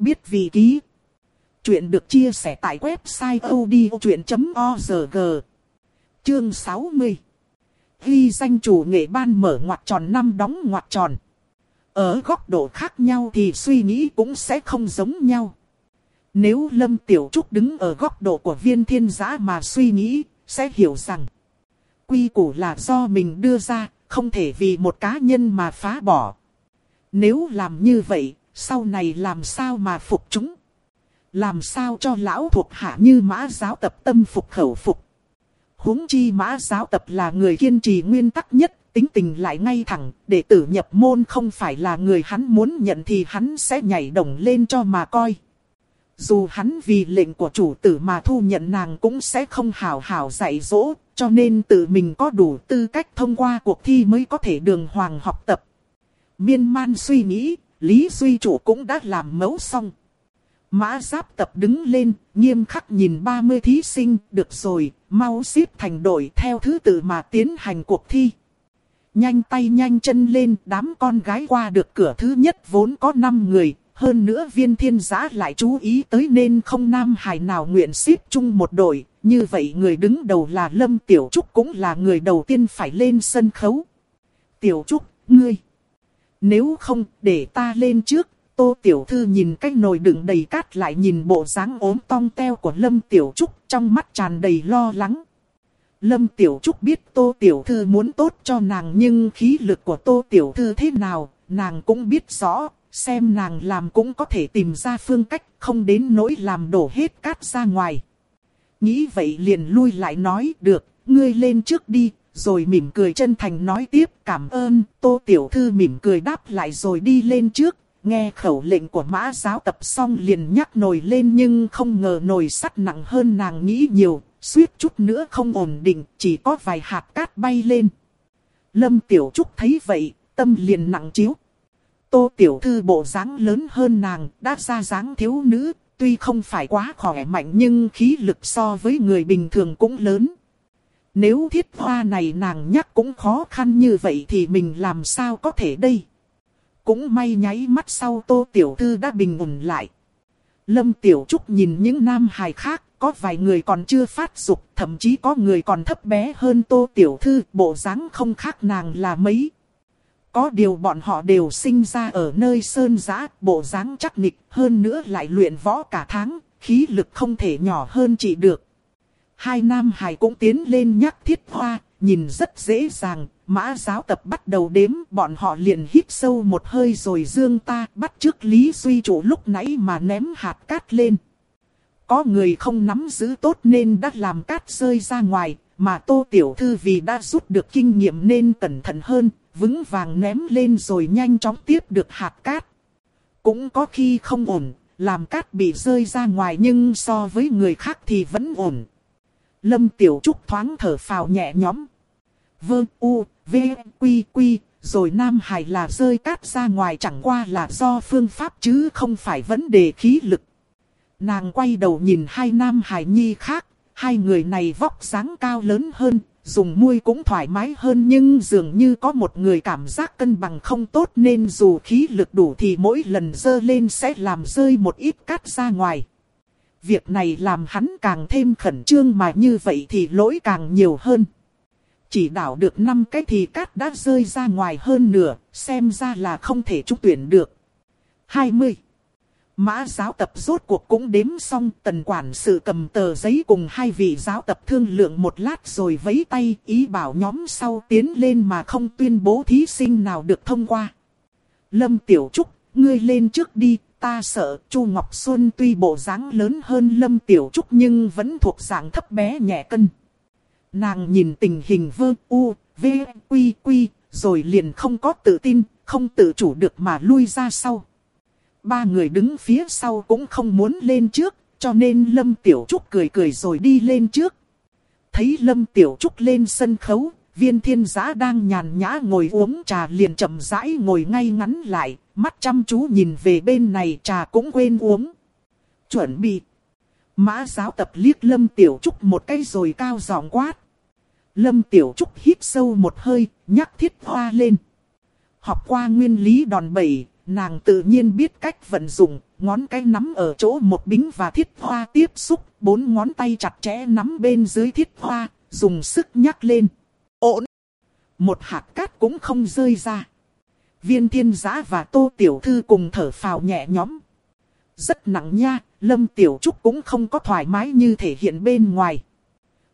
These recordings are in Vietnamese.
biết vị ký. Chuyện được chia sẻ tại website odchuyện.org. Chương 60 Ghi danh chủ nghệ ban mở ngoặt tròn năm đóng ngoặt tròn. Ở góc độ khác nhau thì suy nghĩ cũng sẽ không giống nhau. Nếu Lâm Tiểu Trúc đứng ở góc độ của viên thiên giã mà suy nghĩ, sẽ hiểu rằng quy củ là do mình đưa ra, không thể vì một cá nhân mà phá bỏ. Nếu làm như vậy, sau này làm sao mà phục chúng? Làm sao cho lão thuộc hạ như mã giáo tập tâm phục khẩu phục? huống chi mã giáo tập là người kiên trì nguyên tắc nhất, tính tình lại ngay thẳng, đệ tử nhập môn không phải là người hắn muốn nhận thì hắn sẽ nhảy đồng lên cho mà coi. Dù hắn vì lệnh của chủ tử mà thu nhận nàng cũng sẽ không hào hào dạy dỗ, cho nên tự mình có đủ tư cách thông qua cuộc thi mới có thể đường hoàng học tập. Miên man suy nghĩ, Lý Duy Chủ cũng đã làm mẫu xong. Mã giáp tập đứng lên, nghiêm khắc nhìn 30 thí sinh, được rồi, mau xếp thành đội theo thứ tự mà tiến hành cuộc thi. Nhanh tay nhanh chân lên, đám con gái qua được cửa thứ nhất vốn có 5 người, hơn nữa viên thiên giã lại chú ý tới nên không nam hài nào nguyện xếp chung một đội, như vậy người đứng đầu là Lâm Tiểu Trúc cũng là người đầu tiên phải lên sân khấu. Tiểu Trúc, ngươi, nếu không để ta lên trước, Tô Tiểu Thư nhìn cái nồi đựng đầy cát lại nhìn bộ dáng ốm tong teo của Lâm Tiểu Trúc trong mắt tràn đầy lo lắng. Lâm Tiểu Trúc biết Tô Tiểu Thư muốn tốt cho nàng nhưng khí lực của Tô Tiểu Thư thế nào, nàng cũng biết rõ, xem nàng làm cũng có thể tìm ra phương cách không đến nỗi làm đổ hết cát ra ngoài. Nghĩ vậy liền lui lại nói được, ngươi lên trước đi, rồi mỉm cười chân thành nói tiếp cảm ơn, Tô Tiểu Thư mỉm cười đáp lại rồi đi lên trước, Nghe khẩu lệnh của mã giáo tập xong liền nhắc nồi lên nhưng không ngờ nồi sắt nặng hơn nàng nghĩ nhiều, suýt chút nữa không ổn định, chỉ có vài hạt cát bay lên. Lâm Tiểu Trúc thấy vậy, tâm liền nặng chiếu. Tô Tiểu Thư bộ dáng lớn hơn nàng, đã ra dáng thiếu nữ, tuy không phải quá khỏe mạnh nhưng khí lực so với người bình thường cũng lớn. Nếu thiết hoa này nàng nhắc cũng khó khăn như vậy thì mình làm sao có thể đây? Cũng may nháy mắt sau tô tiểu thư đã bình ổn lại. Lâm Tiểu Trúc nhìn những nam hài khác, có vài người còn chưa phát dục, thậm chí có người còn thấp bé hơn Tô Tiểu Thư, bộ dáng không khác nàng là mấy. Có điều bọn họ đều sinh ra ở nơi sơn giã, bộ dáng chắc nịch, hơn nữa lại luyện võ cả tháng, khí lực không thể nhỏ hơn chị được. Hai nam hài cũng tiến lên nhắc thiết hoa, nhìn rất dễ dàng, Mã giáo tập bắt đầu đếm, bọn họ liền hít sâu một hơi rồi dương ta bắt trước Lý Duy Chủ lúc nãy mà ném hạt cát lên. Có người không nắm giữ tốt nên đã làm cát rơi ra ngoài, mà Tô Tiểu Thư vì đã rút được kinh nghiệm nên cẩn thận hơn, vững vàng ném lên rồi nhanh chóng tiếp được hạt cát. Cũng có khi không ổn, làm cát bị rơi ra ngoài nhưng so với người khác thì vẫn ổn. Lâm Tiểu Trúc thoáng thở phào nhẹ nhõm. Vương U, V, Quy, Quy, rồi Nam Hải là rơi cát ra ngoài chẳng qua là do phương pháp chứ không phải vấn đề khí lực. Nàng quay đầu nhìn hai Nam Hải Nhi khác, hai người này vóc dáng cao lớn hơn, dùng muôi cũng thoải mái hơn nhưng dường như có một người cảm giác cân bằng không tốt nên dù khí lực đủ thì mỗi lần dơ lên sẽ làm rơi một ít cát ra ngoài. Việc này làm hắn càng thêm khẩn trương mà như vậy thì lỗi càng nhiều hơn. Chỉ đảo được 5 cái thì cát đã rơi ra ngoài hơn nửa, xem ra là không thể trúng tuyển được. 20. Mã giáo tập rốt cuộc cũng đếm xong tần quản sự cầm tờ giấy cùng hai vị giáo tập thương lượng một lát rồi vấy tay ý bảo nhóm sau tiến lên mà không tuyên bố thí sinh nào được thông qua. Lâm Tiểu Trúc, ngươi lên trước đi, ta sợ Chu Ngọc Xuân tuy bộ dáng lớn hơn Lâm Tiểu Trúc nhưng vẫn thuộc dạng thấp bé nhẹ cân. Nàng nhìn tình hình vơ u, v, quy quy, rồi liền không có tự tin, không tự chủ được mà lui ra sau. Ba người đứng phía sau cũng không muốn lên trước, cho nên Lâm Tiểu Trúc cười cười rồi đi lên trước. Thấy Lâm Tiểu Trúc lên sân khấu, viên thiên giã đang nhàn nhã ngồi uống trà liền chậm rãi ngồi ngay ngắn lại, mắt chăm chú nhìn về bên này trà cũng quên uống. Chuẩn bị. Mã giáo tập liếc Lâm Tiểu Trúc một cái rồi cao giọng quát. Lâm Tiểu Trúc hít sâu một hơi, nhắc thiết hoa lên. Học qua nguyên lý đòn bẩy, nàng tự nhiên biết cách vận dụng, ngón cái nắm ở chỗ một bính và thiết hoa tiếp xúc, bốn ngón tay chặt chẽ nắm bên dưới thiết hoa, dùng sức nhắc lên. Ổn! Một hạt cát cũng không rơi ra. Viên thiên giã và tô tiểu thư cùng thở phào nhẹ nhõm. Rất nặng nha, lâm tiểu trúc cũng không có thoải mái như thể hiện bên ngoài.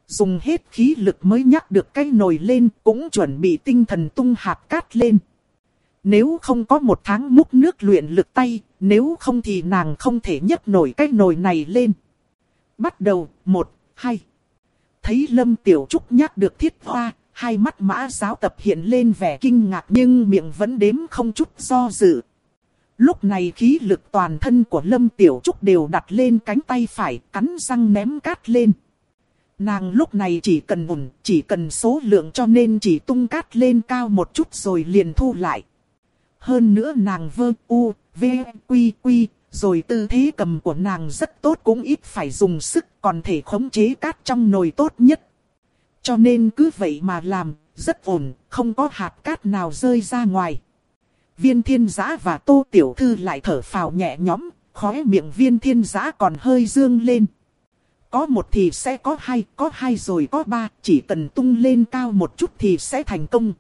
Dùng hết khí lực mới nhắc được cái nồi lên, cũng chuẩn bị tinh thần tung hạt cát lên. Nếu không có một tháng múc nước luyện lực tay, nếu không thì nàng không thể nhấc nổi cái nồi này lên. Bắt đầu, một, hai. Thấy Lâm Tiểu Trúc nhắc được thiết hoa, hai mắt mã giáo tập hiện lên vẻ kinh ngạc nhưng miệng vẫn đếm không chút do dự. Lúc này khí lực toàn thân của Lâm Tiểu Trúc đều đặt lên cánh tay phải, cắn răng ném cát lên. Nàng lúc này chỉ cần ủn, chỉ cần số lượng cho nên chỉ tung cát lên cao một chút rồi liền thu lại. Hơn nữa nàng vơ u, v, quy quy, rồi tư thế cầm của nàng rất tốt cũng ít phải dùng sức còn thể khống chế cát trong nồi tốt nhất. Cho nên cứ vậy mà làm, rất ổn, không có hạt cát nào rơi ra ngoài. Viên thiên giã và tô tiểu thư lại thở phào nhẹ nhõm, khóe miệng viên thiên giã còn hơi dương lên. Có một thì sẽ có hai, có hai rồi có ba, chỉ cần tung lên cao một chút thì sẽ thành công.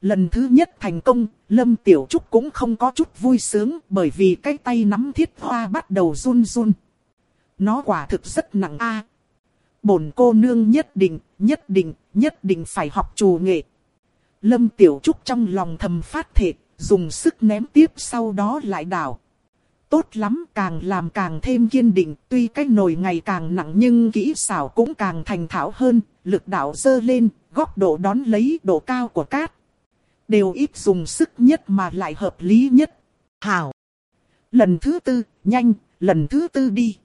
Lần thứ nhất thành công, Lâm Tiểu Trúc cũng không có chút vui sướng bởi vì cái tay nắm thiết hoa bắt đầu run run. Nó quả thực rất nặng a. Bổn cô nương nhất định, nhất định, nhất định phải học trù nghệ. Lâm Tiểu Trúc trong lòng thầm phát thệ dùng sức ném tiếp sau đó lại đảo. Tốt lắm, càng làm càng thêm kiên định, tuy cái nồi ngày càng nặng nhưng kỹ xảo cũng càng thành thạo hơn, lực đảo dơ lên, góc độ đón lấy độ cao của cát đều ít dùng sức nhất mà lại hợp lý nhất. Hảo. Lần thứ tư, nhanh, lần thứ tư đi.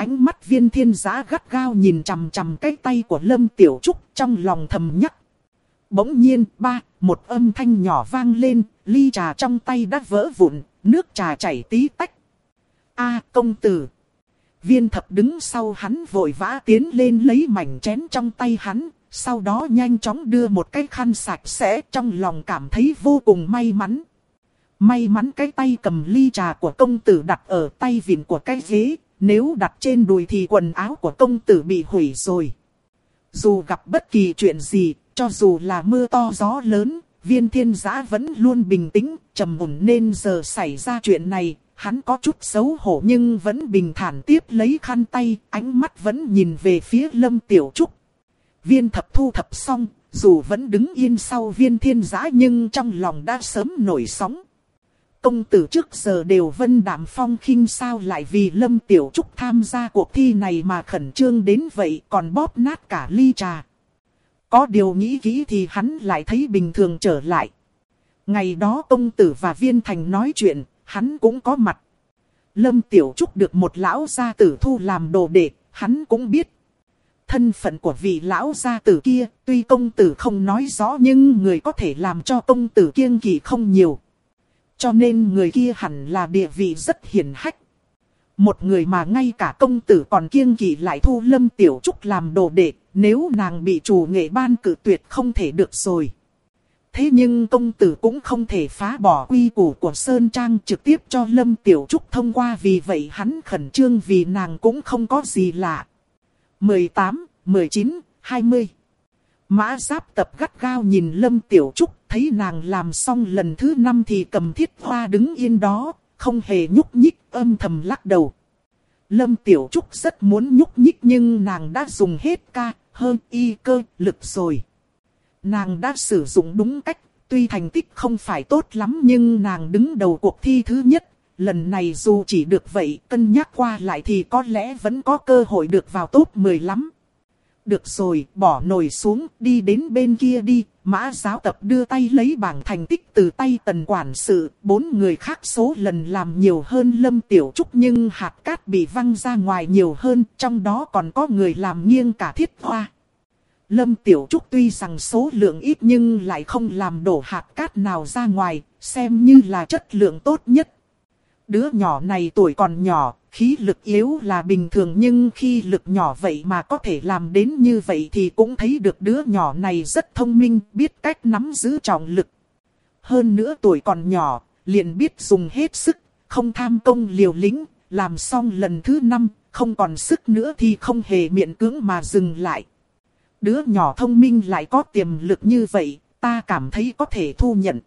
Ánh mắt viên thiên giá gắt gao nhìn chằm chằm cái tay của Lâm Tiểu Trúc trong lòng thầm nhắc. Bỗng nhiên, ba, một âm thanh nhỏ vang lên, ly trà trong tay đã vỡ vụn, nước trà chảy tí tách. A công tử. Viên thập đứng sau hắn vội vã tiến lên lấy mảnh chén trong tay hắn, sau đó nhanh chóng đưa một cái khăn sạch sẽ trong lòng cảm thấy vô cùng may mắn. May mắn cái tay cầm ly trà của công tử đặt ở tay vịn của cái ghế, nếu đặt trên đùi thì quần áo của công tử bị hủy rồi. Dù gặp bất kỳ chuyện gì, cho dù là mưa to gió lớn, viên thiên giã vẫn luôn bình tĩnh, trầm ổn nên giờ xảy ra chuyện này, hắn có chút xấu hổ nhưng vẫn bình thản tiếp lấy khăn tay, ánh mắt vẫn nhìn về phía lâm tiểu trúc. Viên thập thu thập xong, dù vẫn đứng yên sau viên thiên giã nhưng trong lòng đã sớm nổi sóng. Công tử trước giờ đều vân đạm phong khinh sao lại vì Lâm Tiểu Trúc tham gia cuộc thi này mà khẩn trương đến vậy còn bóp nát cả ly trà. Có điều nghĩ kỹ thì hắn lại thấy bình thường trở lại. Ngày đó công tử và viên thành nói chuyện, hắn cũng có mặt. Lâm Tiểu Trúc được một lão gia tử thu làm đồ đệ, hắn cũng biết thân phận của vị lão gia tử kia, tuy công tử không nói rõ nhưng người có thể làm cho công tử kiêng kỵ không nhiều. Cho nên người kia hẳn là địa vị rất hiền hách. Một người mà ngay cả công tử còn kiêng kỵ lại thu lâm tiểu trúc làm đồ đệ, nếu nàng bị chủ nghệ ban cử tuyệt không thể được rồi. Thế nhưng công tử cũng không thể phá bỏ quy củ của Sơn Trang trực tiếp cho Lâm Tiểu Trúc thông qua vì vậy hắn khẩn trương vì nàng cũng không có gì lạ. 18, 19, 20. Mã giáp tập gắt gao nhìn Lâm Tiểu Trúc, thấy nàng làm xong lần thứ năm thì cầm thiết hoa đứng yên đó, không hề nhúc nhích, âm thầm lắc đầu. Lâm Tiểu Trúc rất muốn nhúc nhích nhưng nàng đã dùng hết ca, hơn y cơ, lực rồi. Nàng đã sử dụng đúng cách, tuy thành tích không phải tốt lắm nhưng nàng đứng đầu cuộc thi thứ nhất, lần này dù chỉ được vậy, cân nhắc qua lại thì có lẽ vẫn có cơ hội được vào top 10 lắm. Được rồi, bỏ nồi xuống, đi đến bên kia đi, mã giáo tập đưa tay lấy bảng thành tích từ tay tần quản sự, bốn người khác số lần làm nhiều hơn lâm tiểu trúc nhưng hạt cát bị văng ra ngoài nhiều hơn, trong đó còn có người làm nghiêng cả thiết hoa. Lâm Tiểu Trúc tuy rằng số lượng ít nhưng lại không làm đổ hạt cát nào ra ngoài, xem như là chất lượng tốt nhất đứa nhỏ này tuổi còn nhỏ, khí lực yếu là bình thường nhưng khi lực nhỏ vậy mà có thể làm đến như vậy thì cũng thấy được đứa nhỏ này rất thông minh, biết cách nắm giữ trọng lực. Hơn nữa tuổi còn nhỏ, liền biết dùng hết sức, không tham công liều lĩnh, làm xong lần thứ năm, không còn sức nữa thì không hề miễn cưỡng mà dừng lại. Đứa nhỏ thông minh lại có tiềm lực như vậy, ta cảm thấy có thể thu nhận.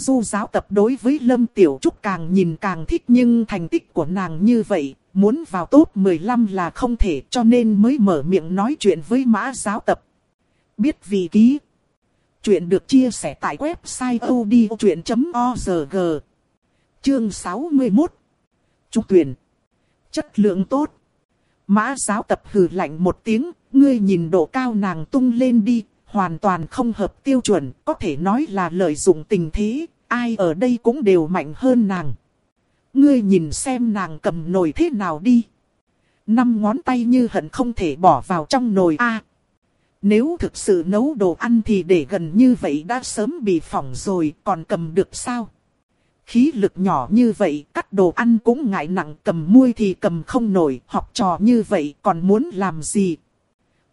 Du giáo tập đối với Lâm Tiểu Trúc càng nhìn càng thích nhưng thành tích của nàng như vậy, muốn vào top 15 là không thể cho nên mới mở miệng nói chuyện với mã giáo tập. Biết vị ký. Chuyện được chia sẻ tại website odchuyện.org. Chương 61. Trúc tuyển. Chất lượng tốt. Mã giáo tập hừ lạnh một tiếng, ngươi nhìn độ cao nàng tung lên đi, hoàn toàn không hợp tiêu chuẩn, có thể nói là lợi dụng tình thế, ai ở đây cũng đều mạnh hơn nàng. Ngươi nhìn xem nàng cầm nồi thế nào đi. Năm ngón tay như hận không thể bỏ vào trong nồi a. nếu thực sự nấu đồ ăn thì để gần như vậy đã sớm bị phỏng rồi, còn cầm được sao? Khí lực nhỏ như vậy, cắt đồ ăn cũng ngại nặng cầm muôi thì cầm không nổi, học trò như vậy còn muốn làm gì?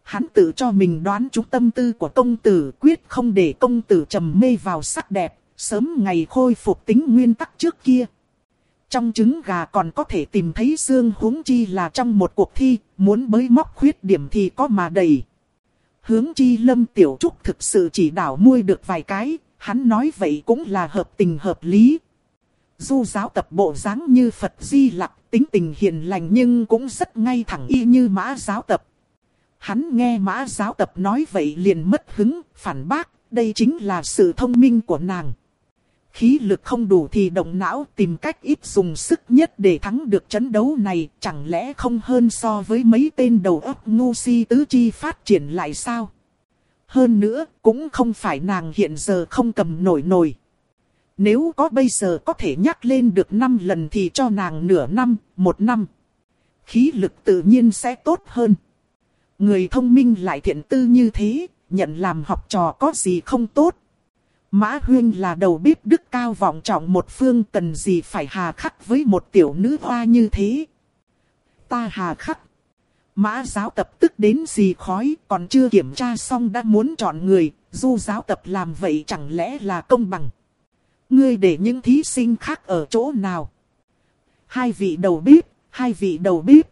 Hắn tự cho mình đoán chúng tâm tư của công tử quyết không để công tử trầm mê vào sắc đẹp, sớm ngày khôi phục tính nguyên tắc trước kia. Trong trứng gà còn có thể tìm thấy xương huống chi là trong một cuộc thi, muốn bới móc khuyết điểm thì có mà đầy. Hướng chi lâm tiểu trúc thực sự chỉ đảo muôi được vài cái, hắn nói vậy cũng là hợp tình hợp lý. Du giáo tập bộ dáng như Phật di lặc, tính tình hiền lành nhưng cũng rất ngay thẳng y như mã giáo tập. Hắn nghe mã giáo tập nói vậy liền mất hứng, phản bác, đây chính là sự thông minh của nàng. Khí lực không đủ thì động não tìm cách ít dùng sức nhất để thắng được trận đấu này, chẳng lẽ không hơn so với mấy tên đầu óc ngu si tứ chi phát triển lại sao? Hơn nữa, cũng không phải nàng hiện giờ không cầm nổi nổi. Nếu có bây giờ có thể nhắc lên được 5 lần thì cho nàng nửa năm, một năm. Khí lực tự nhiên sẽ tốt hơn. Người thông minh lại thiện tư như thế, nhận làm học trò có gì không tốt. Mã Huyên là đầu bếp đức cao vọng trọng một phương cần gì phải hà khắc với một tiểu nữ hoa như thế. Ta hà khắc. Mã giáo tập tức đến gì khói còn chưa kiểm tra xong đã muốn chọn người, du giáo tập làm vậy chẳng lẽ là công bằng. Ngươi để những thí sinh khác ở chỗ nào? Hai vị đầu bếp, hai vị đầu bếp.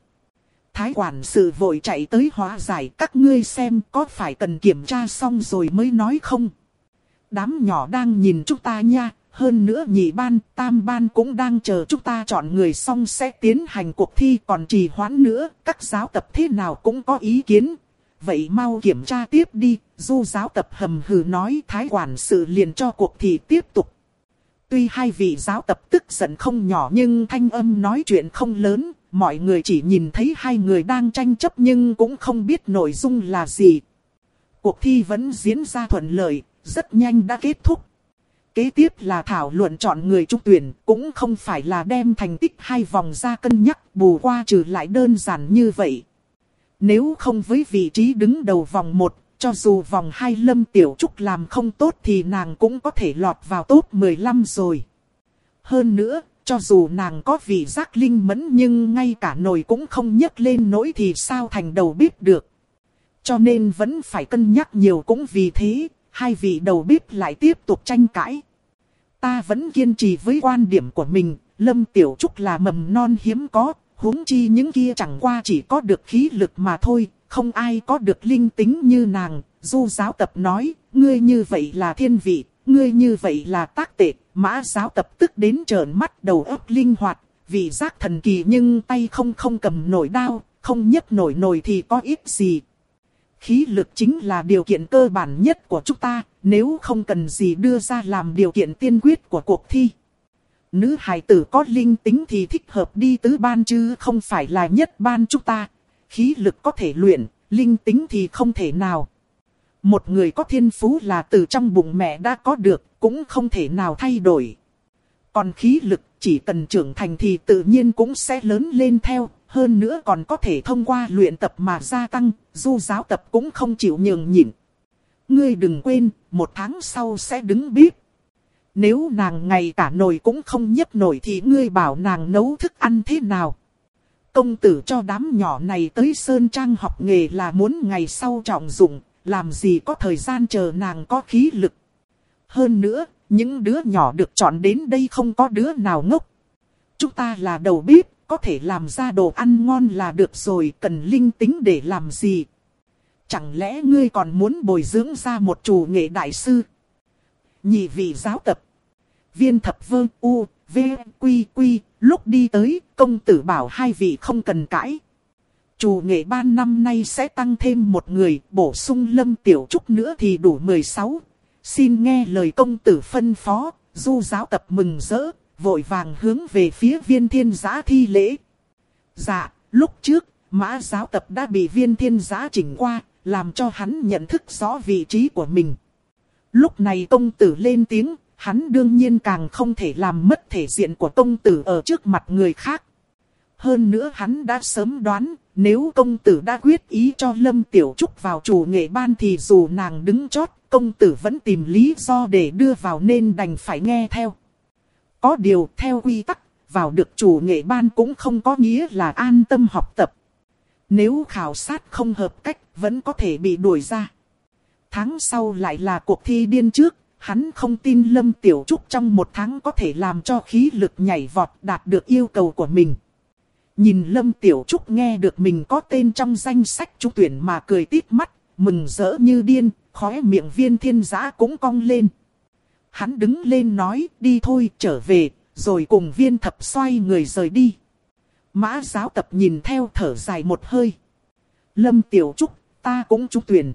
Thái quản sự vội chạy tới hóa giải các ngươi xem có phải cần kiểm tra xong rồi mới nói không? Đám nhỏ đang nhìn chúng ta nha, hơn nữa nhị ban, tam ban cũng đang chờ chúng ta chọn người xong sẽ tiến hành cuộc thi còn trì hoãn nữa, các giáo tập thế nào cũng có ý kiến. Vậy mau kiểm tra tiếp đi, du giáo tập hầm hừ nói thái quản sự liền cho cuộc thi tiếp tục. Tuy hai vị giáo tập tức giận không nhỏ nhưng thanh âm nói chuyện không lớn, mọi người chỉ nhìn thấy hai người đang tranh chấp nhưng cũng không biết nội dung là gì. Cuộc thi vẫn diễn ra thuận lợi, rất nhanh đã kết thúc. Kế tiếp là thảo luận chọn người trung tuyển, cũng không phải là đem thành tích hai vòng ra cân nhắc bù qua trừ lại đơn giản như vậy. Nếu không với vị trí đứng đầu vòng 1, cho dù vòng hai Lâm Tiểu Trúc làm không tốt thì nàng cũng có thể lọt vào top 15 rồi. Hơn nữa, cho dù nàng có vị giác linh mẫn nhưng ngay cả nồi cũng không nhấc lên nỗi thì sao thành đầu bếp được. Cho nên vẫn phải cân nhắc nhiều cũng vì thế, hai vị đầu bếp lại tiếp tục tranh cãi. Ta vẫn kiên trì với quan điểm của mình, Lâm Tiểu Trúc là mầm non hiếm có, huống chi những kia chẳng qua chỉ có được khí lực mà thôi, không ai có được linh tính như nàng. Du giáo tập nói, ngươi như vậy là thiên vị, ngươi như vậy là tác tệ, mã giáo tập tức đến trợn mắt đầu óc linh hoạt, vị giác thần kỳ nhưng tay không không cầm nổi đao, không nhấc nổi nổi thì có ít gì. Khí lực chính là điều kiện cơ bản nhất của chúng ta, nếu không cần gì đưa ra làm điều kiện tiên quyết của cuộc thi. Nữ hài tử có linh tính thì thích hợp đi tứ ban chứ không phải là nhất ban chúng ta. Khí lực có thể luyện, linh tính thì không thể nào. Một người có thiên phú là từ trong bụng mẹ đã có được, cũng không thể nào thay đổi. Còn khí lực chỉ cần trưởng thành thì tự nhiên cũng sẽ lớn lên theo, hơn nữa còn có thể thông qua luyện tập mà gia tăng, du giáo tập cũng không chịu nhường nhịn. Ngươi đừng quên, một tháng sau sẽ đứng bếp. Nếu nàng ngày cả nồi cũng không nhấp nổi thì ngươi bảo nàng nấu thức ăn thế nào? Công tử cho đám nhỏ này tới Sơn Trang học nghề là muốn ngày sau trọng dụng, làm gì có thời gian chờ nàng có khí lực. Hơn nữa, những đứa nhỏ được chọn đến đây không có đứa nào ngốc. Chúng ta là đầu bếp, có thể làm ra đồ ăn ngon là được rồi, cần linh tính để làm gì? Chẳng lẽ ngươi còn muốn bồi dưỡng ra một chủ nghệ đại sư? Nhị vị giáo tập. Viên thập vương U, V, Quy, Quy, lúc đi tới, công tử bảo hai vị không cần cãi. Chủ nghệ ban năm nay sẽ tăng thêm một người, bổ sung lâm tiểu trúc nữa thì đủ 16. Xin nghe lời công tử phân phó, du giáo tập mừng rỡ, vội vàng hướng về phía viên thiên giã thi lễ. Dạ, lúc trước, mã giáo tập đã bị viên thiên giã chỉnh qua, làm cho hắn nhận thức rõ vị trí của mình. Lúc này công tử lên tiếng, hắn đương nhiên càng không thể làm mất thể diện của công tử ở trước mặt người khác. Hơn nữa hắn đã sớm đoán, nếu công tử đã quyết ý cho Lâm Tiểu Trúc vào chủ nghệ ban thì dù nàng đứng chót, công tử vẫn tìm lý do để đưa vào nên đành phải nghe theo. Có điều theo quy tắc, vào được chủ nghệ ban cũng không có nghĩa là an tâm học tập. Nếu khảo sát không hợp cách, vẫn có thể bị đuổi ra. Tháng sau lại là cuộc thi điên trước, hắn không tin Lâm Tiểu Trúc trong một tháng có thể làm cho khí lực nhảy vọt đạt được yêu cầu của mình. Nhìn Lâm Tiểu Trúc nghe được mình có tên trong danh sách trúng tuyển mà cười tít mắt, mừng rỡ như điên, khóe miệng viên thiên giã cũng cong lên. Hắn đứng lên nói đi thôi trở về, rồi cùng viên thập xoay người rời đi. Mã giáo tập nhìn theo thở dài một hơi. Lâm Tiểu Trúc, ta cũng trúng tuyển.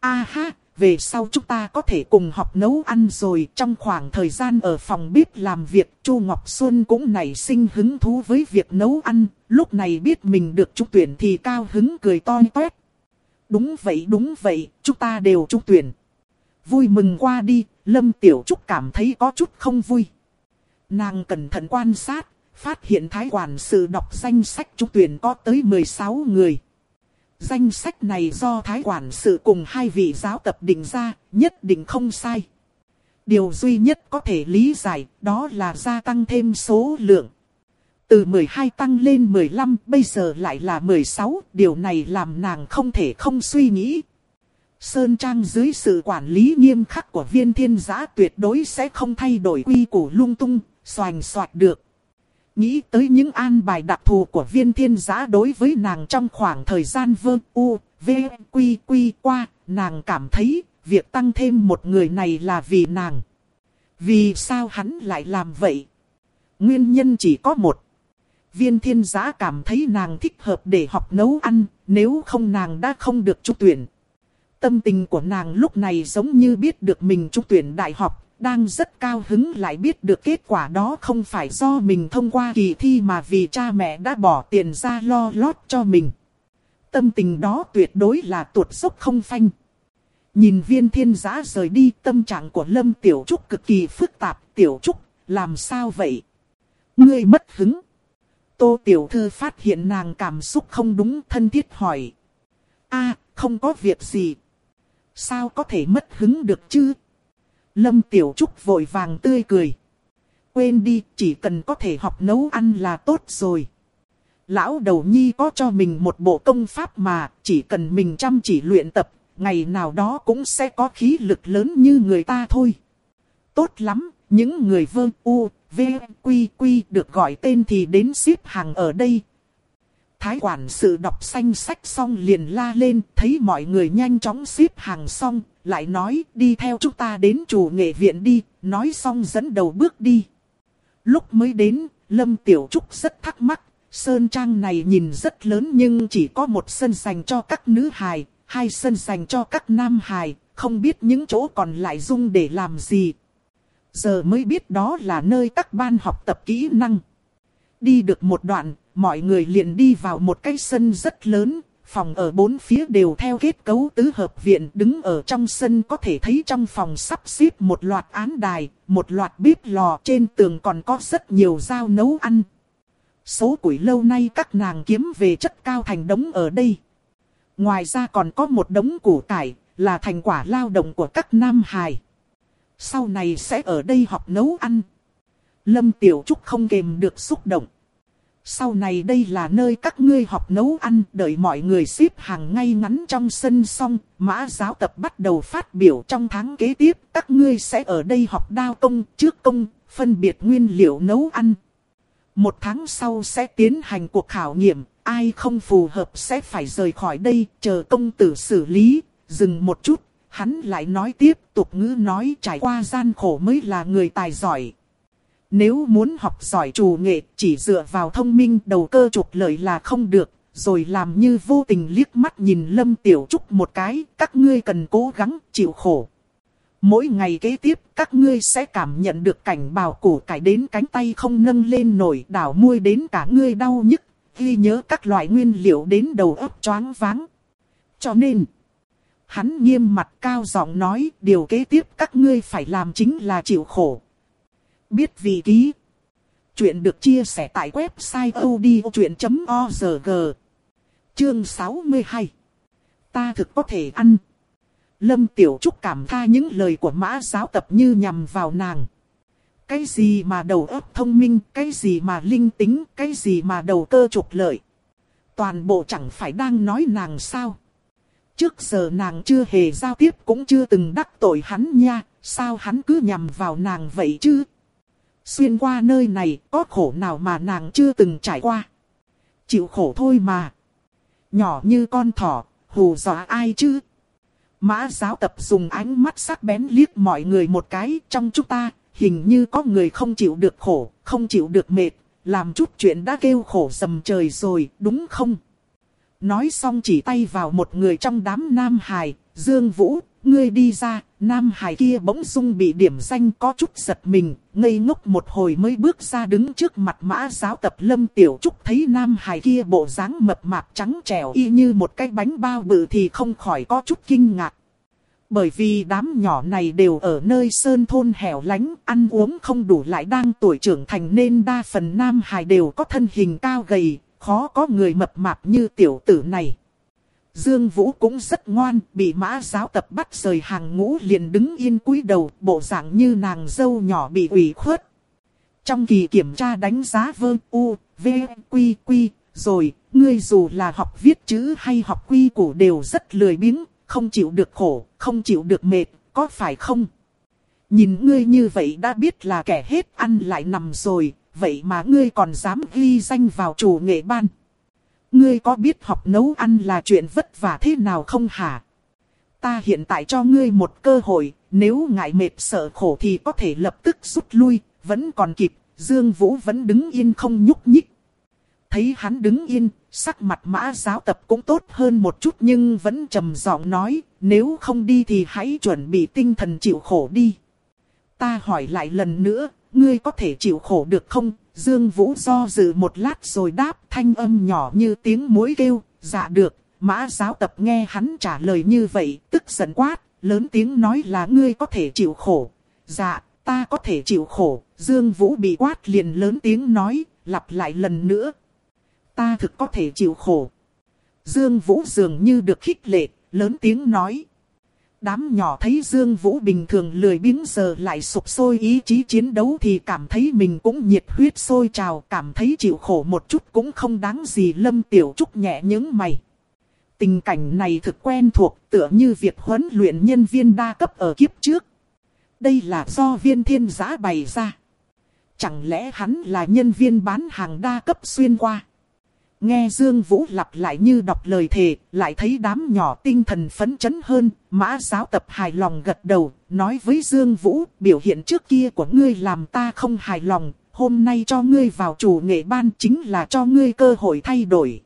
A ha, về sau chúng ta có thể cùng học nấu ăn rồi. Trong khoảng thời gian ở phòng bếp làm việc, Chu Ngọc Xuân cũng nảy sinh hứng thú với việc nấu ăn. Lúc này biết mình được trúng tuyển thì cao hứng cười to toét. Đúng vậy đúng vậy, chúng ta đều trúng tuyển. Vui mừng qua đi, Lâm Tiểu Trúc cảm thấy có chút không vui. Nàng cẩn thận quan sát, phát hiện thái quản sự đọc danh sách trúng tuyển có tới 16 người. Danh sách này do thái quản sự cùng hai vị giáo tập định ra, nhất định không sai. Điều duy nhất có thể lý giải đó là gia tăng thêm số lượng. Từ 12 tăng lên 15, bây giờ lại là 16, điều này làm nàng không thể không suy nghĩ. Sơn Trang dưới sự quản lý nghiêm khắc của viên thiên giã tuyệt đối sẽ không thay đổi quy củ lung tung, xoành xoạt được. Nghĩ tới những an bài đặc thù của viên thiên giã đối với nàng trong khoảng thời gian vơ u, v, quy quy qua, nàng cảm thấy việc tăng thêm một người này là vì nàng. Vì sao hắn lại làm vậy? Nguyên nhân chỉ có một. Viên thiên giã cảm thấy nàng thích hợp để học nấu ăn, nếu không nàng đã không được trúng tuyển. Tâm tình của nàng lúc này giống như biết được mình trúng tuyển đại học, đang rất cao hứng lại biết được kết quả đó không phải do mình thông qua kỳ thi mà vì cha mẹ đã bỏ tiền ra lo lót cho mình. Tâm tình đó tuyệt đối là tuột dốc không phanh. Nhìn viên thiên giã rời đi tâm trạng của Lâm Tiểu Trúc cực kỳ phức tạp. Tiểu Trúc, làm sao vậy? Ngươi mất hứng. Tô Tiểu Thư phát hiện nàng cảm xúc không đúng thân thiết hỏi. a không có việc gì. Sao có thể mất hứng được chứ? Lâm Tiểu Trúc vội vàng tươi cười. Quên đi, chỉ cần có thể học nấu ăn là tốt rồi. Lão đầu nhi có cho mình một bộ công pháp mà, chỉ cần mình chăm chỉ luyện tập, ngày nào đó cũng sẽ có khí lực lớn như người ta thôi. Tốt lắm, những người vơ u, v, quy quy được gọi tên thì đến xếp hàng ở đây. Thái quản sự đọc xanh sách xong liền la lên, thấy mọi người nhanh chóng xếp hàng xong, lại nói đi theo chúng ta đến chủ nghệ viện đi, nói xong dẫn đầu bước đi. Lúc mới đến, Lâm Tiểu Trúc rất thắc mắc, Sơn Trang này nhìn rất lớn nhưng chỉ có một sân dành cho các nữ hài, hai sân dành cho các nam hài, không biết những chỗ còn lại dung để làm gì. Giờ mới biết đó là nơi các ban học tập kỹ năng. Đi được một đoạn, mọi người liền đi vào một cái sân rất lớn, phòng ở bốn phía đều theo kết cấu tứ hợp viện đứng ở trong sân có thể thấy trong phòng sắp xếp một loạt án đài, một loạt bếp lò trên tường còn có rất nhiều dao nấu ăn. Số củi lâu nay các nàng kiếm về chất cao thành đống ở đây. Ngoài ra còn có một đống củ cải, là thành quả lao động của các nam hài. Sau này sẽ ở đây học nấu ăn. Lâm Tiểu Trúc không kềm được xúc động. Sau này đây là nơi các ngươi học nấu ăn, đợi mọi người xếp hàng ngay ngắn trong sân xong, mã giáo tập bắt đầu phát biểu trong tháng kế tiếp, các ngươi sẽ ở đây học đao công, trước công, phân biệt nguyên liệu nấu ăn. Một tháng sau sẽ tiến hành cuộc khảo nghiệm, ai không phù hợp sẽ phải rời khỏi đây, chờ công tử xử lý, dừng một chút, hắn lại nói tiếp tục ngữ nói trải qua gian khổ mới là người tài giỏi. Nếu muốn học giỏi chủ nghệ chỉ dựa vào thông minh đầu cơ trục lợi là không được, rồi làm như vô tình liếc mắt nhìn Lâm Tiểu Trúc một cái, các ngươi cần cố gắng chịu khổ. Mỗi ngày kế tiếp các ngươi sẽ cảm nhận được cảnh bào củ cải đến cánh tay không nâng lên nổi đảo muôi đến cả ngươi đau nhức, ghi nhớ các loại nguyên liệu đến đầu óc choáng váng. Cho nên, hắn nghiêm mặt cao giọng nói điều kế tiếp các ngươi phải làm chính là chịu khổ. Biết vị ký. Chuyện được chia sẻ tại website odchuyện.org. Chương 62. Ta thực có thể ăn. Lâm Tiểu Trúc cảm tha những lời của mã giáo tập như nhằm vào nàng. Cái gì mà đầu óc thông minh, cái gì mà linh tính, cái gì mà đầu cơ trục lợi. Toàn bộ chẳng phải đang nói nàng sao. Trước giờ nàng chưa hề giao tiếp cũng chưa từng đắc tội hắn nha, sao hắn cứ nhằm vào nàng vậy chứ? Xuyên qua nơi này có khổ nào mà nàng chưa từng trải qua. Chịu khổ thôi mà. Nhỏ như con thỏ, hù dọa ai chứ? Mã giáo tập dùng ánh mắt sắc bén liếc mọi người một cái trong chúng ta, hình như có người không chịu được khổ, không chịu được mệt, làm chút chuyện đã kêu khổ dầm trời rồi, đúng không? Nói xong chỉ tay vào một người trong đám nam hài, Dương Vũ, ngươi đi ra, nam hài kia bỗng dung bị điểm danh có chút giật mình, ngây ngốc một hồi mới bước ra đứng trước mặt mã giáo tập lâm tiểu trúc thấy nam hài kia bộ dáng mập mạp trắng trẻo y như một cái bánh bao bự thì không khỏi có chút kinh ngạc. Bởi vì đám nhỏ này đều ở nơi sơn thôn hẻo lánh, ăn uống không đủ lại đang tuổi trưởng thành nên đa phần nam hài đều có thân hình cao gầy, khó có người mập mạp như tiểu tử này. Dương Vũ cũng rất ngoan, bị mã giáo tập bắt rời hàng ngũ liền đứng yên cúi đầu, bộ dạng như nàng dâu nhỏ bị ủy khuất. Trong kỳ kiểm tra đánh giá vương U, V, Quy, Quy, rồi, ngươi dù là học viết chữ hay học quy củ đều rất lười biếng, không chịu được khổ, không chịu được mệt, có phải không? Nhìn ngươi như vậy đã biết là kẻ hết ăn lại nằm rồi, vậy mà ngươi còn dám ghi danh vào chủ nghệ ban. Ngươi có biết học nấu ăn là chuyện vất vả thế nào không hả? Ta hiện tại cho ngươi một cơ hội, nếu ngại mệt sợ khổ thì có thể lập tức rút lui, vẫn còn kịp, Dương Vũ vẫn đứng yên không nhúc nhích. Thấy hắn đứng yên, sắc mặt mã giáo tập cũng tốt hơn một chút nhưng vẫn trầm giọng nói, nếu không đi thì hãy chuẩn bị tinh thần chịu khổ đi. Ta hỏi lại lần nữa, ngươi có thể chịu khổ được không? Dương Vũ do dự một lát rồi đáp thanh âm nhỏ như tiếng muối kêu, dạ được. Mã giáo tập nghe hắn trả lời như vậy, tức giận quát, lớn tiếng nói là ngươi có thể chịu khổ. Dạ, ta có thể chịu khổ. Dương Vũ bị quát liền lớn tiếng nói, lặp lại lần nữa. Ta thực có thể chịu khổ. Dương Vũ dường như được khích lệ, lớn tiếng nói. Đám nhỏ thấy Dương Vũ bình thường lười biếng giờ lại sụp sôi ý chí chiến đấu thì cảm thấy mình cũng nhiệt huyết sôi trào, cảm thấy chịu khổ một chút cũng không đáng gì Lâm Tiểu Trúc nhẹ những mày. Tình cảnh này thực quen thuộc tựa như việc huấn luyện nhân viên đa cấp ở kiếp trước. Đây là do viên thiên giã bày ra. Chẳng lẽ hắn là nhân viên bán hàng đa cấp xuyên qua? Nghe Dương Vũ lặp lại như đọc lời thề, lại thấy đám nhỏ tinh thần phấn chấn hơn, mã giáo tập hài lòng gật đầu, nói với Dương Vũ, biểu hiện trước kia của ngươi làm ta không hài lòng, hôm nay cho ngươi vào chủ nghệ ban chính là cho ngươi cơ hội thay đổi.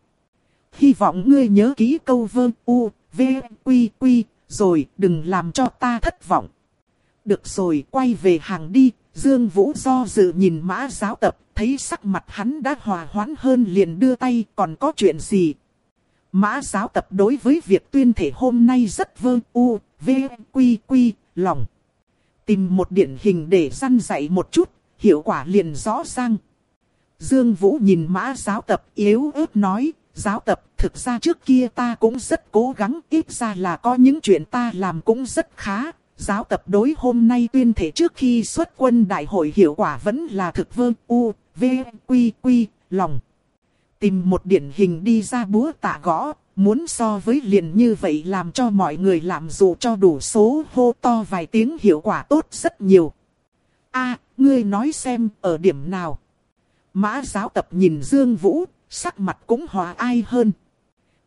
Hy vọng ngươi nhớ ký câu vơ u, v, quy, quy, rồi đừng làm cho ta thất vọng. Được rồi, quay về hàng đi, Dương Vũ do dự nhìn mã giáo tập, thấy sắc mặt hắn đã hòa hoãn hơn liền đưa tay còn có chuyện gì. Mã giáo tập đối với việc tuyên thể hôm nay rất vơ u, v, quy, quy, lòng. Tìm một điển hình để săn dạy một chút, hiệu quả liền rõ ràng. Dương Vũ nhìn mã giáo tập yếu ớt nói, giáo tập thực ra trước kia ta cũng rất cố gắng, ít ra là có những chuyện ta làm cũng rất khá, giáo tập đối hôm nay tuyên thể trước khi xuất quân đại hội hiệu quả vẫn là thực vương u, v, quy, quy, lòng. tìm một điển hình đi ra búa tạ gõ, muốn so với liền như vậy làm cho mọi người làm dù cho đủ số hô to vài tiếng hiệu quả tốt rất nhiều. a ngươi nói xem ở điểm nào. Mã giáo tập nhìn Dương Vũ, sắc mặt cũng hòa ai hơn.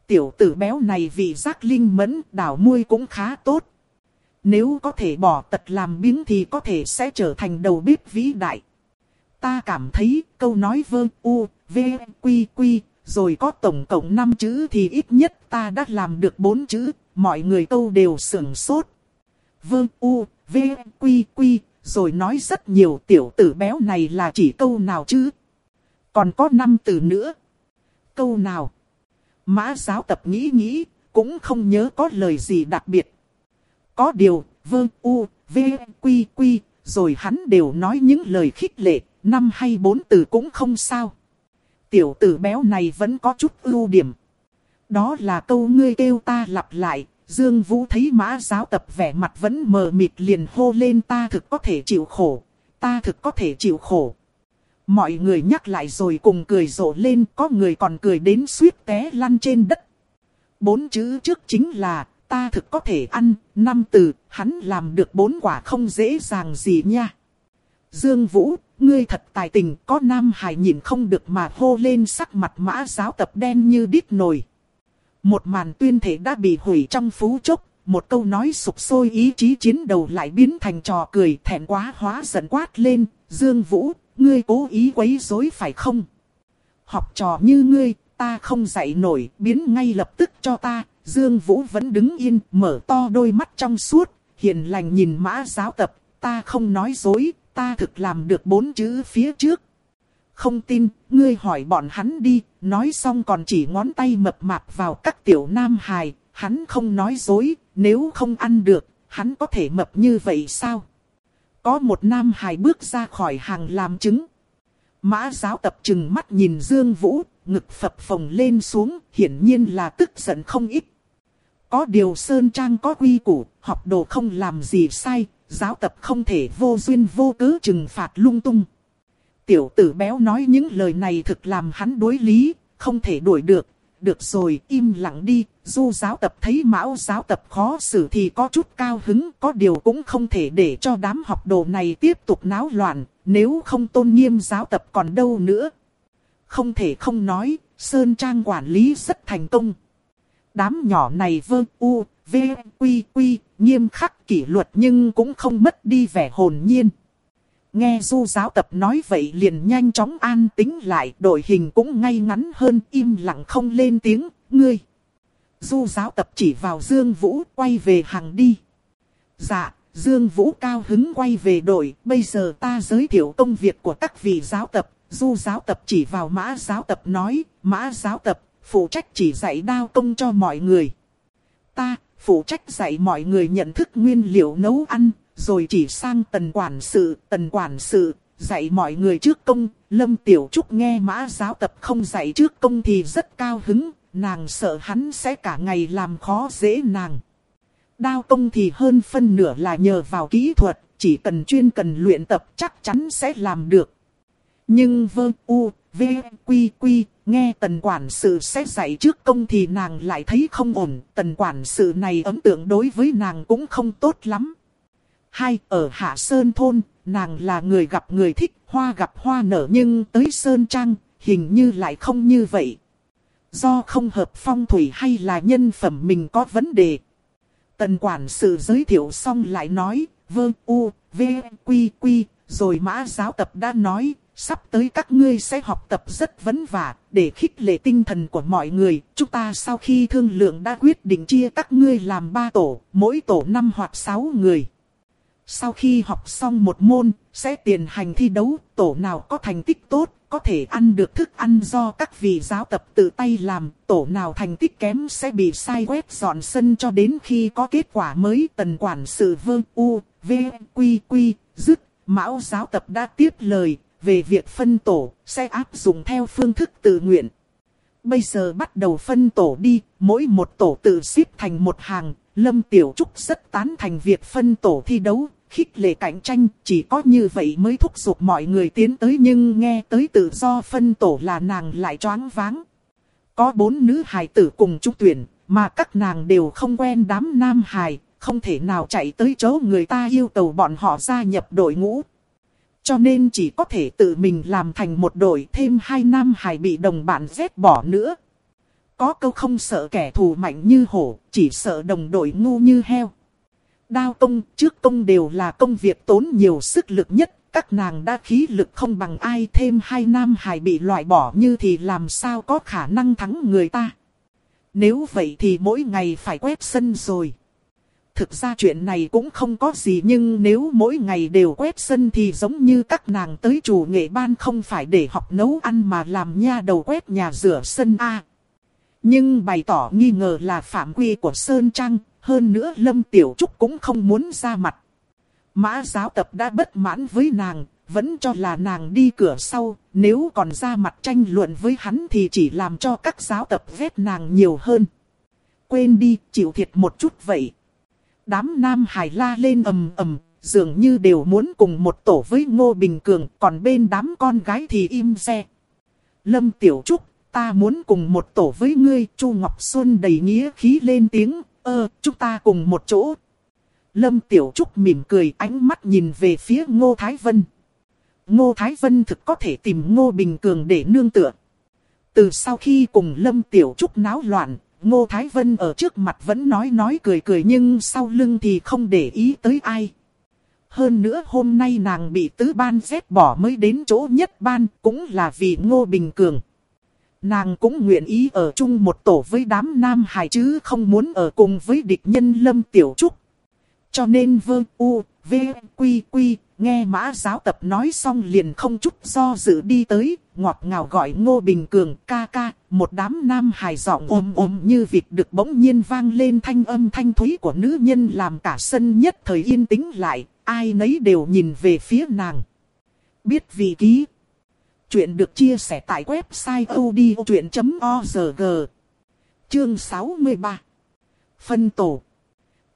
Tiểu tử béo này vì giác linh mẫn đảo muôi cũng khá tốt. Nếu có thể bỏ tật làm biếng thì có thể sẽ trở thành đầu bếp vĩ đại. Ta cảm thấy câu nói vơ u, v, quy quy, rồi có tổng cộng 5 chữ thì ít nhất ta đã làm được 4 chữ, mọi người câu đều sửng sốt. Vơ u, v, quy quy, rồi nói rất nhiều tiểu tử béo này là chỉ câu nào chứ. Còn có 5 từ nữa. Câu nào? Mã giáo tập nghĩ nghĩ, cũng không nhớ có lời gì đặc biệt. Có điều, vơ u, v, quy quy, rồi hắn đều nói những lời khích lệ, năm hay bốn từ cũng không sao. Tiểu tử béo này vẫn có chút ưu điểm. Đó là câu ngươi kêu ta lặp lại, Dương Vũ thấy mã giáo tập vẻ mặt vẫn mờ mịt liền hô lên ta thực có thể chịu khổ, ta thực có thể chịu khổ. Mọi người nhắc lại rồi cùng cười rộ lên, có người còn cười đến suýt té lăn trên đất. Bốn chữ trước chính là, ta thực có thể ăn, năm từ, hắn làm được bốn quả không dễ dàng gì nha. Dương Vũ, ngươi thật tài tình, có nam hài nhìn không được mà hô lên sắc mặt mã giáo tập đen như đít nồi. Một màn tuyên thể đã bị hủy trong phú chốc, một câu nói sụp sôi ý chí chiến đầu lại biến thành trò cười thẹn quá hóa giận quát lên, Dương Vũ, ngươi cố ý quấy rối phải không? Học trò như ngươi, ta không dạy nổi, biến ngay lập tức cho ta. Dương Vũ vẫn đứng yên, mở to đôi mắt trong suốt, hiền lành nhìn mã giáo tập, ta không nói dối, ta thực làm được bốn chữ phía trước. Không tin, ngươi hỏi bọn hắn đi, nói xong còn chỉ ngón tay mập mạp vào các tiểu nam hài, hắn không nói dối, nếu không ăn được, hắn có thể mập như vậy sao? Có một nam hài bước ra khỏi hàng làm chứng. Mã giáo tập trừng mắt nhìn Dương Vũ, ngực phập phồng lên xuống, hiển nhiên là tức giận không ít. Có điều Sơn Trang có quy củ, học đồ không làm gì sai, giáo tập không thể vô duyên vô cớ trừng phạt lung tung. Tiểu tử béo nói những lời này thực làm hắn đối lý, không thể đuổi được, được rồi, im lặng đi, du giáo tập thấy mão giáo tập khó xử thì có chút cao hứng, có điều cũng không thể để cho đám học đồ này tiếp tục náo loạn, nếu không tôn nghiêm giáo tập còn đâu nữa. Không thể không nói, Sơn Trang quản lý rất thành công. Đám nhỏ này vơ u, v, quy quy, nghiêm khắc kỷ luật nhưng cũng không mất đi vẻ hồn nhiên. Nghe du giáo tập nói vậy liền nhanh chóng an tính lại, đội hình cũng ngay ngắn hơn, im lặng không lên tiếng, ngươi. Du giáo tập chỉ vào Dương Vũ, quay về hàng đi. Dạ, Dương Vũ cao hứng quay về đội, bây giờ ta giới thiệu công việc của các vị giáo tập. Du giáo tập chỉ vào mã giáo tập nói, mã giáo tập, phụ trách chỉ dạy đao công cho mọi người. Ta, phụ trách dạy mọi người nhận thức nguyên liệu nấu ăn, rồi chỉ sang tần quản sự, tần quản sự, dạy mọi người trước công, Lâm Tiểu Trúc nghe mã giáo tập không dạy trước công thì rất cao hứng, nàng sợ hắn sẽ cả ngày làm khó dễ nàng. Đao công thì hơn phân nửa là nhờ vào kỹ thuật, chỉ cần chuyên cần luyện tập chắc chắn sẽ làm được. Nhưng vơ u, v, quy quy, nghe tần quản sự sẽ dạy trước công thì nàng lại thấy không ổn, tần quản sự này ấn tượng đối với nàng cũng không tốt lắm. Hai, ở Hạ Sơn Thôn, nàng là người gặp người thích, hoa gặp hoa nở nhưng tới Sơn Trang, hình như lại không như vậy. Do không hợp phong thủy hay là nhân phẩm mình có vấn đề. Tần quản sự giới thiệu xong lại nói, vơ u, v, quy quy, rồi mã giáo tập đã nói, sắp tới các ngươi sẽ học tập rất vấn vả, để khích lệ tinh thần của mọi người. Chúng ta sau khi thương lượng đã quyết định chia các ngươi làm ba tổ, mỗi tổ năm hoặc sáu người. Sau khi học xong một môn, sẽ tiến hành thi đấu, tổ nào có thành tích tốt, có thể ăn được thức ăn do các vị giáo tập tự tay làm, tổ nào thành tích kém sẽ bị sai quét dọn sân cho đến khi có kết quả mới tần quản sự vương u, v, quy quy, dứt, mão giáo tập đã tiếp lời, về việc phân tổ, sẽ áp dụng theo phương thức tự nguyện. Bây giờ bắt đầu phân tổ đi, mỗi một tổ tự xếp thành một hàng, Lâm Tiểu Trúc rất tán thành việc phân tổ thi đấu, khích lệ cạnh tranh, chỉ có như vậy mới thúc giục mọi người tiến tới nhưng nghe tới tự do phân tổ là nàng lại choáng váng. Có bốn nữ hài tử cùng trúc tuyển, mà các nàng đều không quen đám nam hài, không thể nào chạy tới chỗ người ta yêu cầu bọn họ gia nhập đội ngũ. Cho nên chỉ có thể tự mình làm thành một đội thêm hai nam hài bị đồng bạn vét bỏ nữa. Có câu không sợ kẻ thù mạnh như hổ, chỉ sợ đồng đội ngu như heo. Đao công, trước công đều là công việc tốn nhiều sức lực nhất, các nàng đã khí lực không bằng ai thêm hai nam hài bị loại bỏ như thì làm sao có khả năng thắng người ta. Nếu vậy thì mỗi ngày phải quét sân rồi. Thực ra chuyện này cũng không có gì nhưng nếu mỗi ngày đều quét sân thì giống như các nàng tới chủ nghệ ban không phải để học nấu ăn mà làm nha đầu quét nhà rửa sân A. Nhưng bày tỏ nghi ngờ là phạm quy của Sơn Trăng, hơn nữa Lâm Tiểu Trúc cũng không muốn ra mặt. Mã giáo tập đã bất mãn với nàng, vẫn cho là nàng đi cửa sau, nếu còn ra mặt tranh luận với hắn thì chỉ làm cho các giáo tập vết nàng nhiều hơn. Quên đi, chịu thiệt một chút vậy. Đám nam hải la lên ầm ầm, dường như đều muốn cùng một tổ với Ngô Bình Cường, còn bên đám con gái thì im xe. Lâm Tiểu Trúc, ta muốn cùng một tổ với ngươi, Chu Ngọc Xuân đầy nghĩa khí lên tiếng, ơ, chúng ta cùng một chỗ. Lâm Tiểu Trúc mỉm cười ánh mắt nhìn về phía Ngô Thái Vân. Ngô Thái Vân thực có thể tìm Ngô Bình Cường để nương tựa. Từ sau khi cùng Lâm Tiểu Trúc náo loạn, Ngô Thái Vân ở trước mặt vẫn nói nói cười cười nhưng sau lưng thì không để ý tới ai. Hơn nữa hôm nay nàng bị tứ ban dép bỏ mới đến chỗ nhất ban cũng là vì Ngô Bình Cường. Nàng cũng nguyện ý ở chung một tổ với đám nam hài chứ không muốn ở cùng với địch nhân Lâm Tiểu Trúc. Cho nên vương u, v, quy quy, nghe mã giáo tập nói xong liền không chút do dự đi tới, ngọt ngào gọi Ngô Bình Cường ca ca, một đám nam hài giọng ồm ồm như vịt được bỗng nhiên vang lên thanh âm thanh thúy của nữ nhân làm cả sân nhất thời yên tĩnh lại, ai nấy đều nhìn về phía nàng. Biết vị ký. Chuyện được chia sẻ tại website odchuyện.org. Chương 63. Phân tổ.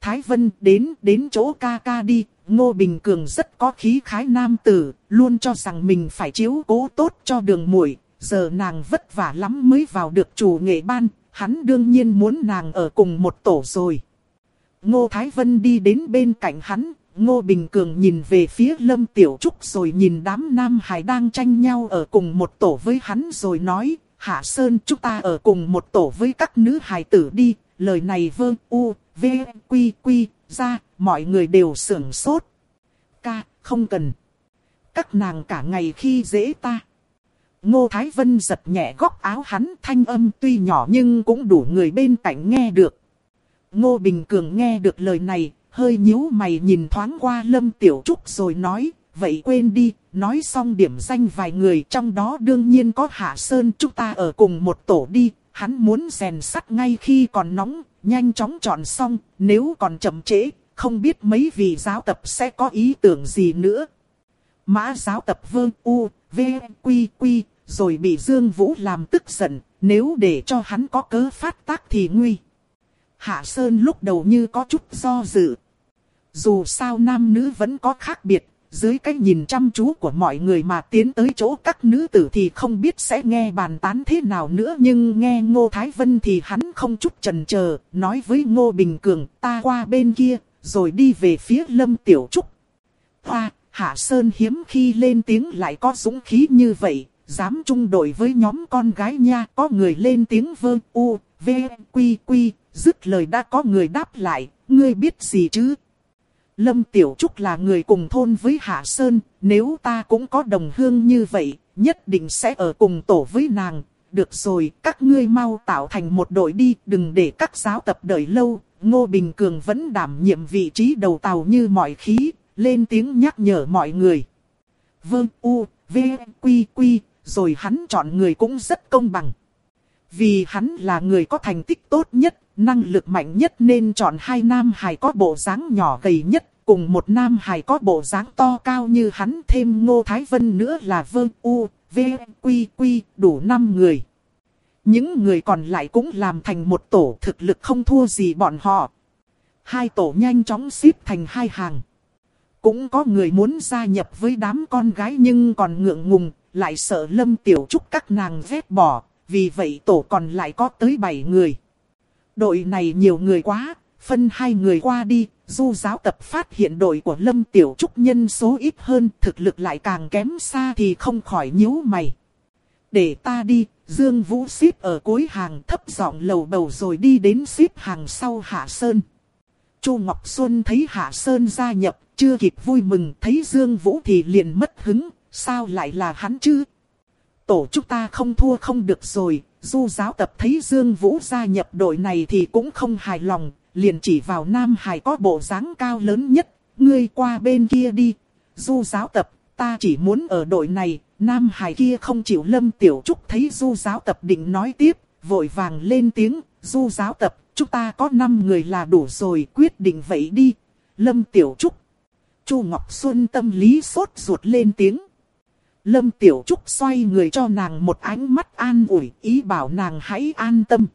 Thái Vân đến, đến chỗ ca ca đi, Ngô Bình Cường rất có khí khái nam tử, luôn cho rằng mình phải chiếu cố tốt cho đường muội giờ nàng vất vả lắm mới vào được chủ nghệ ban, hắn đương nhiên muốn nàng ở cùng một tổ rồi. Ngô Thái Vân đi đến bên cạnh hắn, Ngô Bình Cường nhìn về phía Lâm Tiểu Trúc rồi nhìn đám nam hải đang tranh nhau ở cùng một tổ với hắn rồi nói, Hạ Sơn chúng ta ở cùng một tổ với các nữ hải tử đi, lời này vơ u, v, quy quy, ra, mọi người đều sưởng sốt. Ca, không cần. Các nàng cả ngày khi dễ ta. Ngô Thái Vân giật nhẹ góc áo hắn thanh âm tuy nhỏ nhưng cũng đủ người bên cạnh nghe được. Ngô Bình Cường nghe được lời này, hơi nhíu mày nhìn thoáng qua Lâm Tiểu Trúc rồi nói, vậy quên đi, nói xong điểm danh vài người trong đó đương nhiên có Hạ Sơn chúng ta ở cùng một tổ đi, hắn muốn rèn sắt ngay khi còn nóng, nhanh chóng chọn xong, nếu còn chậm trễ, không biết mấy vị giáo tập sẽ có ý tưởng gì nữa. Mã giáo tập vương u, v, quy quy, rồi bị Dương Vũ làm tức giận, nếu để cho hắn có cớ phát tác thì nguy. Hạ Sơn lúc đầu như có chút do dự. Dù sao nam nữ vẫn có khác biệt, dưới cái nhìn chăm chú của mọi người mà tiến tới chỗ các nữ tử thì không biết sẽ nghe bàn tán thế nào nữa. Nhưng nghe Ngô Thái Vân thì hắn không chút chần chờ, nói với Ngô Bình Cường ta qua bên kia, rồi đi về phía Lâm Tiểu Trúc. Hoa, Hạ Sơn hiếm khi lên tiếng lại có dũng khí như vậy, dám chung đội với nhóm con gái nha, có người lên tiếng vơ u, v, quy quy, dứt lời đã có người đáp lại, ngươi biết gì chứ? Lâm Tiểu Trúc là người cùng thôn với Hạ Sơn, nếu ta cũng có đồng hương như vậy, nhất định sẽ ở cùng tổ với nàng. Được rồi, các ngươi mau tạo thành một đội đi, đừng để các giáo tập đợi lâu. Ngô Bình Cường vẫn đảm nhiệm vị trí đầu tàu như mọi khí, lên tiếng nhắc nhở mọi người. Vương U, V, Quy, Quy, rồi hắn chọn người cũng rất công bằng. Vì hắn là người có thành tích tốt nhất, năng lực mạnh nhất nên chọn hai nam hài có bộ dáng nhỏ gầy nhất, cùng một nam hài có bộ dáng to cao như hắn thêm Ngô Thái Vân nữa là Vương U, V, Quy, Quy, đủ 5 người. Những người còn lại cũng làm thành một tổ thực lực không thua gì bọn họ. Hai tổ nhanh chóng xếp thành hai hàng. Cũng có người muốn gia nhập với đám con gái nhưng còn ngượng ngùng, lại sợ Lâm Tiểu Trúc các nàng vét bỏ, vì vậy tổ còn lại có tới 7 người. Đội này nhiều người quá, phân hai người qua đi, du giáo tập phát hiện đội của Lâm Tiểu Trúc nhân số ít hơn, thực lực lại càng kém xa thì không khỏi nhíu mày. Để ta đi, Dương Vũ xếp ở cuối hàng thấp giọng lầu bầu rồi đi đến xếp hàng sau Hạ Sơn. Chu Ngọc Xuân thấy Hạ Sơn gia nhập, chưa kịp vui mừng thấy Dương Vũ thì liền mất hứng, sao lại là hắn chứ? Tổ chúng ta không thua không được rồi, du giáo tập thấy Dương Vũ gia nhập đội này thì cũng không hài lòng, liền chỉ vào Nam Hải có bộ dáng cao lớn nhất, ngươi qua bên kia đi. Du giáo tập, ta chỉ muốn ở đội này, Nam Hải kia không chịu Lâm Tiểu Trúc thấy du giáo tập định nói tiếp, vội vàng lên tiếng, du giáo tập, chúng ta có 5 người là đủ rồi, quyết định vậy đi. Lâm Tiểu Trúc. Chu Ngọc Xuân tâm lý sốt ruột lên tiếng. Lâm Tiểu Trúc xoay người cho nàng một ánh mắt an ủi, ý bảo nàng hãy an tâm.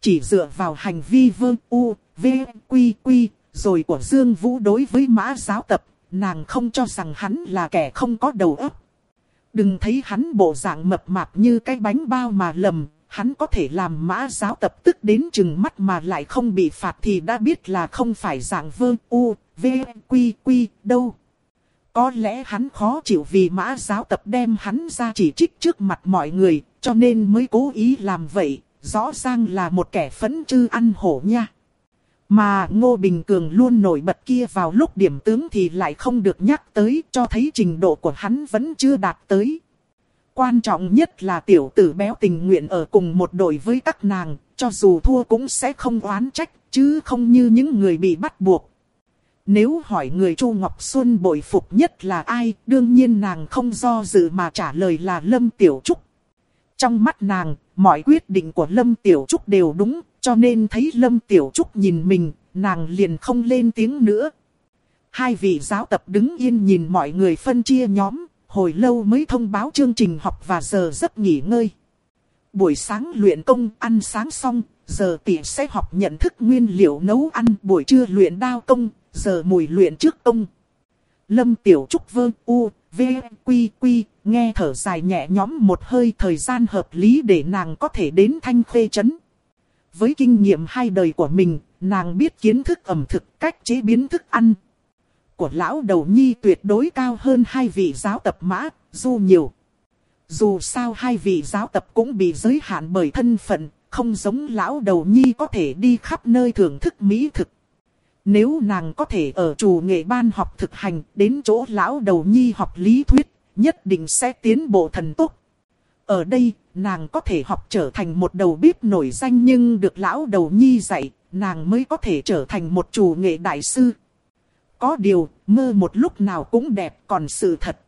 Chỉ dựa vào hành vi vương u, v, quy quy, rồi của Dương Vũ đối với mã giáo tập, nàng không cho rằng hắn là kẻ không có đầu óc. Đừng thấy hắn bộ dạng mập mạp như cái bánh bao mà lầm, hắn có thể làm mã giáo tập tức đến chừng mắt mà lại không bị phạt thì đã biết là không phải dạng vương u, v, quy quy đâu. Có lẽ hắn khó chịu vì mã giáo tập đem hắn ra chỉ trích trước mặt mọi người, cho nên mới cố ý làm vậy, rõ ràng là một kẻ phấn chư ăn hổ nha. Mà Ngô Bình Cường luôn nổi bật kia vào lúc điểm tướng thì lại không được nhắc tới cho thấy trình độ của hắn vẫn chưa đạt tới. Quan trọng nhất là tiểu tử béo tình nguyện ở cùng một đội với các nàng, cho dù thua cũng sẽ không oán trách, chứ không như những người bị bắt buộc. Nếu hỏi người Chu Ngọc Xuân bội phục nhất là ai, đương nhiên nàng không do dự mà trả lời là Lâm Tiểu Trúc. Trong mắt nàng, mọi quyết định của Lâm Tiểu Trúc đều đúng, cho nên thấy Lâm Tiểu Trúc nhìn mình, nàng liền không lên tiếng nữa. Hai vị giáo tập đứng yên nhìn mọi người phân chia nhóm, hồi lâu mới thông báo chương trình học và giờ giấc nghỉ ngơi. Buổi sáng luyện công ăn sáng xong, giờ tỉ sẽ học nhận thức nguyên liệu nấu ăn, buổi trưa luyện đao công, giờ mùi luyện trước công. Lâm Tiểu Trúc vơ u, v, quy quy, nghe thở dài nhẹ nhõm một hơi thời gian hợp lý để nàng có thể đến thanh khê chấn. Với kinh nghiệm hai đời của mình, nàng biết kiến thức ẩm thực, cách chế biến thức ăn. Của lão đầu nhi tuyệt đối cao hơn hai vị giáo tập mã, dù nhiều. Dù sao hai vị giáo tập cũng bị giới hạn bởi thân phận, không giống lão đầu nhi có thể đi khắp nơi thưởng thức mỹ thực. Nếu nàng có thể ở chủ nghệ ban học thực hành đến chỗ lão đầu nhi học lý thuyết, nhất định sẽ tiến bộ thần tốc. Ở đây, nàng có thể học trở thành một đầu bếp nổi danh nhưng được lão đầu nhi dạy, nàng mới có thể trở thành một chủ nghệ đại sư. Có điều, mơ một lúc nào cũng đẹp còn sự thật.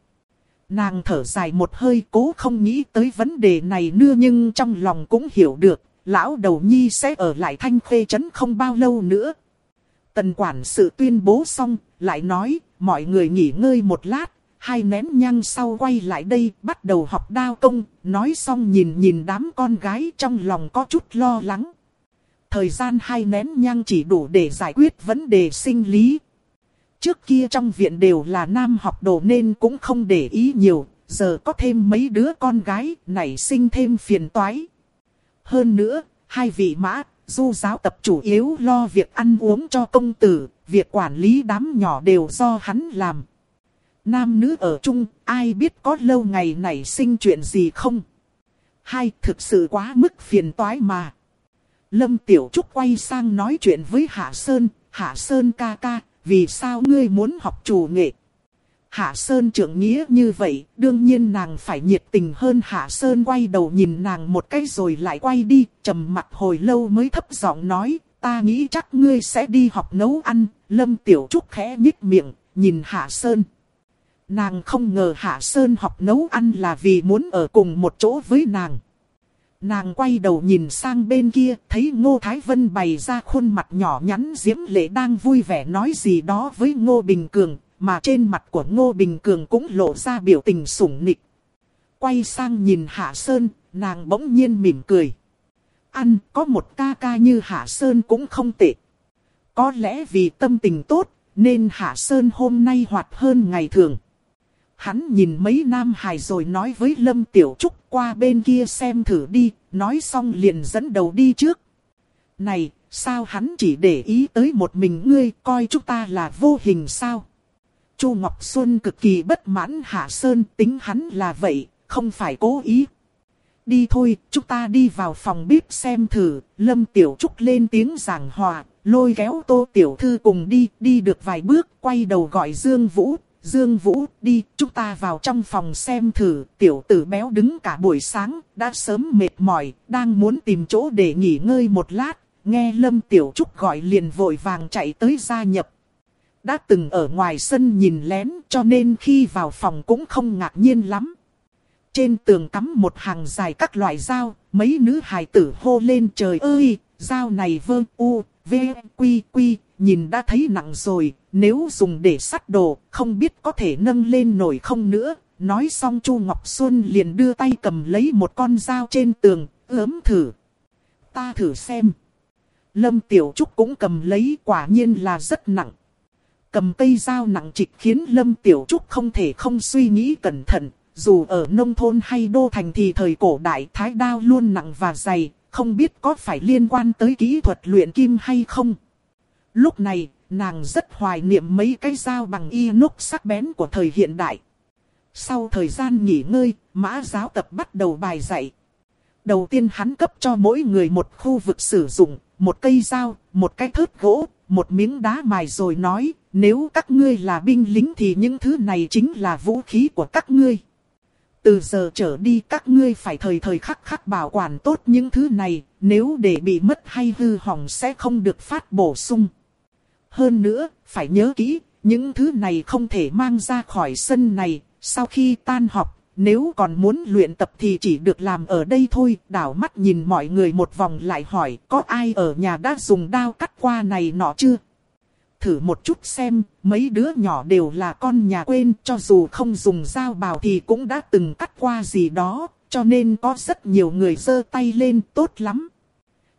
Nàng thở dài một hơi cố không nghĩ tới vấn đề này nữa nhưng trong lòng cũng hiểu được, lão đầu nhi sẽ ở lại thanh khê trấn không bao lâu nữa. Tần quản sự tuyên bố xong, lại nói, mọi người nghỉ ngơi một lát, hai nén nhang sau quay lại đây bắt đầu học đao công, nói xong nhìn nhìn đám con gái trong lòng có chút lo lắng. Thời gian hai nén nhang chỉ đủ để giải quyết vấn đề sinh lý. Trước kia trong viện đều là nam học đồ nên cũng không để ý nhiều, giờ có thêm mấy đứa con gái, nảy sinh thêm phiền toái. Hơn nữa, hai vị mã, du giáo tập chủ yếu lo việc ăn uống cho công tử, việc quản lý đám nhỏ đều do hắn làm. Nam nữ ở chung, ai biết có lâu ngày này sinh chuyện gì không? Hai, thực sự quá mức phiền toái mà. Lâm Tiểu Trúc quay sang nói chuyện với Hạ Sơn, Hạ Sơn ca ca, vì sao ngươi muốn học chủ nghệ? Hạ Sơn trưởng nghĩa như vậy, đương nhiên nàng phải nhiệt tình hơn Hạ Sơn quay đầu nhìn nàng một cái rồi lại quay đi, trầm mặt hồi lâu mới thấp giọng nói, ta nghĩ chắc ngươi sẽ đi học nấu ăn, Lâm Tiểu Trúc khẽ nhích miệng, nhìn Hạ Sơn. Nàng không ngờ Hạ Sơn học nấu ăn là vì muốn ở cùng một chỗ với nàng. Nàng quay đầu nhìn sang bên kia, thấy Ngô Thái Vân bày ra khuôn mặt nhỏ nhắn diễm lệ đang vui vẻ nói gì đó với Ngô Bình Cường, mà trên mặt của Ngô Bình Cường cũng lộ ra biểu tình sủng nịch. Quay sang nhìn Hạ Sơn, nàng bỗng nhiên mỉm cười. Ăn, có một ca ca như Hạ Sơn cũng không tệ. Có lẽ vì tâm tình tốt, nên Hạ Sơn hôm nay hoạt hơn ngày thường. Hắn nhìn mấy nam hài rồi nói với Lâm Tiểu Trúc qua bên kia xem thử đi, nói xong liền dẫn đầu đi trước. Này, sao hắn chỉ để ý tới một mình ngươi, coi chúng ta là vô hình sao? Chu Ngọc Xuân cực kỳ bất mãn Hạ Sơn tính hắn là vậy, không phải cố ý. Đi thôi, chúng ta đi vào phòng bếp xem thử, Lâm Tiểu Trúc lên tiếng giảng hòa, lôi kéo Tô Tiểu Thư cùng đi, đi được vài bước, quay đầu gọi Dương Vũ, Dương Vũ, đi, chúng ta vào trong phòng xem thử, tiểu tử béo đứng cả buổi sáng, đã sớm mệt mỏi, đang muốn tìm chỗ để nghỉ ngơi một lát, nghe Lâm Tiểu Trúc gọi liền vội vàng chạy tới gia nhập. Đã từng ở ngoài sân nhìn lén cho nên khi vào phòng cũng không ngạc nhiên lắm. Trên tường cắm một hàng dài các loại dao, mấy nữ hài tử hô lên trời ơi, dao này vơ u, v, quy quy, nhìn đã thấy nặng rồi, nếu dùng để sắt đồ, không biết có thể nâng lên nổi không nữa. Nói xong Chu Ngọc Xuân liền đưa tay cầm lấy một con dao trên tường, ướm thử. Ta thử xem. Lâm Tiểu Trúc cũng cầm lấy quả nhiên là rất nặng. Cầm cây dao nặng trịch khiến Lâm Tiểu Trúc không thể không suy nghĩ cẩn thận. Dù ở nông thôn hay đô thành thì thời cổ đại thái đao luôn nặng và dày, không biết có phải liên quan tới kỹ thuật luyện kim hay không. Lúc này, nàng rất hoài niệm mấy cái dao bằng inox sắc bén của thời hiện đại. Sau thời gian nghỉ ngơi, mã giáo tập bắt đầu bài dạy. Đầu tiên hắn cấp cho mỗi người một khu vực sử dụng, một cây dao, một cái thớt gỗ, một miếng đá mài rồi nói, nếu các ngươi là binh lính thì những thứ này chính là vũ khí của các ngươi. Từ giờ trở đi các ngươi phải thời thời khắc khắc bảo quản tốt những thứ này, nếu để bị mất hay hư hỏng sẽ không được phát bổ sung. Hơn nữa, phải nhớ kỹ, những thứ này không thể mang ra khỏi sân này, sau khi tan học, nếu còn muốn luyện tập thì chỉ được làm ở đây thôi. Đảo mắt nhìn mọi người một vòng lại hỏi, có ai ở nhà đã dùng đao cắt qua này nọ chưa? Thử một chút xem, mấy đứa nhỏ đều là con nhà quên, cho dù không dùng dao bào thì cũng đã từng cắt qua gì đó, cho nên có rất nhiều người giơ tay lên tốt lắm.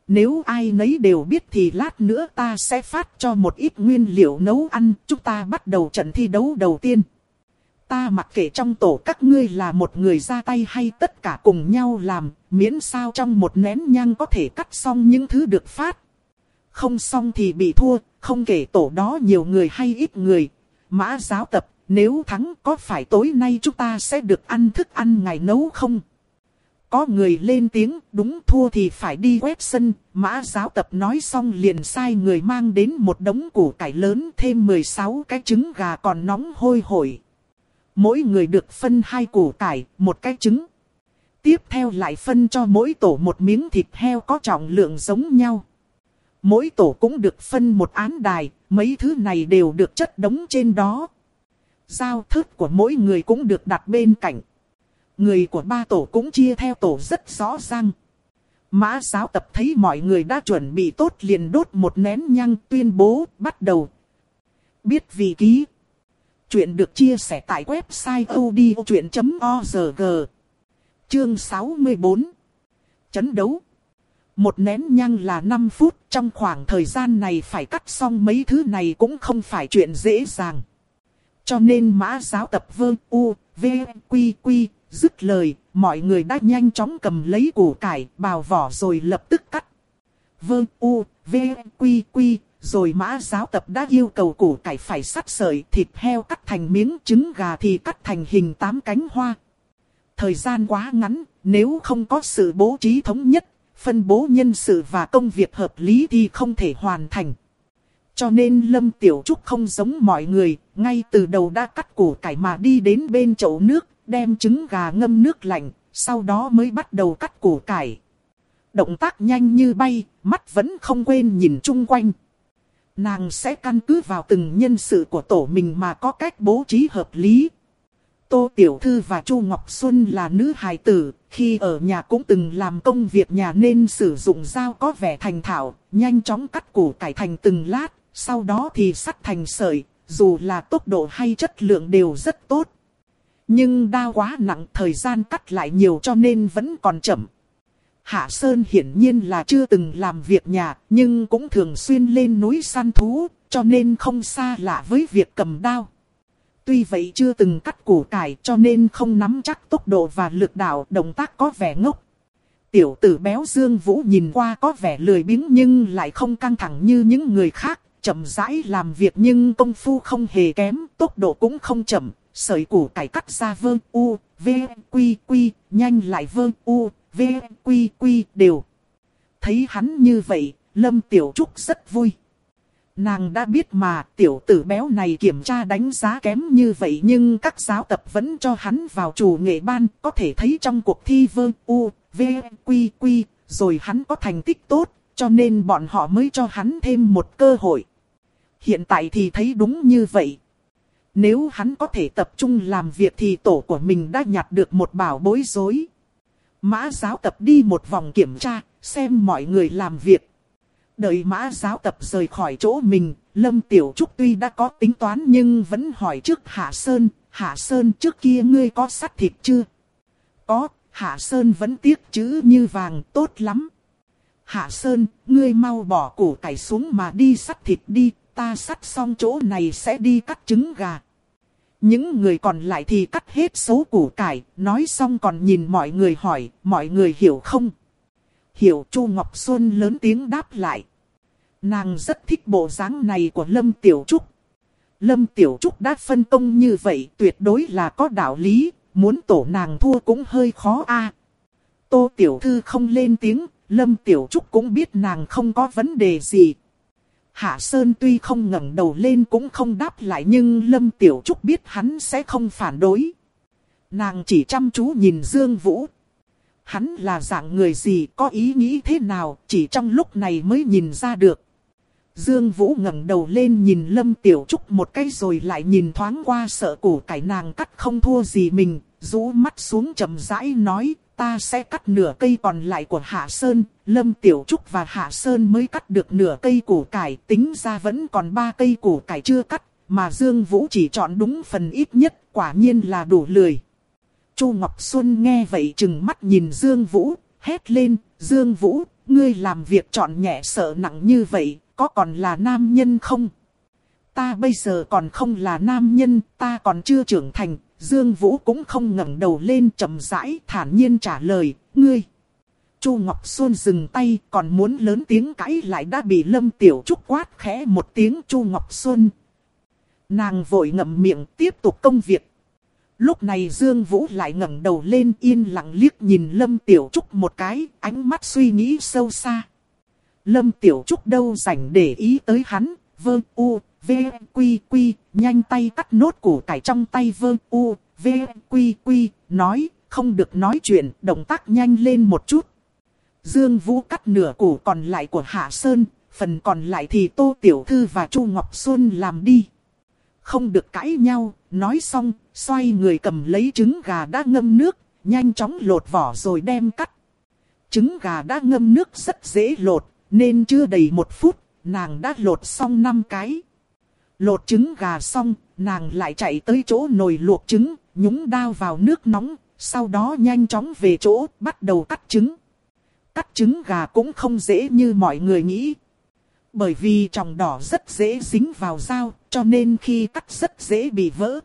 Nếu ai nấy đều biết thì lát nữa ta sẽ phát cho một ít nguyên liệu nấu ăn, chúng ta bắt đầu trận thi đấu đầu tiên. Ta mặc kệ trong tổ các ngươi là một người ra tay hay tất cả cùng nhau làm, miễn sao trong một nén nhang có thể cắt xong những thứ được phát. Không xong thì bị thua, không kể tổ đó nhiều người hay ít người. Mã giáo tập, nếu thắng có phải tối nay chúng ta sẽ được ăn thức ăn ngày nấu không? Có người lên tiếng, đúng thua thì phải đi quét sân, mã giáo tập nói xong liền sai người mang đến một đống củ cải lớn thêm 16 cái trứng gà còn nóng hôi hổi. Mỗi người được phân hai củ cải, một cái trứng. Tiếp theo lại phân cho mỗi tổ một miếng thịt heo có trọng lượng giống nhau. Mỗi tổ cũng được phân một án đài, mấy thứ này đều được chất đống trên đó. Giao thức của mỗi người cũng được đặt bên cạnh. Người của ba tổ cũng chia theo tổ rất rõ ràng. Mã giáo tập thấy mọi người đã chuẩn bị tốt liền đốt một nén nhang tuyên bố bắt đầu. Biết vị ký. Chuyện được chia sẻ tại website odchuyện.org. Chương 64. Chấn đấu. Một nén nhang là 5 phút, trong khoảng thời gian này phải cắt xong mấy thứ này cũng không phải chuyện dễ dàng. Cho nên mã giáo tập vương u, v, quy quy, Dứt lời, mọi người đã nhanh chóng cầm lấy củ cải, bào vỏ rồi lập tức cắt. Vơ u, v, quy quy, rồi mã giáo tập đã yêu cầu củ cải phải sắt sợi thịt heo cắt thành miếng trứng gà thì cắt thành hình tám cánh hoa. Thời gian quá ngắn, nếu không có sự bố trí thống nhất, phân bố nhân sự và công việc hợp lý thì không thể hoàn thành. Cho nên Lâm Tiểu Trúc không giống mọi người, ngay từ đầu đã cắt củ cải mà đi đến bên chậu nước, đem trứng gà ngâm nước lạnh, sau đó mới bắt đầu cắt củ cải. Động tác nhanh như bay, mắt vẫn không quên nhìn chung quanh. Nàng sẽ căn cứ vào từng nhân sự của tổ mình mà có cách bố trí hợp lý. Tô Tiểu Thư và Chu Ngọc Xuân là nữ hài tử, khi ở nhà cũng từng làm công việc nhà nên sử dụng dao có vẻ thành thạo, nhanh chóng cắt củ cải thành từng lát, sau đó thì sắt thành sợi, dù là tốc độ hay chất lượng đều rất tốt. Nhưng đau quá nặng thời gian cắt lại nhiều cho nên vẫn còn chậm. Hạ Sơn hiển nhiên là chưa từng làm việc nhà, nhưng cũng thường xuyên lên núi săn thú, cho nên không xa lạ với việc cầm đao. Tuy vậy chưa từng cắt củ cải cho nên không nắm chắc tốc độ và lực đạo động tác có vẻ ngốc. Tiểu tử béo Dương Vũ nhìn qua có vẻ lười biếng nhưng lại không căng thẳng như những người khác, chậm rãi làm việc nhưng công phu không hề kém, tốc độ cũng không chậm, sợi củ cải cắt ra vương u, v, quy quy, nhanh lại vương u, v, quy quy đều. Thấy hắn như vậy, Lâm Tiểu Trúc rất vui. Nàng đã biết mà tiểu tử béo này kiểm tra đánh giá kém như vậy nhưng các giáo tập vẫn cho hắn vào chủ nghệ ban có thể thấy trong cuộc thi vương u, v, quy quy, rồi hắn có thành tích tốt, cho nên bọn họ mới cho hắn thêm một cơ hội. Hiện tại thì thấy đúng như vậy. Nếu hắn có thể tập trung làm việc thì tổ của mình đã nhặt được một bảo bối rối. Mã giáo tập đi một vòng kiểm tra, xem mọi người làm việc. Đợi mã giáo tập rời khỏi chỗ mình, Lâm Tiểu Trúc tuy đã có tính toán nhưng vẫn hỏi trước Hạ Sơn, Hạ Sơn trước kia ngươi có sắt thịt chưa? Có, Hạ Sơn vẫn tiếc chữ như vàng tốt lắm. Hạ Sơn, ngươi mau bỏ củ cải xuống mà đi sắt thịt đi, ta sắt xong chỗ này sẽ đi cắt trứng gà. Những người còn lại thì cắt hết số củ cải, nói xong còn nhìn mọi người hỏi, mọi người hiểu không? Hiểu Chu Ngọc Xuân lớn tiếng đáp lại. Nàng rất thích bộ dáng này của Lâm Tiểu Trúc. Lâm Tiểu Trúc đã phân công như vậy tuyệt đối là có đạo lý, muốn tổ nàng thua cũng hơi khó a. Tô Tiểu Thư không lên tiếng, Lâm Tiểu Trúc cũng biết nàng không có vấn đề gì. Hạ Sơn tuy không ngẩng đầu lên cũng không đáp lại nhưng Lâm Tiểu Trúc biết hắn sẽ không phản đối. Nàng chỉ chăm chú nhìn Dương Vũ. Hắn là dạng người gì có ý nghĩ thế nào chỉ trong lúc này mới nhìn ra được. Dương Vũ ngẩng đầu lên nhìn Lâm Tiểu Trúc một cái rồi lại nhìn thoáng qua sợ củ cải nàng cắt không thua gì mình, rũ mắt xuống chậm rãi nói, ta sẽ cắt nửa cây còn lại của Hạ Sơn, Lâm Tiểu Trúc và Hạ Sơn mới cắt được nửa cây củ cải, tính ra vẫn còn ba cây củ cải chưa cắt, mà Dương Vũ chỉ chọn đúng phần ít nhất, quả nhiên là đủ lười. Chu Ngọc Xuân nghe vậy chừng mắt nhìn Dương Vũ, hét lên, Dương Vũ, ngươi làm việc chọn nhẹ sợ nặng như vậy, có còn là nam nhân không? Ta bây giờ còn không là nam nhân, ta còn chưa trưởng thành, Dương Vũ cũng không ngẩng đầu lên chậm rãi thản nhiên trả lời, ngươi. Chu Ngọc Xuân dừng tay còn muốn lớn tiếng cãi lại đã bị Lâm Tiểu Trúc quát khẽ một tiếng Chu Ngọc Xuân. Nàng vội ngậm miệng tiếp tục công việc. Lúc này Dương Vũ lại ngẩng đầu lên yên lặng liếc nhìn Lâm Tiểu Trúc một cái, ánh mắt suy nghĩ sâu xa. Lâm Tiểu Trúc đâu rảnh để ý tới hắn, vơ u, v, quy quy, nhanh tay cắt nốt củ cải trong tay vơ u, v, quy quy, nói, không được nói chuyện, động tác nhanh lên một chút. Dương Vũ cắt nửa củ còn lại của Hạ Sơn, phần còn lại thì Tô Tiểu Thư và Chu Ngọc Xuân làm đi. Không được cãi nhau, nói xong, xoay người cầm lấy trứng gà đã ngâm nước, nhanh chóng lột vỏ rồi đem cắt. Trứng gà đã ngâm nước rất dễ lột, nên chưa đầy một phút, nàng đã lột xong năm cái. Lột trứng gà xong, nàng lại chạy tới chỗ nồi luộc trứng, nhúng đao vào nước nóng, sau đó nhanh chóng về chỗ bắt đầu cắt trứng. Cắt trứng gà cũng không dễ như mọi người nghĩ. Bởi vì tròng đỏ rất dễ dính vào dao, cho nên khi cắt rất dễ bị vỡ.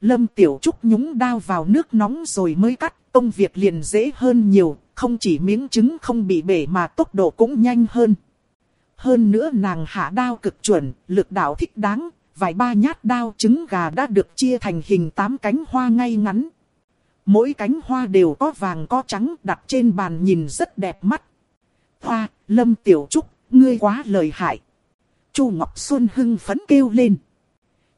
Lâm Tiểu Trúc nhúng đao vào nước nóng rồi mới cắt, công việc liền dễ hơn nhiều, không chỉ miếng trứng không bị bể mà tốc độ cũng nhanh hơn. Hơn nữa nàng hạ đao cực chuẩn, lực đạo thích đáng, vài ba nhát đao trứng gà đã được chia thành hình tám cánh hoa ngay ngắn. Mỗi cánh hoa đều có vàng có trắng đặt trên bàn nhìn rất đẹp mắt. Hoa, Lâm Tiểu Trúc, ngươi quá lời hại. Chu Ngọc Xuân hưng phấn kêu lên.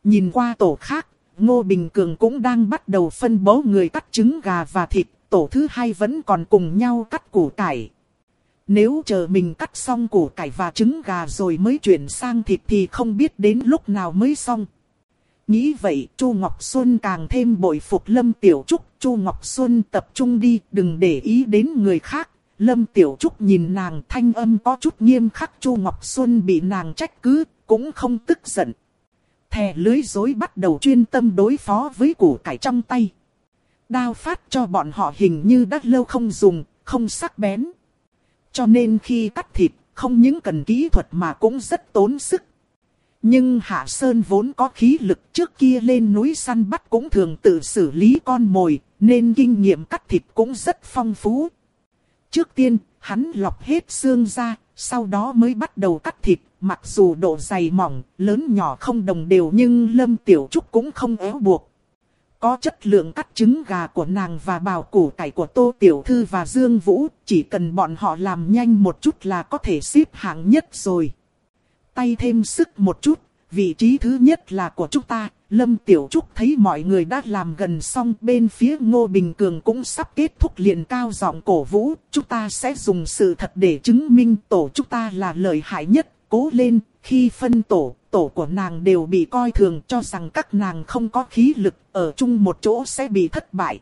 Nhìn qua tổ khác, Ngô Bình Cường cũng đang bắt đầu phân bố người cắt trứng gà và thịt, tổ thứ hai vẫn còn cùng nhau cắt củ cải. Nếu chờ mình cắt xong củ cải và trứng gà rồi mới chuyển sang thịt thì không biết đến lúc nào mới xong. Nghĩ vậy, Chu Ngọc Xuân càng thêm bội phục Lâm Tiểu Trúc. Chu Ngọc Xuân tập trung đi, đừng để ý đến người khác. Lâm Tiểu Trúc nhìn nàng thanh âm có chút nghiêm khắc. Chu Ngọc Xuân bị nàng trách cứ, cũng không tức giận. Thè lưới dối bắt đầu chuyên tâm đối phó với củ cải trong tay. Đao phát cho bọn họ hình như đã lâu không dùng, không sắc bén. Cho nên khi cắt thịt, không những cần kỹ thuật mà cũng rất tốn sức. Nhưng Hạ Sơn vốn có khí lực trước kia lên núi săn bắt cũng thường tự xử lý con mồi, nên kinh nghiệm cắt thịt cũng rất phong phú. Trước tiên, hắn lọc hết xương ra, sau đó mới bắt đầu cắt thịt, mặc dù độ dày mỏng, lớn nhỏ không đồng đều nhưng Lâm Tiểu Trúc cũng không éo buộc. Có chất lượng cắt trứng gà của nàng và bào củ cải của Tô Tiểu Thư và Dương Vũ, chỉ cần bọn họ làm nhanh một chút là có thể xếp hạng nhất rồi. Tay thêm sức một chút, vị trí thứ nhất là của chúng ta. Lâm Tiểu Trúc thấy mọi người đã làm gần xong bên phía Ngô Bình Cường cũng sắp kết thúc liền cao giọng cổ vũ. Chúng ta sẽ dùng sự thật để chứng minh tổ chúng ta là lợi hại nhất. Cố lên, khi phân tổ, tổ của nàng đều bị coi thường cho rằng các nàng không có khí lực, ở chung một chỗ sẽ bị thất bại.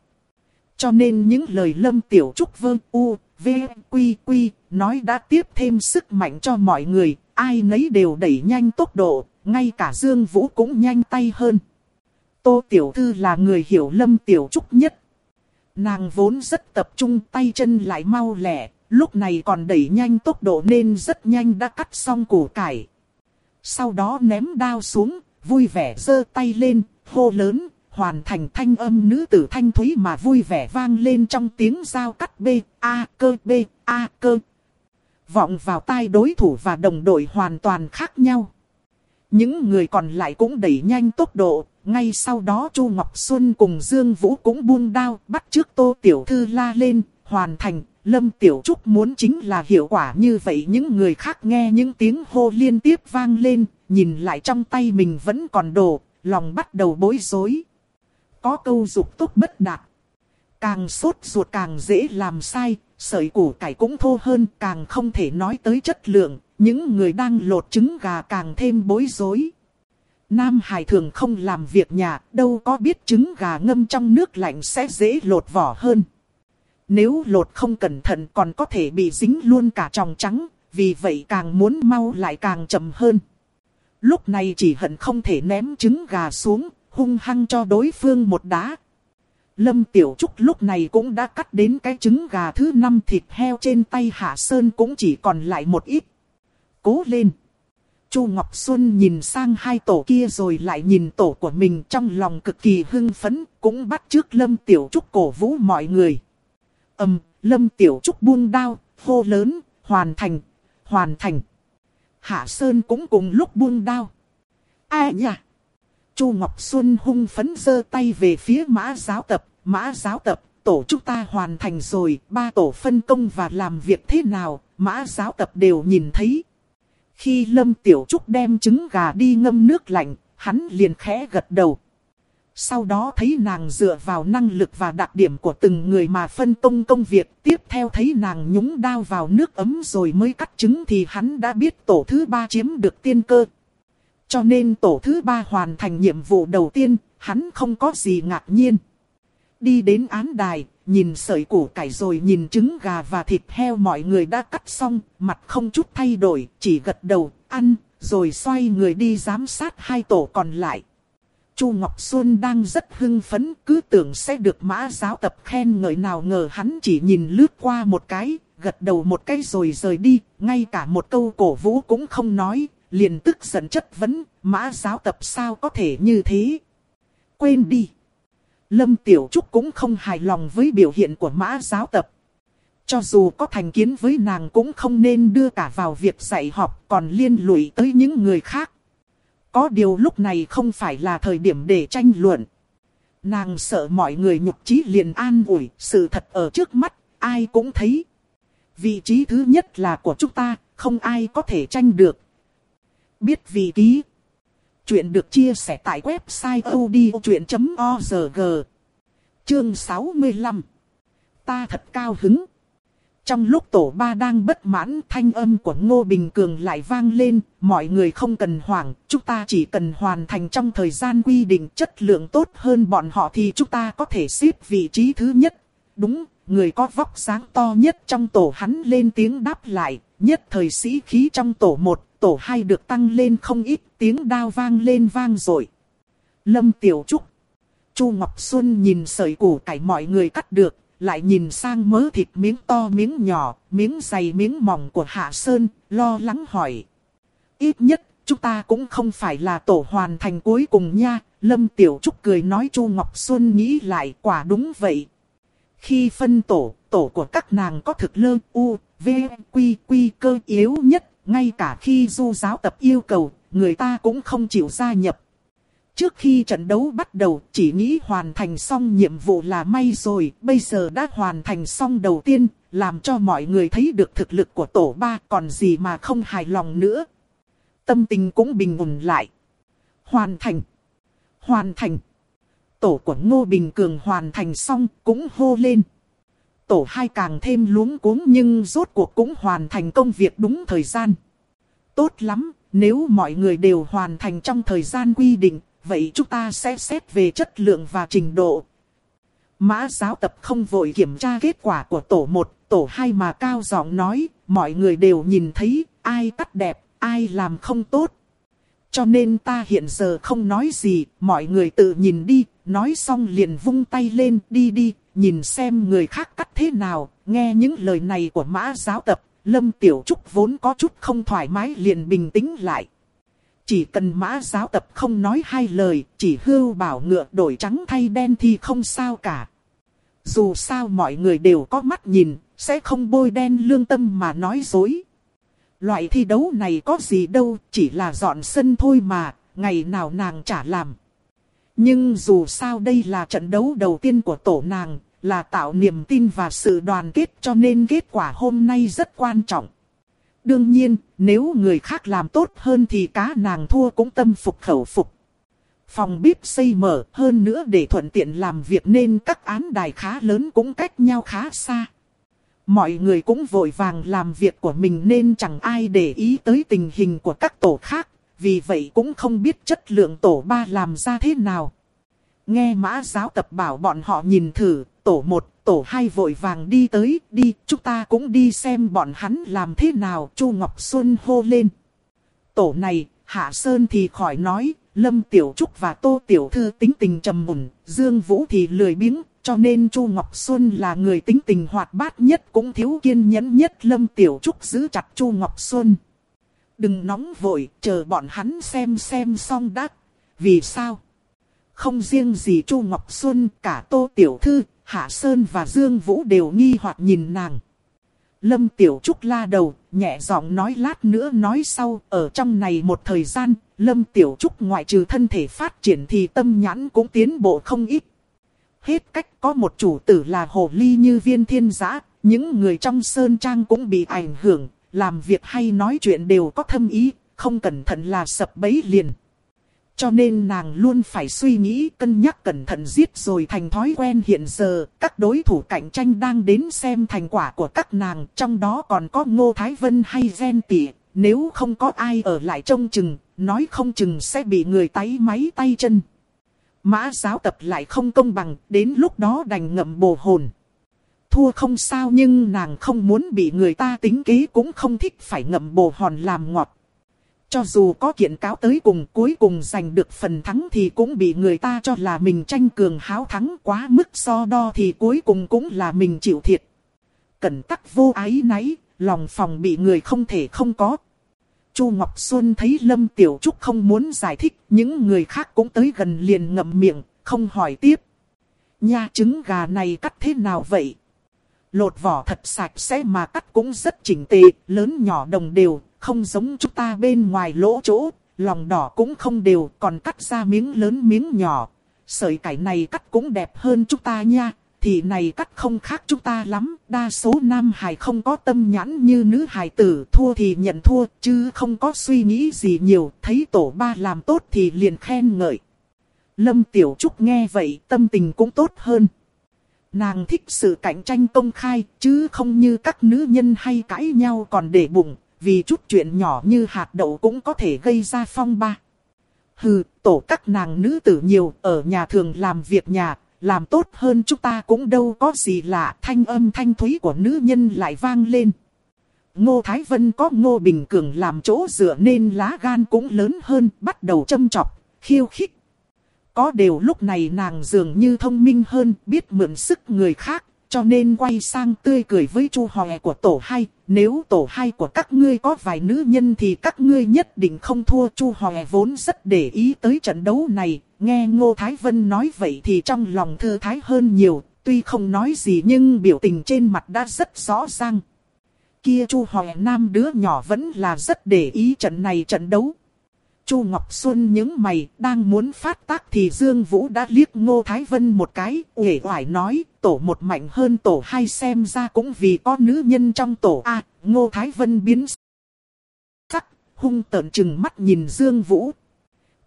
Cho nên những lời Lâm Tiểu Trúc vương u, v, quy quy, nói đã tiếp thêm sức mạnh cho mọi người, ai nấy đều đẩy nhanh tốc độ, ngay cả Dương Vũ cũng nhanh tay hơn. Tô Tiểu Thư là người hiểu Lâm Tiểu Trúc nhất. Nàng vốn rất tập trung tay chân lại mau lẹ, lúc này còn đẩy nhanh tốc độ nên rất nhanh đã cắt xong củ cải. Sau đó ném đao xuống, vui vẻ giơ tay lên, hô lớn, hoàn thành thanh âm nữ tử thanh thúy mà vui vẻ vang lên trong tiếng giao cắt B, A, cơ, B, A, cơ. Vọng vào tai đối thủ và đồng đội hoàn toàn khác nhau. Những người còn lại cũng đẩy nhanh tốc độ, ngay sau đó Chu Ngọc Xuân cùng Dương Vũ cũng buông đao, bắt trước Tô Tiểu Thư la lên, hoàn thành, Lâm Tiểu Trúc muốn chính là hiệu quả như vậy những người khác nghe những tiếng hô liên tiếp vang lên, nhìn lại trong tay mình vẫn còn đồ, lòng bắt đầu bối rối. Có câu dục tốt bất đạt. Càng sốt ruột càng dễ làm sai, sợi củ cải cũng thô hơn càng không thể nói tới chất lượng, những người đang lột trứng gà càng thêm bối rối. Nam Hải thường không làm việc nhà, đâu có biết trứng gà ngâm trong nước lạnh sẽ dễ lột vỏ hơn. Nếu lột không cẩn thận còn có thể bị dính luôn cả tròng trắng, vì vậy càng muốn mau lại càng chậm hơn. Lúc này chỉ hận không thể ném trứng gà xuống, hung hăng cho đối phương một đá. Lâm Tiểu Trúc lúc này cũng đã cắt đến cái trứng gà thứ năm thịt heo trên tay Hạ Sơn cũng chỉ còn lại một ít. Cố lên! Chu Ngọc Xuân nhìn sang hai tổ kia rồi lại nhìn tổ của mình trong lòng cực kỳ hưng phấn, cũng bắt trước Lâm Tiểu Trúc cổ vũ mọi người. Âm, Lâm Tiểu Trúc buông đao, hô lớn, hoàn thành, hoàn thành. Hạ Sơn cũng cùng lúc buông đao. Ai nhỉ? Chu Ngọc Xuân hung phấn giơ tay về phía mã giáo tập, mã giáo tập, tổ chúng ta hoàn thành rồi, ba tổ phân công và làm việc thế nào, mã giáo tập đều nhìn thấy. Khi Lâm Tiểu Trúc đem trứng gà đi ngâm nước lạnh, hắn liền khẽ gật đầu. Sau đó thấy nàng dựa vào năng lực và đặc điểm của từng người mà phân công công việc. Tiếp theo thấy nàng nhúng đao vào nước ấm rồi mới cắt trứng thì hắn đã biết tổ thứ ba chiếm được tiên cơ. Cho nên tổ thứ ba hoàn thành nhiệm vụ đầu tiên, hắn không có gì ngạc nhiên. Đi đến án đài, nhìn sợi củ cải rồi nhìn trứng gà và thịt heo mọi người đã cắt xong, mặt không chút thay đổi, chỉ gật đầu, ăn, rồi xoay người đi giám sát hai tổ còn lại. Chu Ngọc Xuân đang rất hưng phấn, cứ tưởng sẽ được mã giáo tập khen ngợi nào ngờ hắn chỉ nhìn lướt qua một cái, gật đầu một cái rồi rời đi, ngay cả một câu cổ vũ cũng không nói, liền tức giận chất vấn, mã giáo tập sao có thể như thế. Quên đi. Lâm Tiểu Trúc cũng không hài lòng với biểu hiện của mã giáo tập. Cho dù có thành kiến với nàng cũng không nên đưa cả vào việc dạy học còn liên lụy tới những người khác. Có điều lúc này không phải là thời điểm để tranh luận. Nàng sợ mọi người nhục trí liền an ủi, sự thật ở trước mắt, ai cũng thấy. Vị trí thứ nhất là của chúng ta, không ai có thể tranh được. Biết vị ký. Chuyện được chia sẻ tại website odchuyện.org. Chương 65. Ta thật cao hứng. Trong lúc tổ ba đang bất mãn thanh âm của Ngô Bình Cường lại vang lên, mọi người không cần hoảng, chúng ta chỉ cần hoàn thành trong thời gian quy định chất lượng tốt hơn bọn họ thì chúng ta có thể xếp vị trí thứ nhất. Đúng, người có vóc dáng to nhất trong tổ hắn lên tiếng đáp lại, nhất thời sĩ khí trong tổ một, tổ hai được tăng lên không ít, tiếng đao vang lên vang rồi. Lâm Tiểu Trúc Chu Ngọc Xuân nhìn sợi củ cải mọi người cắt được, lại nhìn sang mớ thịt miếng to miếng nhỏ, miếng dày miếng mỏng của Hạ Sơn, lo lắng hỏi. Ít nhất, chúng ta cũng không phải là tổ hoàn thành cuối cùng nha. Lâm Tiểu Trúc cười nói Chu Ngọc Xuân nghĩ lại quả đúng vậy. Khi phân tổ, tổ của các nàng có thực lơ u, v, quy, quy cơ yếu nhất, ngay cả khi du giáo tập yêu cầu, người ta cũng không chịu gia nhập. Trước khi trận đấu bắt đầu, chỉ nghĩ hoàn thành xong nhiệm vụ là may rồi, bây giờ đã hoàn thành xong đầu tiên, làm cho mọi người thấy được thực lực của tổ ba, còn gì mà không hài lòng nữa. Tâm tình cũng bình ổn lại. Hoàn thành. Hoàn thành. Tổ của Ngô Bình Cường hoàn thành xong, cũng hô lên. Tổ hai càng thêm luống cuống nhưng rốt cuộc cũng hoàn thành công việc đúng thời gian. Tốt lắm, nếu mọi người đều hoàn thành trong thời gian quy định, vậy chúng ta sẽ xét về chất lượng và trình độ. Mã giáo tập không vội kiểm tra kết quả của tổ 1, tổ 2 mà cao giọng nói, mọi người đều nhìn thấy, ai cắt đẹp, ai làm không tốt. Cho nên ta hiện giờ không nói gì, mọi người tự nhìn đi, nói xong liền vung tay lên, đi đi, nhìn xem người khác cắt thế nào, nghe những lời này của mã giáo tập, Lâm Tiểu Trúc vốn có chút không thoải mái liền bình tĩnh lại. Chỉ cần mã giáo tập không nói hai lời, chỉ hưu bảo ngựa đổi trắng thay đen thì không sao cả. Dù sao mọi người đều có mắt nhìn, sẽ không bôi đen lương tâm mà nói dối. Loại thi đấu này có gì đâu, chỉ là dọn sân thôi mà, ngày nào nàng chả làm. Nhưng dù sao đây là trận đấu đầu tiên của tổ nàng, là tạo niềm tin và sự đoàn kết cho nên kết quả hôm nay rất quan trọng. Đương nhiên, nếu người khác làm tốt hơn thì cá nàng thua cũng tâm phục khẩu phục. Phòng bếp xây mở hơn nữa để thuận tiện làm việc nên các án đài khá lớn cũng cách nhau khá xa. Mọi người cũng vội vàng làm việc của mình nên chẳng ai để ý tới tình hình của các tổ khác, vì vậy cũng không biết chất lượng tổ ba làm ra thế nào. Nghe mã giáo tập bảo bọn họ nhìn thử, tổ một, tổ hai vội vàng đi tới, đi, chúng ta cũng đi xem bọn hắn làm thế nào, Chu Ngọc Xuân hô lên. Tổ này, Hạ Sơn thì khỏi nói, Lâm Tiểu Trúc và Tô Tiểu Thư tính tình trầm mùn, Dương Vũ thì lười biếng, cho nên Chu Ngọc Xuân là người tính tình hoạt bát nhất cũng thiếu kiên nhẫn nhất Lâm Tiểu Trúc giữ chặt Chu Ngọc Xuân. Đừng nóng vội, chờ bọn hắn xem xem xong đã. Vì sao? Không riêng gì Chu Ngọc Xuân, cả Tô Tiểu Thư, Hạ Sơn và Dương Vũ đều nghi hoặc nhìn nàng. Lâm Tiểu Trúc la đầu, nhẹ giọng nói lát nữa nói sau, ở trong này một thời gian, Lâm Tiểu Trúc ngoại trừ thân thể phát triển thì tâm nhãn cũng tiến bộ không ít. Hết cách có một chủ tử là hồ ly như viên thiên giã, những người trong sơn trang cũng bị ảnh hưởng, làm việc hay nói chuyện đều có thâm ý, không cẩn thận là sập bấy liền. Cho nên nàng luôn phải suy nghĩ cân nhắc cẩn thận giết rồi thành thói quen hiện giờ. Các đối thủ cạnh tranh đang đến xem thành quả của các nàng. Trong đó còn có Ngô Thái Vân hay Gen Tị, Nếu không có ai ở lại trông chừng, nói không chừng sẽ bị người tay máy tay chân. Mã giáo tập lại không công bằng, đến lúc đó đành ngậm bồ hồn. Thua không sao nhưng nàng không muốn bị người ta tính kế cũng không thích phải ngậm bồ hòn làm ngọt. Cho dù có kiện cáo tới cùng cuối cùng giành được phần thắng thì cũng bị người ta cho là mình tranh cường háo thắng quá mức so đo thì cuối cùng cũng là mình chịu thiệt. Cẩn tắc vô ái náy, lòng phòng bị người không thể không có. Chu Ngọc Xuân thấy Lâm Tiểu Trúc không muốn giải thích, những người khác cũng tới gần liền ngậm miệng, không hỏi tiếp. Nha trứng gà này cắt thế nào vậy? Lột vỏ thật sạch sẽ mà cắt cũng rất chỉnh tề, lớn nhỏ đồng đều, không giống chúng ta bên ngoài lỗ chỗ, lòng đỏ cũng không đều, còn cắt ra miếng lớn miếng nhỏ. Sợi cải này cắt cũng đẹp hơn chúng ta nha, thì này cắt không khác chúng ta lắm, đa số nam hài không có tâm nhãn như nữ hài tử, thua thì nhận thua, chứ không có suy nghĩ gì nhiều, thấy tổ ba làm tốt thì liền khen ngợi. Lâm Tiểu Trúc nghe vậy, tâm tình cũng tốt hơn. Nàng thích sự cạnh tranh công khai, chứ không như các nữ nhân hay cãi nhau còn để bụng, vì chút chuyện nhỏ như hạt đậu cũng có thể gây ra phong ba. Hừ, tổ các nàng nữ tử nhiều, ở nhà thường làm việc nhà, làm tốt hơn chúng ta cũng đâu có gì lạ. Thanh âm thanh thúy của nữ nhân lại vang lên. Ngô Thái Vân có Ngô Bình Cường làm chỗ dựa nên lá gan cũng lớn hơn, bắt đầu châm chọc, khiêu khích. Có điều lúc này nàng dường như thông minh hơn, biết mượn sức người khác, cho nên quay sang tươi cười với chu hòe của tổ hai. Nếu tổ hai của các ngươi có vài nữ nhân thì các ngươi nhất định không thua. Chu hòe vốn rất để ý tới trận đấu này. Nghe Ngô Thái Vân nói vậy thì trong lòng thư thái hơn nhiều. Tuy không nói gì nhưng biểu tình trên mặt đã rất rõ ràng. Kia chu hòe nam đứa nhỏ vẫn là rất để ý trận này trận đấu. Chu Ngọc Xuân những mày đang muốn phát tác thì Dương Vũ đã liếc Ngô Thái Vân một cái, uể oải nói, tổ một mạnh hơn tổ hai xem ra cũng vì có nữ nhân trong tổ A, Ngô Thái Vân biến sắc, hung tợn chừng mắt nhìn Dương Vũ.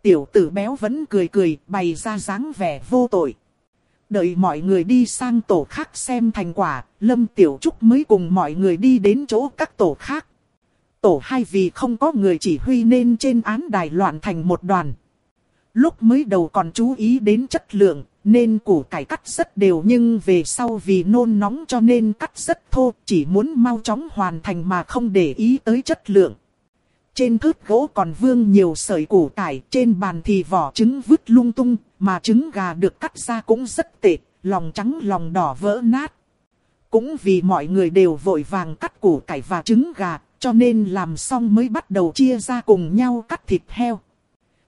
Tiểu tử béo vẫn cười cười, bày ra dáng vẻ vô tội. Đợi mọi người đi sang tổ khác xem thành quả, Lâm Tiểu Trúc mới cùng mọi người đi đến chỗ các tổ khác tổ hai vì không có người chỉ huy nên trên án đài loạn thành một đoàn. Lúc mới đầu còn chú ý đến chất lượng, nên củ cải cắt rất đều nhưng về sau vì nôn nóng cho nên cắt rất thô, chỉ muốn mau chóng hoàn thành mà không để ý tới chất lượng. Trên thớt gỗ còn vương nhiều sợi củ cải, trên bàn thì vỏ trứng vứt lung tung, mà trứng gà được cắt ra cũng rất tệ, lòng trắng lòng đỏ vỡ nát. Cũng vì mọi người đều vội vàng cắt củ cải và trứng gà, cho nên làm xong mới bắt đầu chia ra cùng nhau cắt thịt heo.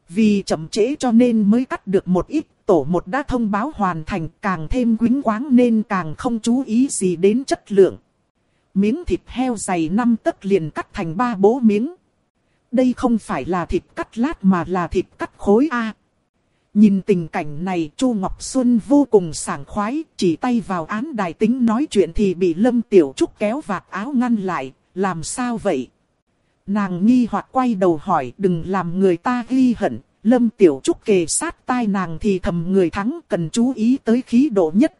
Vì chậm trễ cho nên mới cắt được một ít, tổ một đã thông báo hoàn thành càng thêm quính quáng nên càng không chú ý gì đến chất lượng. Miếng thịt heo dày 5 tấc liền cắt thành ba bố miếng. Đây không phải là thịt cắt lát mà là thịt cắt khối A. Nhìn tình cảnh này Chu Ngọc Xuân vô cùng sảng khoái, chỉ tay vào án đài tính nói chuyện thì bị Lâm Tiểu Trúc kéo vạt áo ngăn lại, làm sao vậy? Nàng nghi hoặc quay đầu hỏi đừng làm người ta ghi hận, Lâm Tiểu Trúc kề sát tai nàng thì thầm người thắng cần chú ý tới khí độ nhất.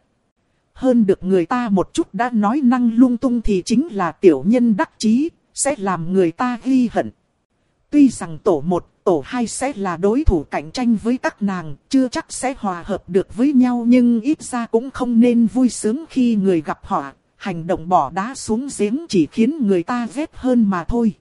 Hơn được người ta một chút đã nói năng lung tung thì chính là tiểu nhân đắc chí, sẽ làm người ta ghi hận. Tuy rằng tổ một, tổ hai sẽ là đối thủ cạnh tranh với các nàng, chưa chắc sẽ hòa hợp được với nhau nhưng ít ra cũng không nên vui sướng khi người gặp họ, hành động bỏ đá xuống giếng chỉ khiến người ta ghét hơn mà thôi.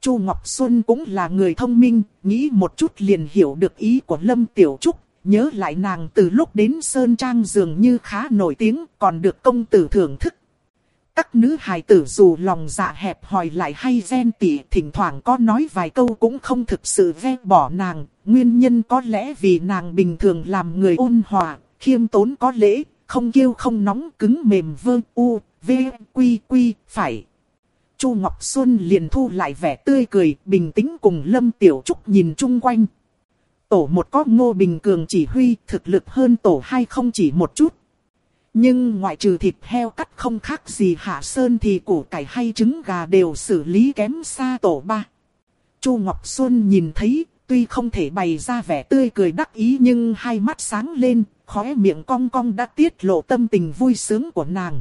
Chu Ngọc Xuân cũng là người thông minh, nghĩ một chút liền hiểu được ý của Lâm Tiểu Trúc, nhớ lại nàng từ lúc đến Sơn Trang dường như khá nổi tiếng, còn được công tử thưởng thức. Các nữ hài tử dù lòng dạ hẹp hòi lại hay ghen tị thỉnh thoảng có nói vài câu cũng không thực sự ven bỏ nàng, nguyên nhân có lẽ vì nàng bình thường làm người ôn hòa, khiêm tốn có lễ, không kêu không nóng cứng mềm vơ u, v, quy quy, phải. Chu Ngọc Xuân liền thu lại vẻ tươi cười, bình tĩnh cùng Lâm Tiểu Trúc nhìn chung quanh. Tổ một có ngô bình cường chỉ huy, thực lực hơn tổ hai không chỉ một chút. Nhưng ngoại trừ thịt heo cắt không khác gì hạ sơn thì củ cải hay trứng gà đều xử lý kém xa tổ ba. Chu Ngọc Xuân nhìn thấy, tuy không thể bày ra vẻ tươi cười đắc ý nhưng hai mắt sáng lên, khóe miệng cong cong đã tiết lộ tâm tình vui sướng của nàng.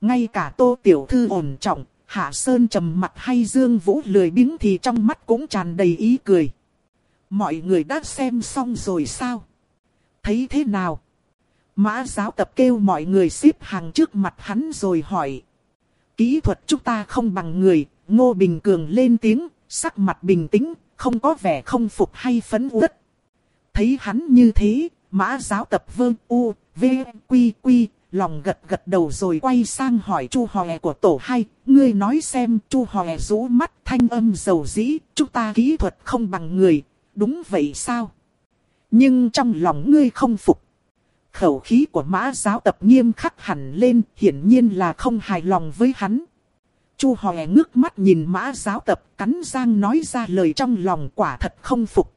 Ngay cả tô tiểu thư ổn trọng, hạ sơn trầm mặt hay dương vũ lười biếng thì trong mắt cũng tràn đầy ý cười. Mọi người đã xem xong rồi sao? Thấy thế nào? Mã giáo tập kêu mọi người xếp hàng trước mặt hắn rồi hỏi. Kỹ thuật chúng ta không bằng người, Ngô Bình Cường lên tiếng, sắc mặt bình tĩnh, không có vẻ không phục hay phấn uất. Thấy hắn như thế, mã giáo tập vương u, v, quy quy, lòng gật gật đầu rồi quay sang hỏi chu hòe của tổ hai, ngươi nói xem chu hòe rũ mắt thanh âm dầu dĩ, chúng ta kỹ thuật không bằng người, đúng vậy sao? Nhưng trong lòng ngươi không phục. Khẩu khí của mã giáo tập nghiêm khắc hẳn lên, hiển nhiên là không hài lòng với hắn. Chu hòe ngước mắt nhìn mã giáo tập cắn răng nói ra lời trong lòng quả thật không phục.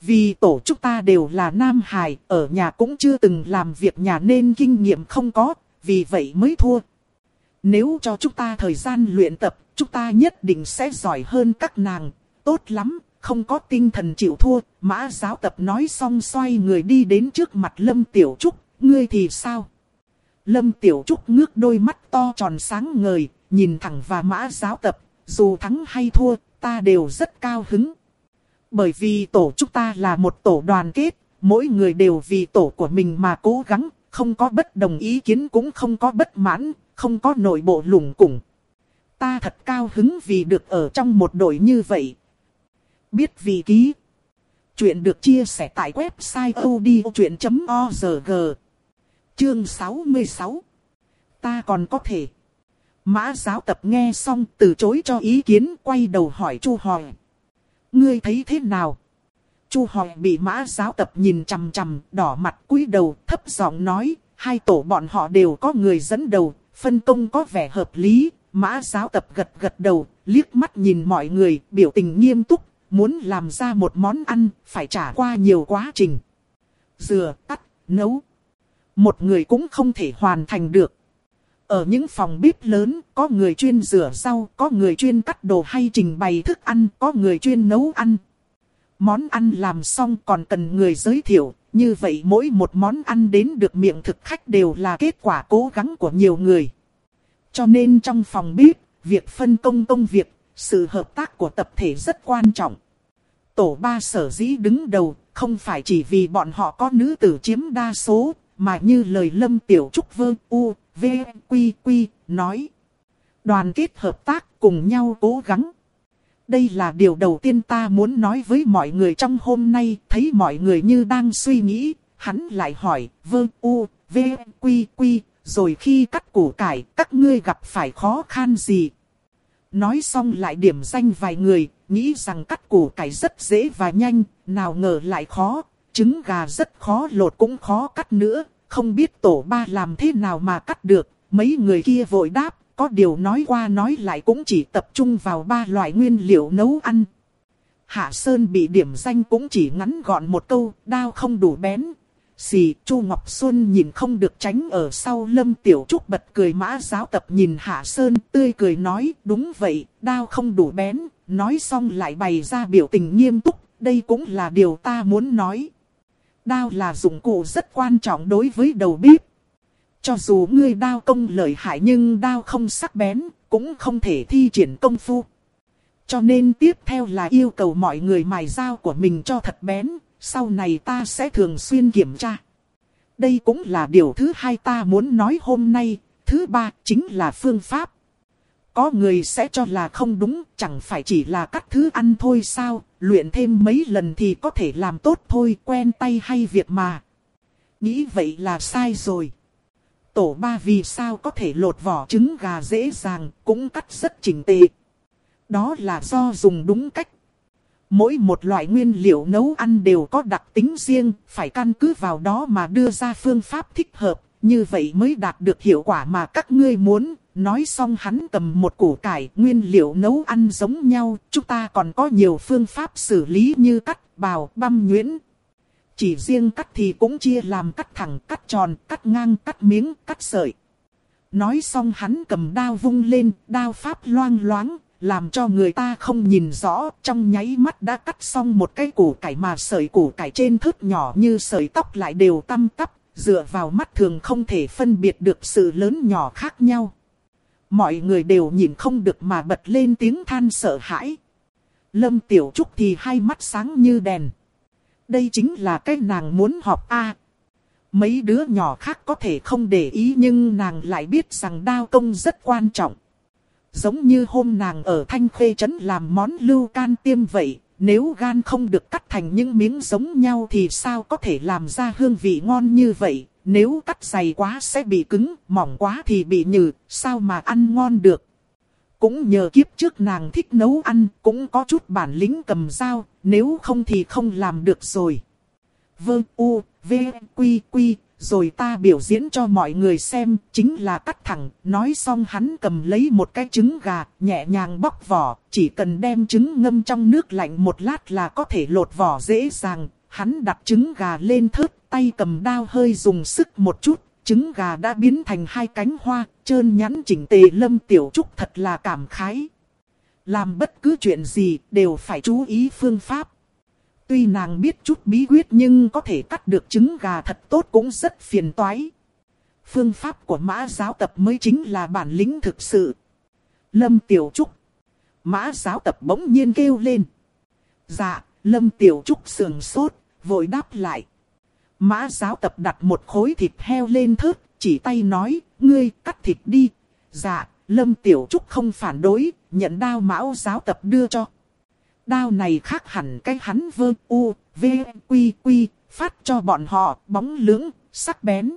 Vì tổ chúng ta đều là nam hài, ở nhà cũng chưa từng làm việc nhà nên kinh nghiệm không có, vì vậy mới thua. Nếu cho chúng ta thời gian luyện tập, chúng ta nhất định sẽ giỏi hơn các nàng. Tốt lắm, không có tinh thần chịu thua. Mã giáo tập nói xong xoay người đi đến trước mặt Lâm Tiểu Trúc, ngươi thì sao? Lâm Tiểu Trúc ngước đôi mắt to tròn sáng ngời, nhìn thẳng vào mã giáo tập, dù thắng hay thua, ta đều rất cao hứng. Bởi vì tổ chúng ta là một tổ đoàn kết, mỗi người đều vì tổ của mình mà cố gắng, không có bất đồng ý kiến cũng không có bất mãn, không có nội bộ lủng củng. Ta thật cao hứng vì được ở trong một đội như vậy. Biết vì ký. Chuyện được chia sẻ tại website odchuyện.org. Chương 66 Ta còn có thể. Mã giáo tập nghe xong từ chối cho ý kiến quay đầu hỏi Chu Hòi. Ngươi thấy thế nào? Chu Hòi bị mã giáo tập nhìn chằm chằm, đỏ mặt cúi đầu, thấp giọng nói, hai tổ bọn họ đều có người dẫn đầu, phân công có vẻ hợp lý. Mã giáo tập gật gật đầu, liếc mắt nhìn mọi người, biểu tình nghiêm túc, muốn làm ra một món ăn, phải trả qua nhiều quá trình. Dừa, cắt, nấu. Một người cũng không thể hoàn thành được. Ở những phòng bếp lớn, có người chuyên rửa rau, có người chuyên cắt đồ hay trình bày thức ăn, có người chuyên nấu ăn. Món ăn làm xong còn cần người giới thiệu, như vậy mỗi một món ăn đến được miệng thực khách đều là kết quả cố gắng của nhiều người. Cho nên trong phòng bếp, việc phân công công việc, sự hợp tác của tập thể rất quan trọng. Tổ ba sở dĩ đứng đầu, không phải chỉ vì bọn họ có nữ tử chiếm đa số, mà như lời Lâm Tiểu Trúc vương U, V, Quy, Quy, nói. Đoàn kết hợp tác cùng nhau cố gắng. Đây là điều đầu tiên ta muốn nói với mọi người trong hôm nay, thấy mọi người như đang suy nghĩ, hắn lại hỏi, Vơ U, V, Quy, Quy, rồi khi cắt củ cải, các ngươi gặp phải khó khăn gì? Nói xong lại điểm danh vài người, nghĩ rằng cắt củ cải rất dễ và nhanh, nào ngờ lại khó, trứng gà rất khó lột cũng khó cắt nữa, không biết tổ ba làm thế nào mà cắt được, mấy người kia vội đáp, có điều nói qua nói lại cũng chỉ tập trung vào ba loại nguyên liệu nấu ăn. Hạ Sơn bị điểm danh cũng chỉ ngắn gọn một câu, đao không đủ bén. Xì, Chu Ngọc Xuân nhìn không được tránh ở sau Lâm Tiểu Trúc bật cười mã giáo tập nhìn Hạ Sơn tươi cười nói, đúng vậy, đao không đủ bén, nói xong lại bày ra biểu tình nghiêm túc, đây cũng là điều ta muốn nói. Đao là dụng cụ rất quan trọng đối với đầu bếp. Cho dù ngươi đao công lợi hại nhưng đao không sắc bén, cũng không thể thi triển công phu. Cho nên tiếp theo là yêu cầu mọi người mài dao của mình cho thật bén, sau này ta sẽ thường xuyên kiểm tra. Đây cũng là điều thứ hai ta muốn nói hôm nay, thứ ba chính là phương pháp. Có người sẽ cho là không đúng, chẳng phải chỉ là cắt thứ ăn thôi sao, luyện thêm mấy lần thì có thể làm tốt thôi, quen tay hay việc mà. Nghĩ vậy là sai rồi. Tổ ba vì sao có thể lột vỏ trứng gà dễ dàng, cũng cắt rất chỉnh tề. Đó là do dùng đúng cách. Mỗi một loại nguyên liệu nấu ăn đều có đặc tính riêng, phải căn cứ vào đó mà đưa ra phương pháp thích hợp, như vậy mới đạt được hiệu quả mà các ngươi muốn. Nói xong hắn cầm một củ cải, nguyên liệu nấu ăn giống nhau, chúng ta còn có nhiều phương pháp xử lý như cắt, bào, băm nhuyễn. Chỉ riêng cắt thì cũng chia làm cắt thẳng, cắt tròn, cắt ngang, cắt miếng, cắt sợi. Nói xong hắn cầm đao vung lên, đao pháp loang loáng, làm cho người ta không nhìn rõ, trong nháy mắt đã cắt xong một cái củ cải mà sợi củ cải trên thước nhỏ như sợi tóc lại đều tăm tắp, dựa vào mắt thường không thể phân biệt được sự lớn nhỏ khác nhau. Mọi người đều nhìn không được mà bật lên tiếng than sợ hãi. Lâm Tiểu Trúc thì hai mắt sáng như đèn. Đây chính là cái nàng muốn họp A. mấy đứa nhỏ khác có thể không để ý nhưng nàng lại biết rằng đao công rất quan trọng. Giống như hôm nàng ở Thanh Khê Trấn làm món lưu can tiêm vậy, nếu gan không được cắt thành những miếng giống nhau thì sao có thể làm ra hương vị ngon như vậy, nếu cắt dày quá sẽ bị cứng, mỏng quá thì bị nhừ, sao mà ăn ngon được. Cũng nhờ kiếp trước nàng thích nấu ăn, cũng có chút bản lĩnh cầm dao, nếu không thì không làm được rồi. Vương u, v, quy quy, rồi ta biểu diễn cho mọi người xem, chính là cắt thẳng, nói xong hắn cầm lấy một cái trứng gà, nhẹ nhàng bóc vỏ, chỉ cần đem trứng ngâm trong nước lạnh một lát là có thể lột vỏ dễ dàng, hắn đặt trứng gà lên thớt, tay cầm đao hơi dùng sức một chút, trứng gà đã biến thành hai cánh hoa, trơn nhắn chỉnh tề lâm tiểu trúc thật là cảm khái. Làm bất cứ chuyện gì đều phải chú ý phương pháp. Tuy nàng biết chút bí quyết nhưng có thể cắt được trứng gà thật tốt cũng rất phiền toái. Phương pháp của mã giáo tập mới chính là bản lĩnh thực sự. Lâm Tiểu Trúc. Mã giáo tập bỗng nhiên kêu lên. Dạ, Lâm Tiểu Trúc sườn sốt, vội đáp lại. Mã giáo tập đặt một khối thịt heo lên thớt, chỉ tay nói, ngươi cắt thịt đi. Dạ, Lâm Tiểu Trúc không phản đối, nhận đao mão giáo tập đưa cho. Đao này khác hẳn cái hắn vơ u, v, quy quy, phát cho bọn họ bóng lưỡng, sắc bén.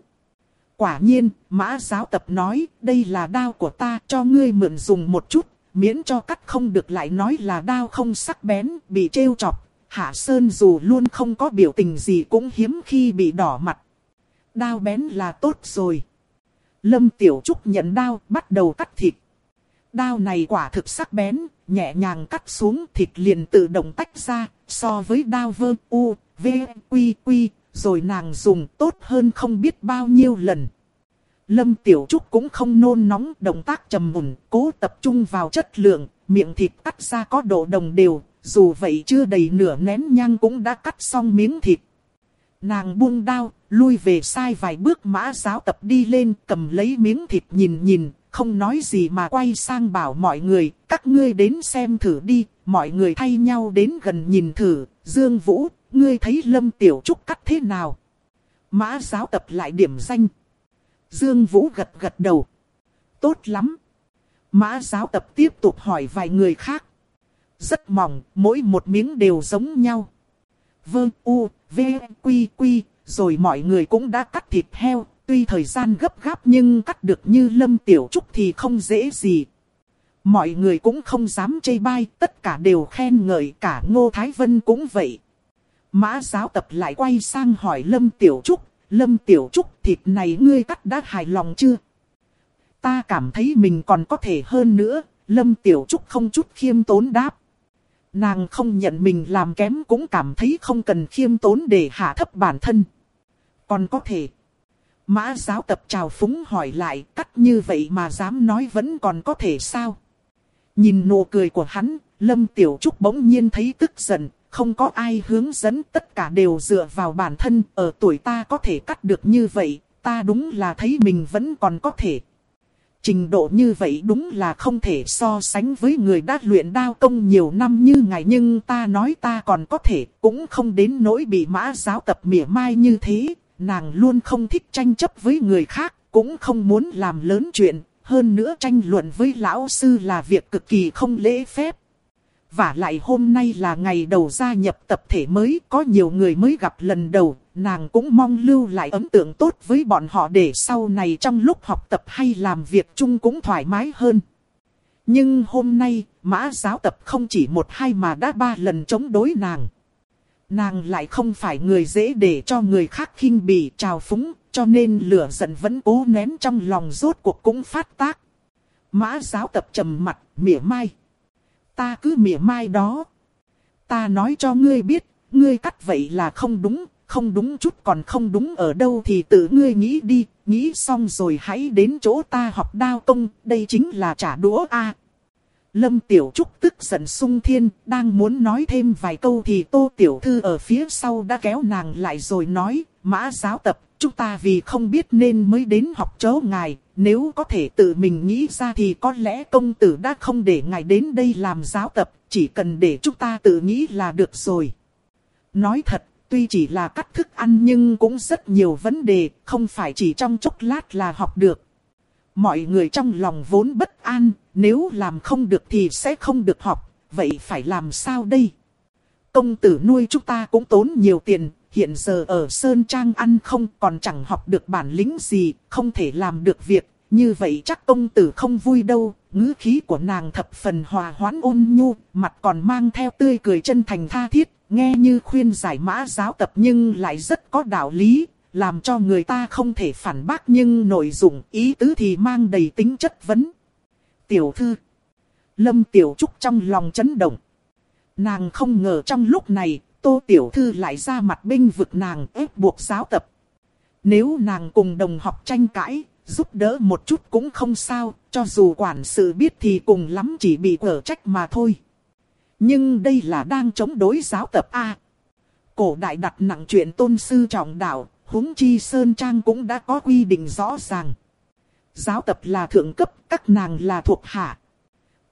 Quả nhiên, mã giáo tập nói, đây là đao của ta, cho ngươi mượn dùng một chút, miễn cho cắt không được lại nói là đao không sắc bén, bị trêu chọc. Hạ Sơn dù luôn không có biểu tình gì cũng hiếm khi bị đỏ mặt. Đao bén là tốt rồi. Lâm Tiểu Trúc nhận đao, bắt đầu cắt thịt. Đao này quả thực sắc bén, nhẹ nhàng cắt xuống thịt liền tự động tách ra, so với đao vơ u, v, quy quy, rồi nàng dùng tốt hơn không biết bao nhiêu lần. Lâm Tiểu Trúc cũng không nôn nóng, động tác trầm mùn, cố tập trung vào chất lượng, miệng thịt cắt ra có độ đồng đều, dù vậy chưa đầy nửa nén nhang cũng đã cắt xong miếng thịt. Nàng buông đao, lui về sai vài bước mã giáo tập đi lên, cầm lấy miếng thịt nhìn nhìn, không nói gì mà quay sang bảo mọi người, các ngươi đến xem thử đi, mọi người thay nhau đến gần nhìn thử, Dương Vũ, ngươi thấy Lâm Tiểu Trúc cắt thế nào? Mã giáo tập lại điểm danh. Dương Vũ gật gật đầu. Tốt lắm. Mã giáo tập tiếp tục hỏi vài người khác. Rất mỏng, mỗi một miếng đều giống nhau. Vương U, V, Quy, Quy, rồi mọi người cũng đã cắt thịt heo. Tuy thời gian gấp gáp nhưng cắt được như Lâm Tiểu Trúc thì không dễ gì. Mọi người cũng không dám chê bai, tất cả đều khen ngợi cả Ngô Thái Vân cũng vậy. Mã giáo tập lại quay sang hỏi Lâm Tiểu Trúc, Lâm Tiểu Trúc thịt này ngươi cắt đã hài lòng chưa? Ta cảm thấy mình còn có thể hơn nữa, Lâm Tiểu Trúc không chút khiêm tốn đáp. Nàng không nhận mình làm kém cũng cảm thấy không cần khiêm tốn để hạ thấp bản thân. Còn có thể. Mã giáo tập chào phúng hỏi lại cắt như vậy mà dám nói vẫn còn có thể sao? Nhìn nụ cười của hắn, Lâm Tiểu Trúc bỗng nhiên thấy tức giận, không có ai hướng dẫn tất cả đều dựa vào bản thân, ở tuổi ta có thể cắt được như vậy, ta đúng là thấy mình vẫn còn có thể. Trình độ như vậy đúng là không thể so sánh với người đã luyện đao công nhiều năm như ngài nhưng ta nói ta còn có thể, cũng không đến nỗi bị mã giáo tập mỉa mai như thế, nàng luôn không thích tranh chấp với người khác, cũng không muốn làm lớn chuyện, hơn nữa tranh luận với lão sư là việc cực kỳ không lễ phép. Và lại hôm nay là ngày đầu gia nhập tập thể mới, có nhiều người mới gặp lần đầu, nàng cũng mong lưu lại ấn tượng tốt với bọn họ để sau này trong lúc học tập hay làm việc chung cũng thoải mái hơn. Nhưng hôm nay, mã giáo tập không chỉ một hai mà đã ba lần chống đối nàng. Nàng lại không phải người dễ để cho người khác khinh bỉ trào phúng, cho nên lửa giận vẫn cố nén trong lòng rốt cuộc cũng phát tác. Mã giáo tập trầm mặt, mỉa mai. Ta cứ mỉa mai đó. Ta nói cho ngươi biết, ngươi cắt vậy là không đúng, không đúng chút còn không đúng ở đâu thì tự ngươi nghĩ đi, nghĩ xong rồi hãy đến chỗ ta học đao công, đây chính là trả đũa a. Lâm Tiểu Trúc tức giận sung thiên, đang muốn nói thêm vài câu thì Tô Tiểu Thư ở phía sau đã kéo nàng lại rồi nói, mã giáo tập, chúng ta vì không biết nên mới đến học chỗ ngài, nếu có thể tự mình nghĩ ra thì có lẽ công tử đã không để ngài đến đây làm giáo tập, chỉ cần để chúng ta tự nghĩ là được rồi. Nói thật, tuy chỉ là cắt thức ăn nhưng cũng rất nhiều vấn đề, không phải chỉ trong chốc lát là học được. Mọi người trong lòng vốn bất an, nếu làm không được thì sẽ không được học, vậy phải làm sao đây? Công tử nuôi chúng ta cũng tốn nhiều tiền, hiện giờ ở Sơn Trang ăn không còn chẳng học được bản lĩnh gì, không thể làm được việc, như vậy chắc công tử không vui đâu. Ngữ khí của nàng thập phần hòa hoãn ôn nhu, mặt còn mang theo tươi cười chân thành tha thiết, nghe như khuyên giải mã giáo tập nhưng lại rất có đạo lý, làm cho người ta không thể phản bác nhưng nội dung ý tứ thì mang đầy tính chất vấn. Tiểu thư Lâm Tiểu Trúc trong lòng chấn động. Nàng không ngờ trong lúc này, Tô Tiểu Thư lại ra mặt binh vực nàng ép buộc giáo tập. Nếu nàng cùng đồng học tranh cãi, giúp đỡ một chút cũng không sao, cho dù quản sự biết thì cùng lắm chỉ bị ở trách mà thôi. Nhưng đây là đang chống đối giáo tập A. Cổ đại đặt nặng chuyện tôn sư trọng đạo, huống chi Sơn Trang cũng đã có quy định rõ ràng. Giáo tập là thượng cấp, các nàng là thuộc hạ.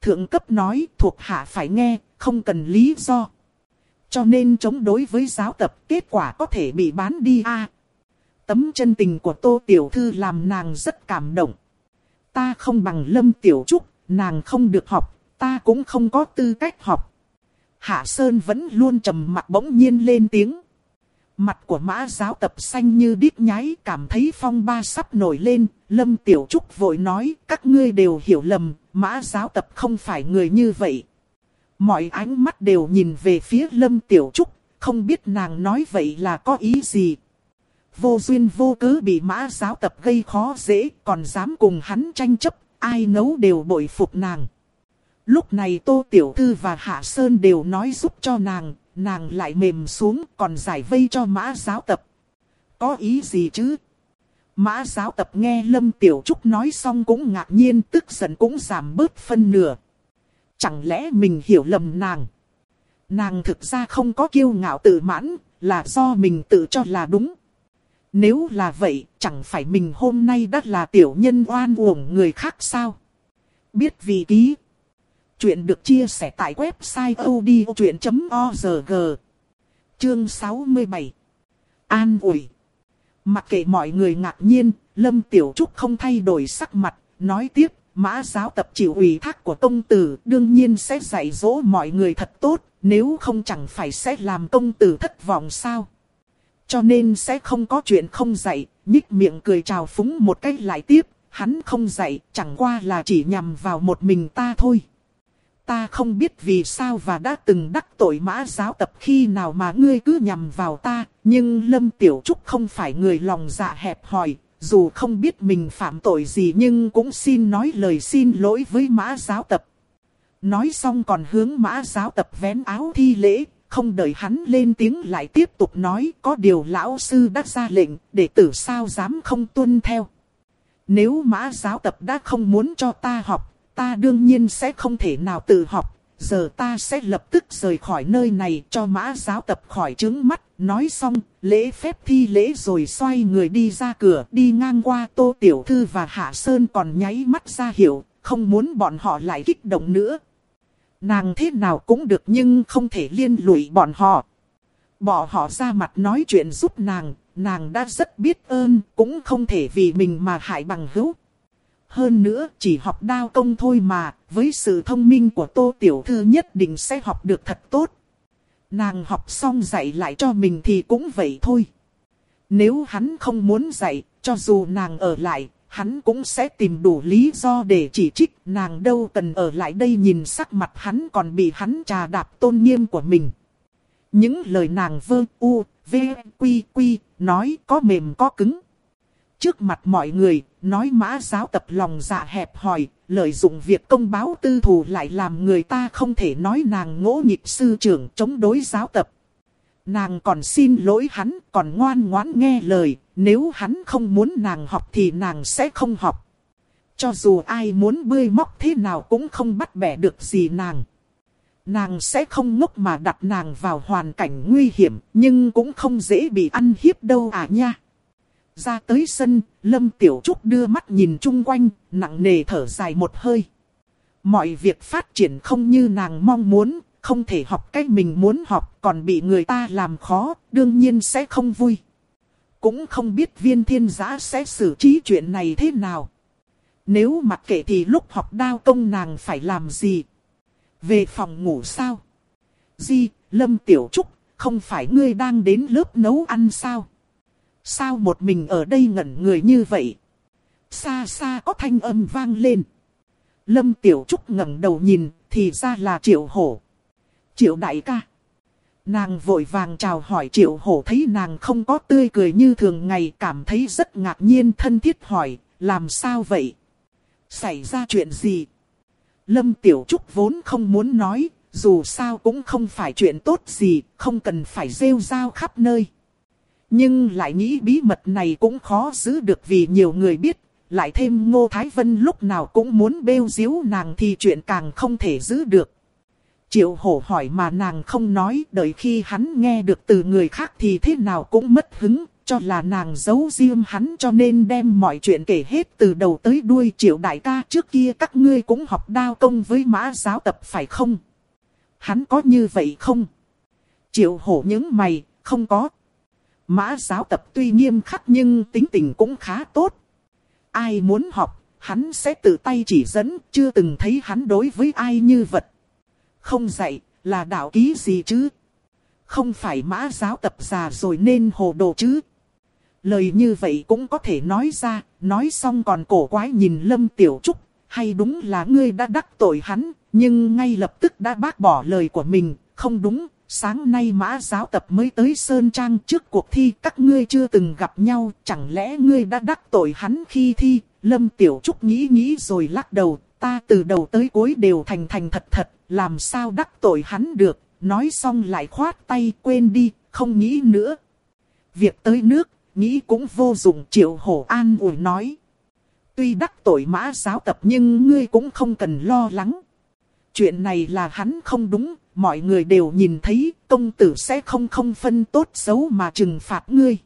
Thượng cấp nói thuộc hạ phải nghe, không cần lý do. Cho nên chống đối với giáo tập kết quả có thể bị bán đi a. tấm chân tình của Tô Tiểu Thư làm nàng rất cảm động. Ta không bằng Lâm Tiểu Trúc, nàng không được học, ta cũng không có tư cách học. Hạ Sơn vẫn luôn trầm mặt bỗng nhiên lên tiếng. Mặt của mã giáo tập xanh như đít nháy cảm thấy phong ba sắp nổi lên. Lâm Tiểu Trúc vội nói các ngươi đều hiểu lầm, mã giáo tập không phải người như vậy. Mọi ánh mắt đều nhìn về phía Lâm Tiểu Trúc, không biết nàng nói vậy là có ý gì. Vô duyên vô cớ bị mã giáo tập gây khó dễ, còn dám cùng hắn tranh chấp, ai nấu đều bội phục nàng. Lúc này Tô Tiểu Thư và Hạ Sơn đều nói giúp cho nàng, nàng lại mềm xuống còn giải vây cho mã giáo tập. Có ý gì chứ? Mã giáo tập nghe Lâm Tiểu Trúc nói xong cũng ngạc nhiên tức giận cũng giảm bớt phân nửa. Chẳng lẽ mình hiểu lầm nàng? Nàng thực ra không có kiêu ngạo tự mãn, là do mình tự cho là đúng. Nếu là vậy, chẳng phải mình hôm nay đã là tiểu nhân oan uổng người khác sao? Biết vì ký. Chuyện được chia sẻ tại website odchuyện.org. Chương 67. An ủi. Mặc kệ mọi người ngạc nhiên, Lâm Tiểu Trúc không thay đổi sắc mặt, nói tiếp, mã giáo tập chịu ủy thác của công tử, đương nhiên sẽ dạy dỗ mọi người thật tốt, nếu không chẳng phải sẽ làm công tử thất vọng sao. Cho nên sẽ không có chuyện không dạy, nhích miệng cười chào phúng một cách lại tiếp, hắn không dạy, chẳng qua là chỉ nhằm vào một mình ta thôi. Ta không biết vì sao và đã từng đắc tội mã giáo tập khi nào mà ngươi cứ nhằm vào ta, nhưng Lâm Tiểu Trúc không phải người lòng dạ hẹp hòi, dù không biết mình phạm tội gì nhưng cũng xin nói lời xin lỗi với mã giáo tập. Nói xong còn hướng mã giáo tập vén áo thi lễ, không đợi hắn lên tiếng lại tiếp tục nói có điều lão sư đã ra lệnh, để tử sao dám không tuân theo. Nếu mã giáo tập đã không muốn cho ta học, ta đương nhiên sẽ không thể nào tự học. Giờ ta sẽ lập tức rời khỏi nơi này cho mã giáo tập khỏi trứng mắt. Nói xong, lễ phép thi lễ rồi xoay người đi ra cửa, đi ngang qua Tô Tiểu Thư và Hạ Sơn còn nháy mắt ra hiểu, không muốn bọn họ lại kích động nữa. Nàng thế nào cũng được nhưng không thể liên lụy bọn họ. Bỏ họ ra mặt nói chuyện giúp nàng, nàng đã rất biết ơn, cũng không thể vì mình mà hại bằng hữu. Hơn nữa, chỉ học đao công thôi mà, với sự thông minh của Tô Tiểu Thư nhất định sẽ học được thật tốt. Nàng học xong dạy lại cho mình thì cũng vậy thôi. Nếu hắn không muốn dạy, cho dù nàng ở lại, hắn cũng sẽ tìm đủ lý do để chỉ trích. Nàng đâu cần ở lại đây nhìn sắc mặt hắn còn bị hắn trà đạp tôn nghiêm của mình. Những lời nàng vơ u, v, quy quy, nói có mềm có cứng. Trước mặt mọi người, nói mã giáo tập lòng dạ hẹp hòi, lợi dụng việc công báo tư thù lại làm người ta không thể nói nàng ngỗ nghịch sư trưởng chống đối giáo tập. Nàng còn xin lỗi hắn, còn ngoan ngoãn nghe lời, nếu hắn không muốn nàng học thì nàng sẽ không học. Cho dù ai muốn bươi móc thế nào cũng không bắt bẻ được gì nàng. Nàng sẽ không ngốc mà đặt nàng vào hoàn cảnh nguy hiểm, nhưng cũng không dễ bị ăn hiếp đâu à nha. Ra tới sân, Lâm Tiểu Trúc đưa mắt nhìn chung quanh, nặng nề thở dài một hơi. Mọi việc phát triển không như nàng mong muốn, không thể học cách mình muốn học, còn bị người ta làm khó, đương nhiên sẽ không vui. Cũng không biết viên thiên giã sẽ xử trí chuyện này thế nào. Nếu mặc kệ thì lúc học đao công nàng phải làm gì? Về phòng ngủ sao? Di, Lâm Tiểu Trúc, không phải ngươi đang đến lớp nấu ăn sao? Sao một mình ở đây ngẩn người như vậy? Xa xa có thanh âm vang lên. Lâm Tiểu Trúc ngẩng đầu nhìn, thì ra là Triệu Hổ. Triệu đại ca. Nàng vội vàng chào hỏi Triệu Hổ thấy nàng không có tươi cười như thường ngày cảm thấy rất ngạc nhiên thân thiết hỏi, làm sao vậy? Xảy ra chuyện gì? Lâm Tiểu Trúc vốn không muốn nói, dù sao cũng không phải chuyện tốt gì, không cần phải rêu rao khắp nơi. Nhưng lại nghĩ bí mật này cũng khó giữ được vì nhiều người biết, lại thêm Ngô Thái Vân lúc nào cũng muốn bêu diếu nàng thì chuyện càng không thể giữ được. Triệu hổ hỏi mà nàng không nói, đợi khi hắn nghe được từ người khác thì thế nào cũng mất hứng, cho là nàng giấu riêng hắn cho nên đem mọi chuyện kể hết từ đầu tới đuôi triệu đại ca trước kia các ngươi cũng học đao công với mã giáo tập phải không? Hắn có như vậy không? Triệu hổ những mày, không có. Mã giáo tập tuy nghiêm khắc nhưng tính tình cũng khá tốt. Ai muốn học, hắn sẽ tự tay chỉ dẫn, chưa từng thấy hắn đối với ai như vật. Không dạy, là đạo ký gì chứ? Không phải mã giáo tập già rồi nên hồ đồ chứ. Lời như vậy cũng có thể nói ra, nói xong còn cổ quái nhìn Lâm Tiểu Trúc, hay đúng là ngươi đã đắc tội hắn, nhưng ngay lập tức đã bác bỏ lời của mình, không đúng, sáng nay mã giáo tập mới tới Sơn Trang trước cuộc thi các ngươi chưa từng gặp nhau, chẳng lẽ ngươi đã đắc tội hắn khi thi, Lâm Tiểu Trúc nghĩ nghĩ rồi lắc đầu, ta từ đầu tới cuối đều thành thành thật thật, làm sao đắc tội hắn được, nói xong lại khoát tay quên đi, không nghĩ nữa. Việc tới nước, nghĩ cũng vô dụng triệu hổ an ủi nói. Tuy đắc tội mã giáo tập nhưng ngươi cũng không cần lo lắng. Chuyện này là hắn không đúng, mọi người đều nhìn thấy công tử sẽ không không phân tốt xấu mà trừng phạt ngươi.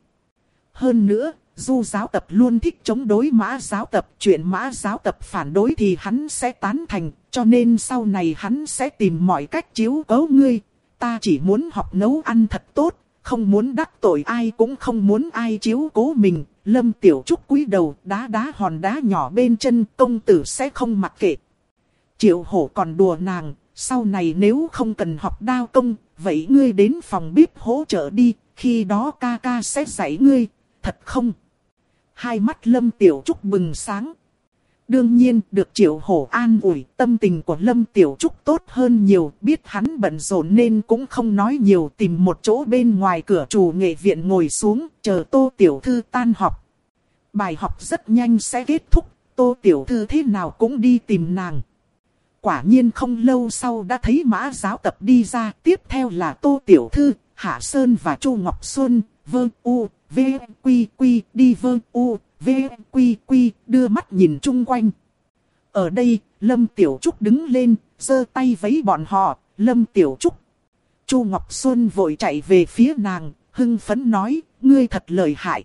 Hơn nữa, du giáo tập luôn thích chống đối mã giáo tập, chuyện mã giáo tập phản đối thì hắn sẽ tán thành, cho nên sau này hắn sẽ tìm mọi cách chiếu cố ngươi. Ta chỉ muốn học nấu ăn thật tốt, không muốn đắc tội ai cũng không muốn ai chiếu cố mình. Lâm Tiểu Trúc cúi đầu đá đá hòn đá nhỏ bên chân công tử sẽ không mặc kệ. Triệu hổ còn đùa nàng, sau này nếu không cần học đao công, vậy ngươi đến phòng bếp hỗ trợ đi, khi đó ca ca sẽ dạy ngươi, thật không? Hai mắt Lâm Tiểu Trúc bừng sáng. Đương nhiên, được Triệu Hổ an ủi, tâm tình của Lâm Tiểu Trúc tốt hơn nhiều, biết hắn bận rộn nên cũng không nói nhiều, tìm một chỗ bên ngoài cửa chủ nghệ viện ngồi xuống, chờ Tô Tiểu Thư tan học. Bài học rất nhanh sẽ kết thúc, Tô Tiểu Thư thế nào cũng đi tìm nàng. Quả nhiên không lâu sau đã thấy mã giáo tập đi ra, tiếp theo là Tô Tiểu Thư, Hạ Sơn và Chu Ngọc Xuân, Vơ U, V, Quy, Quy, đi Vơ U, V, Quy, Quy, đưa mắt nhìn chung quanh. Ở đây, Lâm Tiểu Trúc đứng lên, giơ tay vẫy bọn họ, Lâm Tiểu Trúc. Chu Ngọc Xuân vội chạy về phía nàng, hưng phấn nói, ngươi thật lợi hại.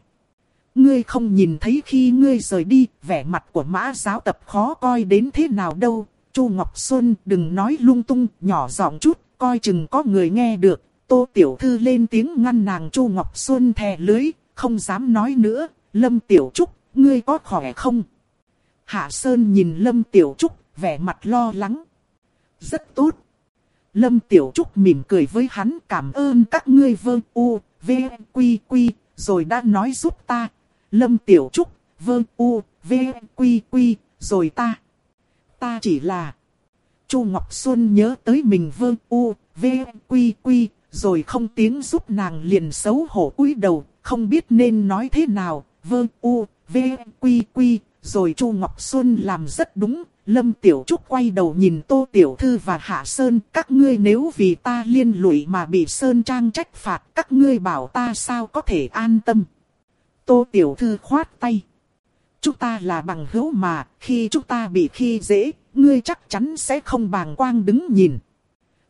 Ngươi không nhìn thấy khi ngươi rời đi, vẻ mặt của mã giáo tập khó coi đến thế nào đâu. Chu Ngọc Xuân đừng nói lung tung, nhỏ giọng chút, coi chừng có người nghe được. Tô Tiểu Thư lên tiếng ngăn nàng Chu Ngọc Xuân thè lưới, không dám nói nữa. Lâm Tiểu Trúc, ngươi có khỏe không? Hạ Sơn nhìn Lâm Tiểu Trúc, vẻ mặt lo lắng. Rất tốt. Lâm Tiểu Trúc mỉm cười với hắn cảm ơn các ngươi vương u, v, quy quy, rồi đã nói giúp ta. Lâm Tiểu Trúc, vương u, v, quy quy, rồi ta. Ta chỉ là... Chu Ngọc Xuân nhớ tới mình vương u, v, quy quy, rồi không tiếng giúp nàng liền xấu hổ cúi đầu, không biết nên nói thế nào, vương u, v, quy quy, rồi Chu Ngọc Xuân làm rất đúng. Lâm Tiểu Trúc quay đầu nhìn Tô Tiểu Thư và Hạ Sơn, các ngươi nếu vì ta liên lụy mà bị Sơn Trang trách phạt, các ngươi bảo ta sao có thể an tâm. Tô Tiểu Thư khoát tay. Chúng ta là bằng hữu mà, khi chúng ta bị khi dễ, ngươi chắc chắn sẽ không bàng quang đứng nhìn.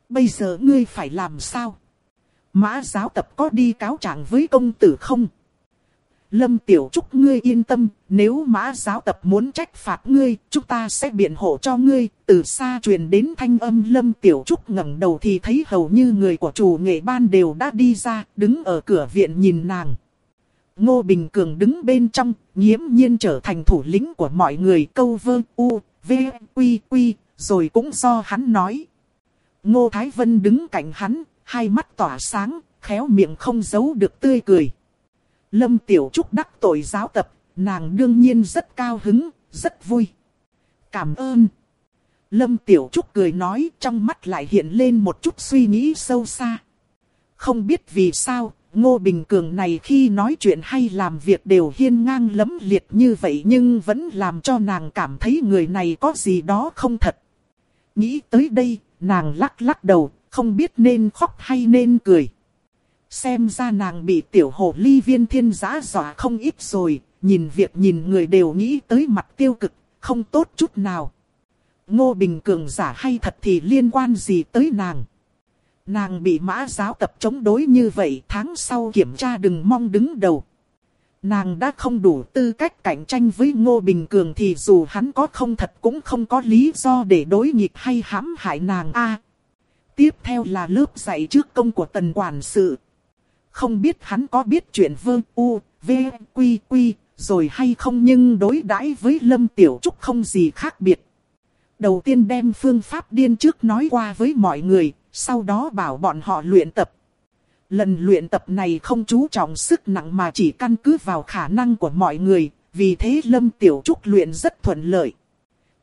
Bây giờ ngươi phải làm sao? Mã giáo tập có đi cáo trạng với công tử không? Lâm Tiểu Trúc ngươi yên tâm, nếu mã giáo tập muốn trách phạt ngươi, chúng ta sẽ biện hộ cho ngươi. Từ xa truyền đến thanh âm Lâm Tiểu Trúc ngẩng đầu thì thấy hầu như người của chủ nghệ ban đều đã đi ra, đứng ở cửa viện nhìn nàng. Ngô Bình Cường đứng bên trong, nghiễm nhiên trở thành thủ lĩnh của mọi người câu vơ u, v, quy quy, rồi cũng do hắn nói. Ngô Thái Vân đứng cạnh hắn, hai mắt tỏa sáng, khéo miệng không giấu được tươi cười. Lâm Tiểu Trúc đắc tội giáo tập, nàng đương nhiên rất cao hứng, rất vui. Cảm ơn. Lâm Tiểu Trúc cười nói trong mắt lại hiện lên một chút suy nghĩ sâu xa. Không biết vì sao, Ngô Bình Cường này khi nói chuyện hay làm việc đều hiên ngang lấm liệt như vậy nhưng vẫn làm cho nàng cảm thấy người này có gì đó không thật. Nghĩ tới đây, nàng lắc lắc đầu, không biết nên khóc hay nên cười. Xem ra nàng bị tiểu hồ ly viên thiên giã dọa không ít rồi, nhìn việc nhìn người đều nghĩ tới mặt tiêu cực, không tốt chút nào. Ngô Bình Cường giả hay thật thì liên quan gì tới nàng? Nàng bị mã giáo tập chống đối như vậy tháng sau kiểm tra đừng mong đứng đầu. Nàng đã không đủ tư cách cạnh tranh với Ngô Bình Cường thì dù hắn có không thật cũng không có lý do để đối nghịch hay hãm hại nàng a. tiếp theo là lớp dạy trước công của tần quản sự. Không biết hắn có biết chuyện vương u, v, quy quy, rồi hay không nhưng đối đãi với Lâm Tiểu Trúc không gì khác biệt. Đầu tiên đem phương pháp điên trước nói qua với mọi người, sau đó bảo bọn họ luyện tập. Lần luyện tập này không chú trọng sức nặng mà chỉ căn cứ vào khả năng của mọi người, vì thế Lâm Tiểu Trúc luyện rất thuận lợi.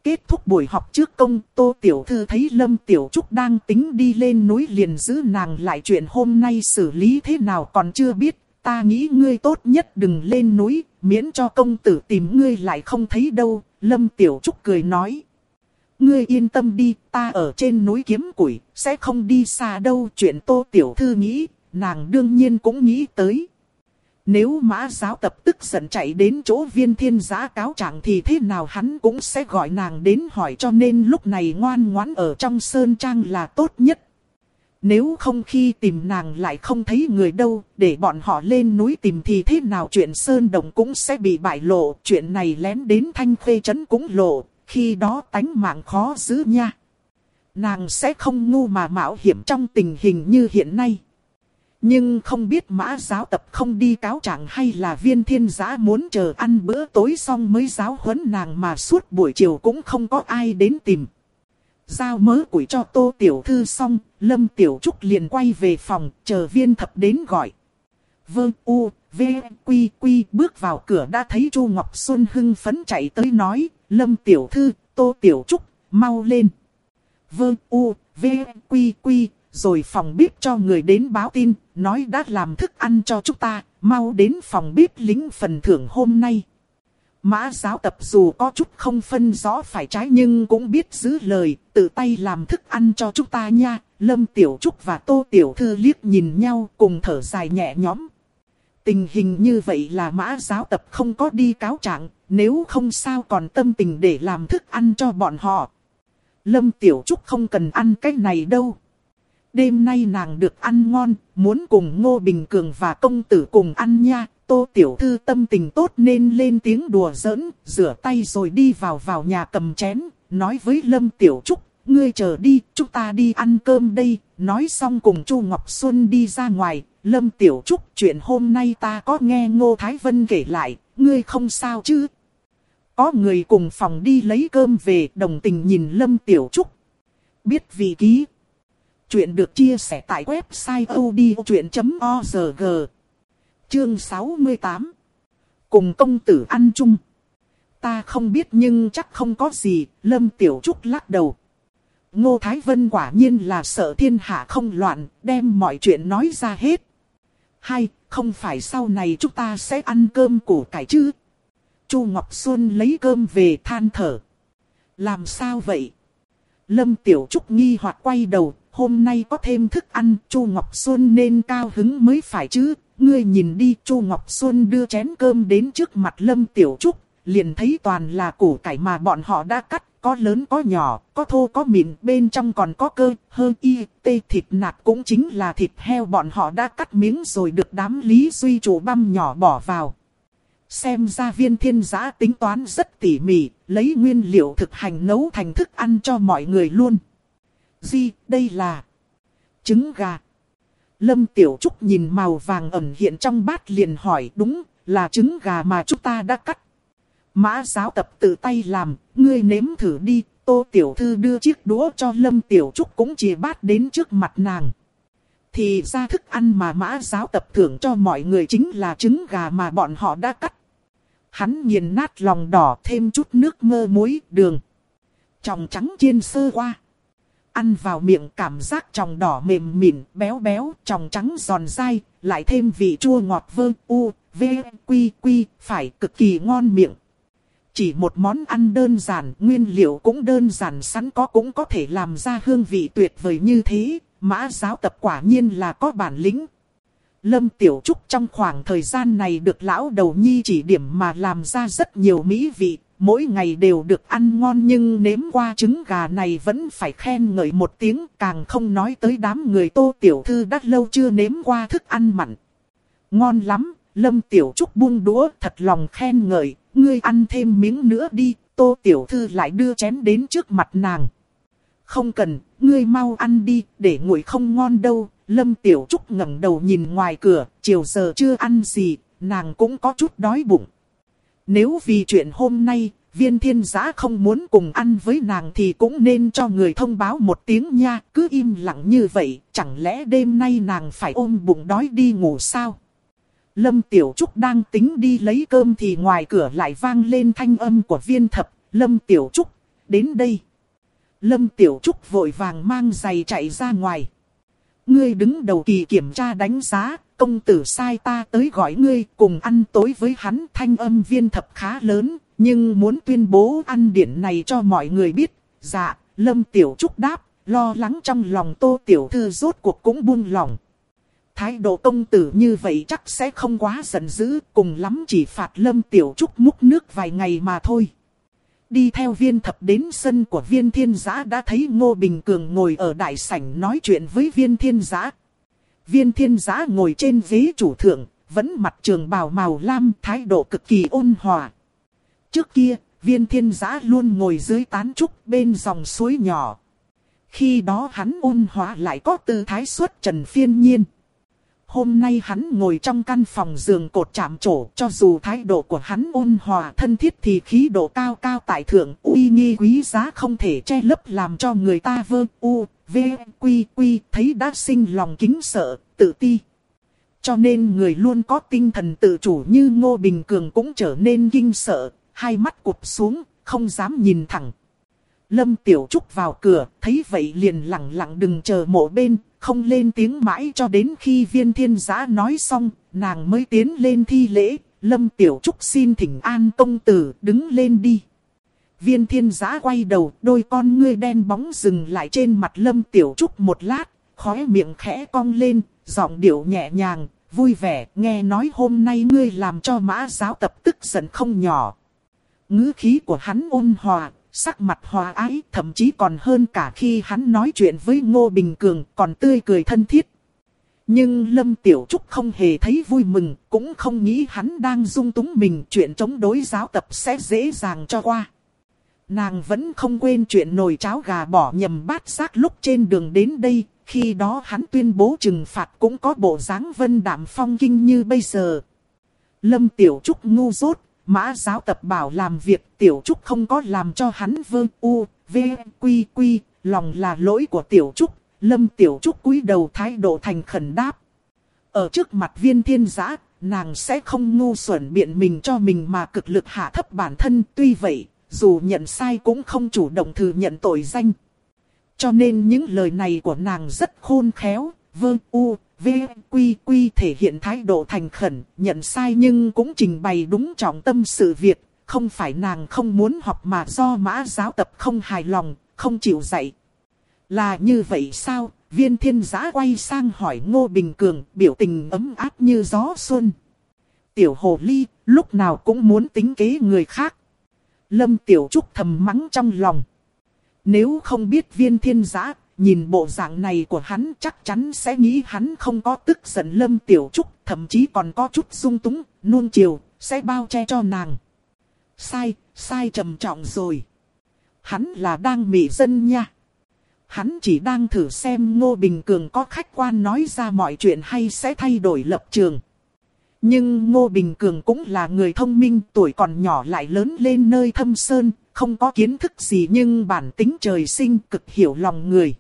Kết thúc buổi học trước công, Tô Tiểu Thư thấy Lâm Tiểu Trúc đang tính đi lên núi liền giữ nàng lại chuyện hôm nay xử lý thế nào còn chưa biết. Ta nghĩ ngươi tốt nhất đừng lên núi, miễn cho công tử tìm ngươi lại không thấy đâu. Lâm Tiểu Trúc cười nói. Ngươi yên tâm đi, ta ở trên núi kiếm củi, sẽ không đi xa đâu. Chuyện Tô Tiểu Thư nghĩ, nàng đương nhiên cũng nghĩ tới. Nếu mã giáo tập tức giận chạy đến chỗ viên thiên giá cáo trạng thì thế nào hắn cũng sẽ gọi nàng đến hỏi cho nên lúc này ngoan ngoãn ở trong sơn trang là tốt nhất. Nếu không khi tìm nàng lại không thấy người đâu, để bọn họ lên núi tìm thì thế nào chuyện sơn đồng cũng sẽ bị bại lộ, chuyện này lén đến thanh khê trấn cũng lộ, khi đó tánh mạng khó giữ nha. Nàng sẽ không ngu mà mạo hiểm trong tình hình như hiện nay. Nhưng không biết mã giáo tập không đi cáo trạng hay là viên thiên giã muốn chờ ăn bữa tối xong mới giáo huấn nàng mà suốt buổi chiều cũng không có ai đến tìm. Giao mớ củi cho tô tiểu thư xong, lâm tiểu trúc liền quay về phòng, chờ viên thập đến gọi. vương u, v, quy quy bước vào cửa đã thấy chu Ngọc Xuân hưng phấn chạy tới nói, lâm tiểu thư, tô tiểu trúc, mau lên. Vương u, v, quy quy, rồi phòng bếp cho người đến báo tin, nói đã làm thức ăn cho chúng ta, mau đến phòng bếp lính phần thưởng hôm nay. Mã giáo tập dù có chút không phân rõ phải trái nhưng cũng biết giữ lời, tự tay làm thức ăn cho chúng ta nha. Lâm Tiểu Trúc và Tô Tiểu Thư liếc nhìn nhau cùng thở dài nhẹ nhõm. Tình hình như vậy là mã giáo tập không có đi cáo trạng, nếu không sao còn tâm tình để làm thức ăn cho bọn họ. Lâm Tiểu Trúc không cần ăn cái này đâu. Đêm nay nàng được ăn ngon, muốn cùng Ngô Bình Cường và công tử cùng ăn nha. Tô Tiểu Thư tâm tình tốt nên lên tiếng đùa giỡn, rửa tay rồi đi vào vào nhà cầm chén, nói với Lâm Tiểu Trúc, ngươi chờ đi, chúng ta đi ăn cơm đây. Nói xong cùng Chu Ngọc Xuân đi ra ngoài, Lâm Tiểu Trúc chuyện hôm nay ta có nghe Ngô Thái Vân kể lại, ngươi không sao chứ? Có người cùng phòng đi lấy cơm về đồng tình nhìn Lâm Tiểu Trúc. Biết vì ký. Chuyện được chia sẻ tại website odchuyện.org Chương 68 Cùng công tử ăn chung Ta không biết nhưng chắc không có gì, Lâm Tiểu Trúc lắc đầu. Ngô Thái Vân quả nhiên là sợ thiên hạ không loạn, đem mọi chuyện nói ra hết. Hay, không phải sau này chúng ta sẽ ăn cơm củ cải chứ? Chu Ngọc Xuân lấy cơm về than thở. Làm sao vậy? Lâm Tiểu Trúc nghi hoặc quay đầu, hôm nay có thêm thức ăn, Chu Ngọc Xuân nên cao hứng mới phải chứ. Ngươi nhìn đi, Chu Ngọc Xuân đưa chén cơm đến trước mặt Lâm Tiểu Trúc, liền thấy toàn là củ cải mà bọn họ đã cắt, có lớn có nhỏ, có thô có mịn, bên trong còn có cơ, hơn y, tê thịt nạc cũng chính là thịt heo bọn họ đã cắt miếng rồi được đám lý duy chủ băm nhỏ bỏ vào. Xem ra viên thiên giã tính toán rất tỉ mỉ, lấy nguyên liệu thực hành nấu thành thức ăn cho mọi người luôn. Di, đây là trứng gà. Lâm Tiểu Trúc nhìn màu vàng ẩn hiện trong bát liền hỏi đúng là trứng gà mà chúng ta đã cắt. Mã giáo tập tự tay làm, ngươi nếm thử đi, tô tiểu thư đưa chiếc đũa cho Lâm Tiểu Trúc cũng chỉ bát đến trước mặt nàng. Thì ra thức ăn mà mã giáo tập thưởng cho mọi người chính là trứng gà mà bọn họ đã cắt. Hắn nghiền nát lòng đỏ thêm chút nước mơ muối, đường. Tròng trắng chiên sơ qua. Ăn vào miệng cảm giác tròng đỏ mềm mịn, béo béo, tròng trắng giòn dai, lại thêm vị chua ngọt vơ, u, v, quy, quy, phải cực kỳ ngon miệng. Chỉ một món ăn đơn giản, nguyên liệu cũng đơn giản sẵn có cũng có thể làm ra hương vị tuyệt vời như thế, mã giáo tập quả nhiên là có bản lĩnh. Lâm Tiểu Trúc trong khoảng thời gian này được lão đầu nhi chỉ điểm mà làm ra rất nhiều mỹ vị, mỗi ngày đều được ăn ngon nhưng nếm qua trứng gà này vẫn phải khen ngợi một tiếng càng không nói tới đám người tô tiểu thư đã lâu chưa nếm qua thức ăn mặn. Ngon lắm, Lâm Tiểu Trúc buông đũa thật lòng khen ngợi, ngươi ăn thêm miếng nữa đi, tô tiểu thư lại đưa chén đến trước mặt nàng. Không cần, ngươi mau ăn đi, để nguội không ngon đâu. Lâm Tiểu Trúc ngẩng đầu nhìn ngoài cửa, chiều giờ chưa ăn gì, nàng cũng có chút đói bụng. Nếu vì chuyện hôm nay, viên thiên giã không muốn cùng ăn với nàng thì cũng nên cho người thông báo một tiếng nha, cứ im lặng như vậy, chẳng lẽ đêm nay nàng phải ôm bụng đói đi ngủ sao? Lâm Tiểu Trúc đang tính đi lấy cơm thì ngoài cửa lại vang lên thanh âm của viên thập, Lâm Tiểu Trúc, đến đây. Lâm Tiểu Trúc vội vàng mang giày chạy ra ngoài. Ngươi đứng đầu kỳ kiểm tra đánh giá, công tử sai ta tới gọi ngươi cùng ăn tối với hắn thanh âm viên thập khá lớn, nhưng muốn tuyên bố ăn điển này cho mọi người biết. Dạ, Lâm Tiểu Trúc đáp, lo lắng trong lòng Tô Tiểu Thư rốt cuộc cũng buông lòng. Thái độ công tử như vậy chắc sẽ không quá giận dữ, cùng lắm chỉ phạt Lâm Tiểu Trúc múc nước vài ngày mà thôi. Đi theo viên thập đến sân của viên thiên giã đã thấy Ngô Bình Cường ngồi ở đại sảnh nói chuyện với viên thiên giã. Viên thiên giã ngồi trên ghế chủ thượng, vẫn mặt trường bào màu lam, thái độ cực kỳ ôn hòa. Trước kia, viên thiên giã luôn ngồi dưới tán trúc bên dòng suối nhỏ. Khi đó hắn ôn hòa lại có tư thái xuất trần phiên nhiên. Hôm nay hắn ngồi trong căn phòng giường cột chạm trổ, cho dù thái độ của hắn ôn hòa thân thiết thì khí độ cao cao tại thượng, uy nghi quý giá không thể che lấp làm cho người ta vơ u, v, quy quy, thấy đã sinh lòng kính sợ, tự ti. Cho nên người luôn có tinh thần tự chủ như Ngô Bình Cường cũng trở nên kinh sợ, hai mắt cụp xuống, không dám nhìn thẳng. Lâm Tiểu Trúc vào cửa, thấy vậy liền lặng lặng đừng chờ mộ bên, không lên tiếng mãi cho đến khi viên thiên giã nói xong, nàng mới tiến lên thi lễ, Lâm Tiểu Trúc xin thỉnh an công tử, đứng lên đi. Viên thiên giã quay đầu, đôi con ngươi đen bóng dừng lại trên mặt Lâm Tiểu Trúc một lát, khóe miệng khẽ cong lên, giọng điệu nhẹ nhàng, vui vẻ, nghe nói hôm nay ngươi làm cho mã giáo tập tức giận không nhỏ. ngữ khí của hắn ôn hòa, sắc mặt hòa ái, thậm chí còn hơn cả khi hắn nói chuyện với Ngô Bình Cường, còn tươi cười thân thiết. Nhưng Lâm Tiểu Trúc không hề thấy vui mừng, cũng không nghĩ hắn đang dung túng mình chuyện chống đối giáo tập sẽ dễ dàng cho qua. Nàng vẫn không quên chuyện nồi cháo gà bỏ nhầm bát xác lúc trên đường đến đây, khi đó hắn tuyên bố trừng phạt cũng có bộ dáng vân đạm phong kinh như bây giờ. Lâm Tiểu Trúc ngu dốt, Mã giáo tập bảo làm việc tiểu trúc không có làm cho hắn vương u, v, quy quy, lòng là lỗi của tiểu trúc, lâm tiểu trúc cúi đầu thái độ thành khẩn đáp. Ở trước mặt viên thiên giã, nàng sẽ không ngu xuẩn biện mình cho mình mà cực lực hạ thấp bản thân. Tuy vậy, dù nhận sai cũng không chủ động thừa nhận tội danh. Cho nên những lời này của nàng rất khôn khéo, vương u, V, Quy, Quy thể hiện thái độ thành khẩn, nhận sai nhưng cũng trình bày đúng trọng tâm sự việc, không phải nàng không muốn học mà do mã giáo tập không hài lòng, không chịu dạy. Là như vậy sao? Viên thiên giã quay sang hỏi Ngô Bình Cường, biểu tình ấm áp như gió xuân. Tiểu hồ ly, lúc nào cũng muốn tính kế người khác. Lâm Tiểu Trúc thầm mắng trong lòng. Nếu không biết viên thiên giã, nhìn bộ dạng này của hắn chắc chắn sẽ nghĩ hắn không có tức giận Lâm Tiểu Trúc, thậm chí còn có chút sung túng, nuông chiều, sẽ bao che cho nàng. Sai, sai trầm trọng rồi. Hắn là đang mị dân nha. Hắn chỉ đang thử xem Ngô Bình Cường có khách quan nói ra mọi chuyện hay sẽ thay đổi lập trường. Nhưng Ngô Bình Cường cũng là người thông minh, tuổi còn nhỏ lại lớn lên nơi thâm sơn, không có kiến thức gì nhưng bản tính trời sinh cực hiểu lòng người.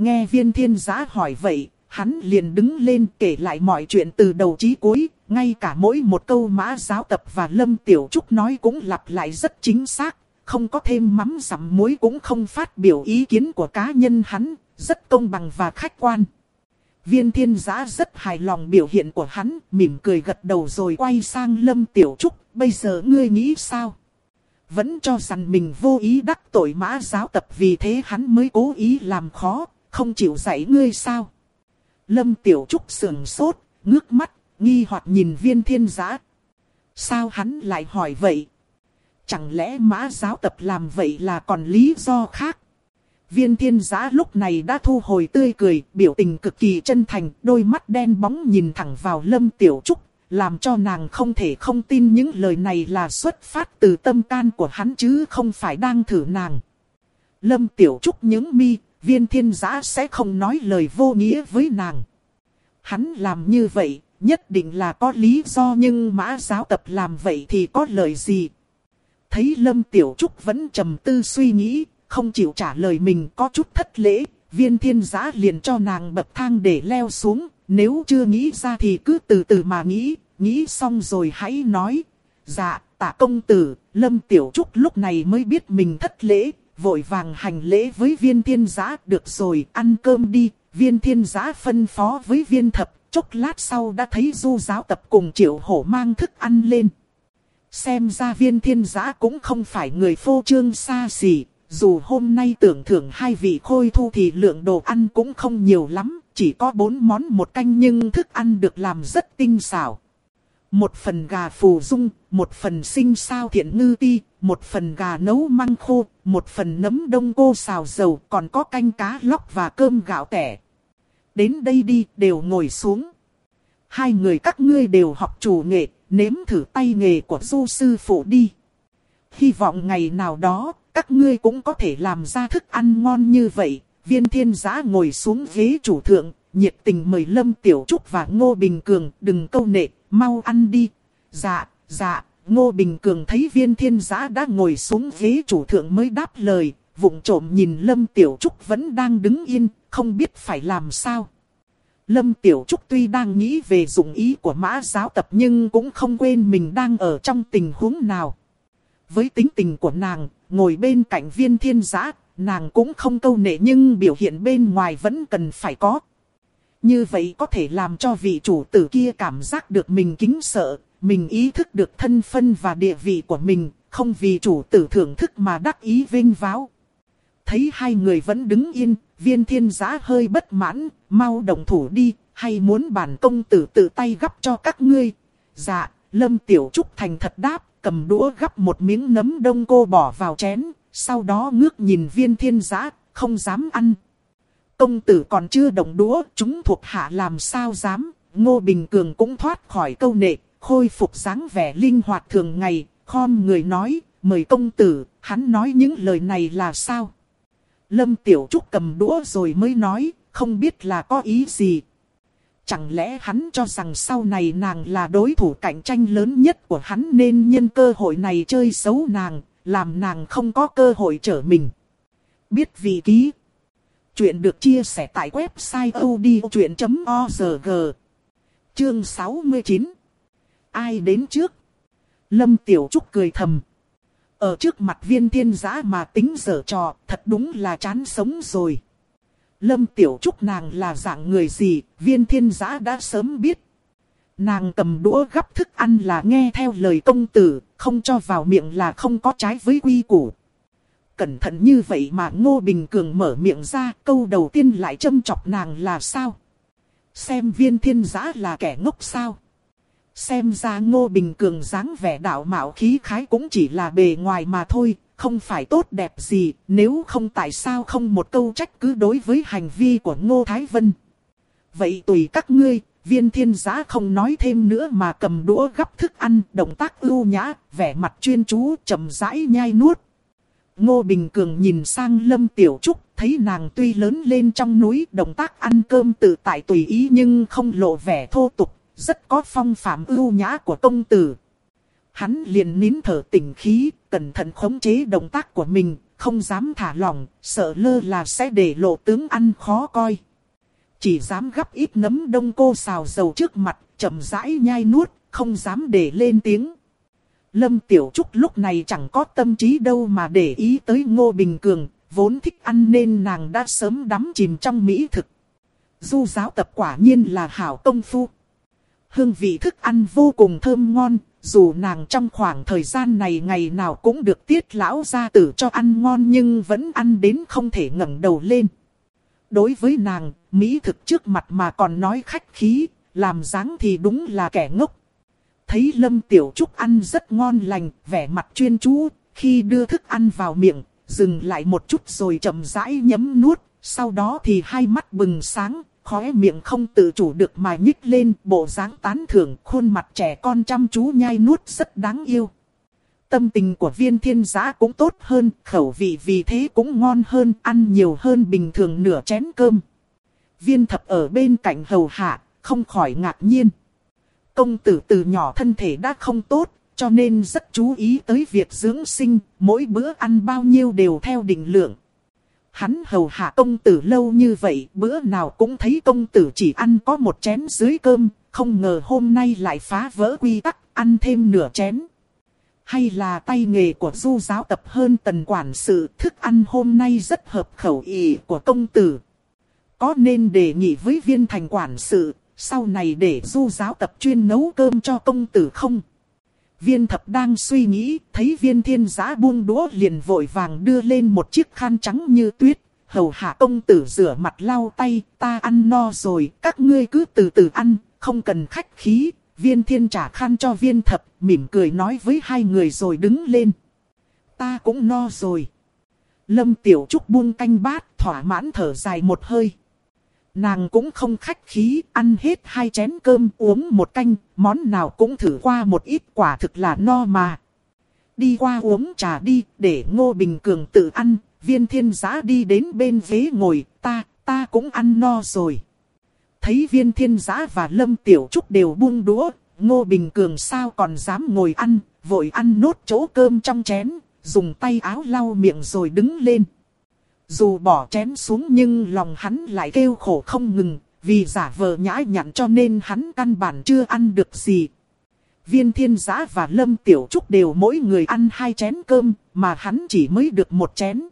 Nghe viên thiên giã hỏi vậy, hắn liền đứng lên kể lại mọi chuyện từ đầu chí cuối, ngay cả mỗi một câu mã giáo tập và Lâm Tiểu Trúc nói cũng lặp lại rất chính xác, không có thêm mắm dặm muối cũng không phát biểu ý kiến của cá nhân hắn, rất công bằng và khách quan. Viên thiên giã rất hài lòng biểu hiện của hắn, mỉm cười gật đầu rồi quay sang Lâm Tiểu Trúc, bây giờ ngươi nghĩ sao? Vẫn cho rằng mình vô ý đắc tội mã giáo tập vì thế hắn mới cố ý làm khó, không chịu dạy ngươi sao? Lâm Tiểu Trúc sườn sốt, ngước mắt, nghi hoặc nhìn viên thiên giã. Sao hắn lại hỏi vậy? Chẳng lẽ mã giáo tập làm vậy là còn lý do khác? Viên thiên giã lúc này đã thu hồi tươi cười, biểu tình cực kỳ chân thành, đôi mắt đen bóng nhìn thẳng vào Lâm Tiểu Trúc, làm cho nàng không thể không tin những lời này là xuất phát từ tâm can của hắn chứ không phải đang thử nàng. Lâm Tiểu Trúc những mi, viên thiên giã sẽ không nói lời vô nghĩa với nàng. Hắn làm như vậy, nhất định là có lý do nhưng mã giáo tập làm vậy thì có lời gì? Thấy Lâm Tiểu Trúc vẫn trầm tư suy nghĩ, không chịu trả lời mình có chút thất lễ, viên thiên giã liền cho nàng bậc thang để leo xuống, nếu chưa nghĩ ra thì cứ từ từ mà nghĩ, nghĩ xong rồi hãy nói. Dạ, tạ công tử, Lâm Tiểu Trúc lúc này mới biết mình thất lễ, vội vàng hành lễ với viên thiên giá được rồi, ăn cơm đi, viên thiên giá phân phó với viên thập, chốc lát sau đã thấy du giáo tập cùng triệu hổ mang thức ăn lên. Xem ra viên thiên giá cũng không phải người phô trương xa xỉ, dù hôm nay tưởng thưởng hai vị khôi thu thì lượng đồ ăn cũng không nhiều lắm, chỉ có bốn món một canh nhưng thức ăn được làm rất tinh xảo. Một phần gà phù dung, một phần sinh sao thiện ngư ti, một phần gà nấu măng khô, một phần nấm đông cô xào dầu, còn có canh cá lóc và cơm gạo tẻ. Đến đây đi, đều ngồi xuống. Hai người các ngươi đều học chủ nghệ, nếm thử tay nghề của du sư phụ đi. Hy vọng ngày nào đó, các ngươi cũng có thể làm ra thức ăn ngon như vậy. Viên thiên giã ngồi xuống ghế chủ thượng, nhiệt tình mời Lâm Tiểu Trúc và Ngô Bình Cường đừng câu nệ, mau ăn đi. Dạ, dạ, Ngô Bình Cường thấy viên thiên giã đã ngồi xuống ghế chủ thượng mới đáp lời, vụng trộm nhìn Lâm Tiểu Trúc vẫn đang đứng yên, không biết phải làm sao. Lâm Tiểu Trúc tuy đang nghĩ về dụng ý của mã giáo tập nhưng cũng không quên mình đang ở trong tình huống nào. Với tính tình của nàng, ngồi bên cạnh viên thiên giã, nàng cũng không câu nệ nhưng biểu hiện bên ngoài vẫn cần phải có. Như vậy có thể làm cho vị chủ tử kia cảm giác được mình kính sợ, mình ý thức được thân phân và địa vị của mình, không vì chủ tử thưởng thức mà đắc ý vinh váo. Thấy hai người vẫn đứng yên, viên thiên giã hơi bất mãn, mau đồng thủ đi, hay muốn bản công tử tự tay gắp cho các ngươi. Dạ, Lâm Tiểu Trúc thành thật đáp, cầm đũa gắp một miếng nấm đông cô bỏ vào chén, sau đó ngước nhìn viên thiên giã, không dám ăn. Công tử còn chưa đồng đũa, chúng thuộc hạ làm sao dám, Ngô Bình Cường cũng thoát khỏi câu nệ, khôi phục dáng vẻ linh hoạt thường ngày, khom người nói, mời công tử, hắn nói những lời này là sao? Lâm Tiểu Trúc cầm đũa rồi mới nói, không biết là có ý gì. Chẳng lẽ hắn cho rằng sau này nàng là đối thủ cạnh tranh lớn nhất của hắn nên nhân cơ hội này chơi xấu nàng, làm nàng không có cơ hội trở mình. Biết vị ký. Chuyện được chia sẻ tại website odchuyện.org. Chương 69. Ai đến trước? Lâm Tiểu Trúc cười thầm. Ở trước mặt viên thiên giã mà tính dở trò, thật đúng là chán sống rồi. Lâm Tiểu Trúc nàng là dạng người gì, viên thiên giã đã sớm biết. Nàng cầm đũa gắp thức ăn là nghe theo lời công tử, không cho vào miệng là không có trái với quy củ. Cẩn thận như vậy mà Ngô Bình Cường mở miệng ra, câu đầu tiên lại châm chọc nàng là sao? Xem viên thiên giã là kẻ ngốc sao? Xem ra Ngô Bình Cường dáng vẻ đạo mạo khí khái cũng chỉ là bề ngoài mà thôi, không phải tốt đẹp gì, nếu không tại sao không một câu trách cứ đối với hành vi của Ngô Thái Vân. Vậy tùy các ngươi, viên thiên giá không nói thêm nữa mà cầm đũa gắp thức ăn, động tác ưu nhã, vẻ mặt chuyên chú, chậm rãi nhai nuốt. Ngô Bình Cường nhìn sang Lâm Tiểu Trúc, thấy nàng tuy lớn lên trong núi, động tác ăn cơm tự tại tùy ý nhưng không lộ vẻ thô tục, rất có phong phạm ưu nhã của công tử. Hắn liền nín thở tỉnh khí, cẩn thận khống chế động tác của mình, không dám thả lỏng, sợ lơ là sẽ để lộ tướng ăn khó coi. Chỉ dám gắp ít nấm đông cô xào dầu trước mặt, chậm rãi nhai nuốt, không dám để lên tiếng. Lâm Tiểu Trúc lúc này chẳng có tâm trí đâu mà để ý tới Ngô Bình Cường, vốn thích ăn nên nàng đã sớm đắm chìm trong mỹ thực. Du giáo tập quả nhiên là hảo công phu. Hương vị thức ăn vô cùng thơm ngon, dù nàng trong khoảng thời gian này ngày nào cũng được tiết lão gia tử cho ăn ngon nhưng vẫn ăn đến không thể ngẩng đầu lên. Đối với nàng, mỹ thực trước mặt mà còn nói khách khí, làm dáng thì đúng là kẻ ngốc. Thấy Lâm Tiểu Trúc ăn rất ngon lành, vẻ mặt chuyên chú, khi đưa thức ăn vào miệng, dừng lại một chút rồi chậm rãi nhấm nuốt, sau đó thì hai mắt bừng sáng, khóe miệng không tự chủ được mà nhích lên, bộ dáng tán thưởng, khuôn mặt trẻ con chăm chú nhai nuốt rất đáng yêu. Tâm tình của viên thiên giã cũng tốt hơn, khẩu vị vì thế cũng ngon hơn, ăn nhiều hơn bình thường nửa chén cơm. Viên thập ở bên cạnh hầu hạ, không khỏi ngạc nhiên. Công tử từ nhỏ thân thể đã không tốt, cho nên rất chú ý tới việc dưỡng sinh, mỗi bữa ăn bao nhiêu đều theo định lượng. Hắn hầu hạ công tử lâu như vậy, bữa nào cũng thấy công tử chỉ ăn có một chén dưới cơm, không ngờ hôm nay lại phá vỡ quy tắc, ăn thêm nửa chén. Hay là tay nghề của du giáo tập hơn tần quản sự, thức ăn hôm nay rất hợp khẩu ý của công tử. Có nên đề nghị với viên thành quản sự, sau này để du giáo tập chuyên nấu cơm cho công tử không? Viên thập đang suy nghĩ, thấy viên thiên giã buông đũa liền vội vàng đưa lên một chiếc khăn trắng như tuyết. Hầu hạ công tử rửa mặt lau tay, ta ăn no rồi, các ngươi cứ từ từ ăn, không cần khách khí. Viên thiên trả khăn cho viên thập, mỉm cười nói với hai người rồi đứng lên. Ta cũng no rồi. Lâm Tiểu Trúc buông canh bát, thỏa mãn thở dài một hơi. Nàng cũng không khách khí, ăn hết hai chén cơm uống một canh, món nào cũng thử qua một ít quả thực là no mà. Đi qua uống trà đi, để Ngô Bình Cường tự ăn, viên thiên giã đi đến bên ghế ngồi, ta, ta cũng ăn no rồi. Thấy viên thiên giã và Lâm Tiểu Trúc đều buông đũa, Ngô Bình Cường sao còn dám ngồi ăn, vội ăn nốt chỗ cơm trong chén, dùng tay áo lau miệng rồi đứng lên. Dù bỏ chén xuống nhưng lòng hắn lại kêu khổ không ngừng, vì giả vờ nhã nhặn cho nên hắn căn bản chưa ăn được gì. Viên thiên giã và lâm tiểu trúc đều mỗi người ăn hai chén cơm, mà hắn chỉ mới được một chén.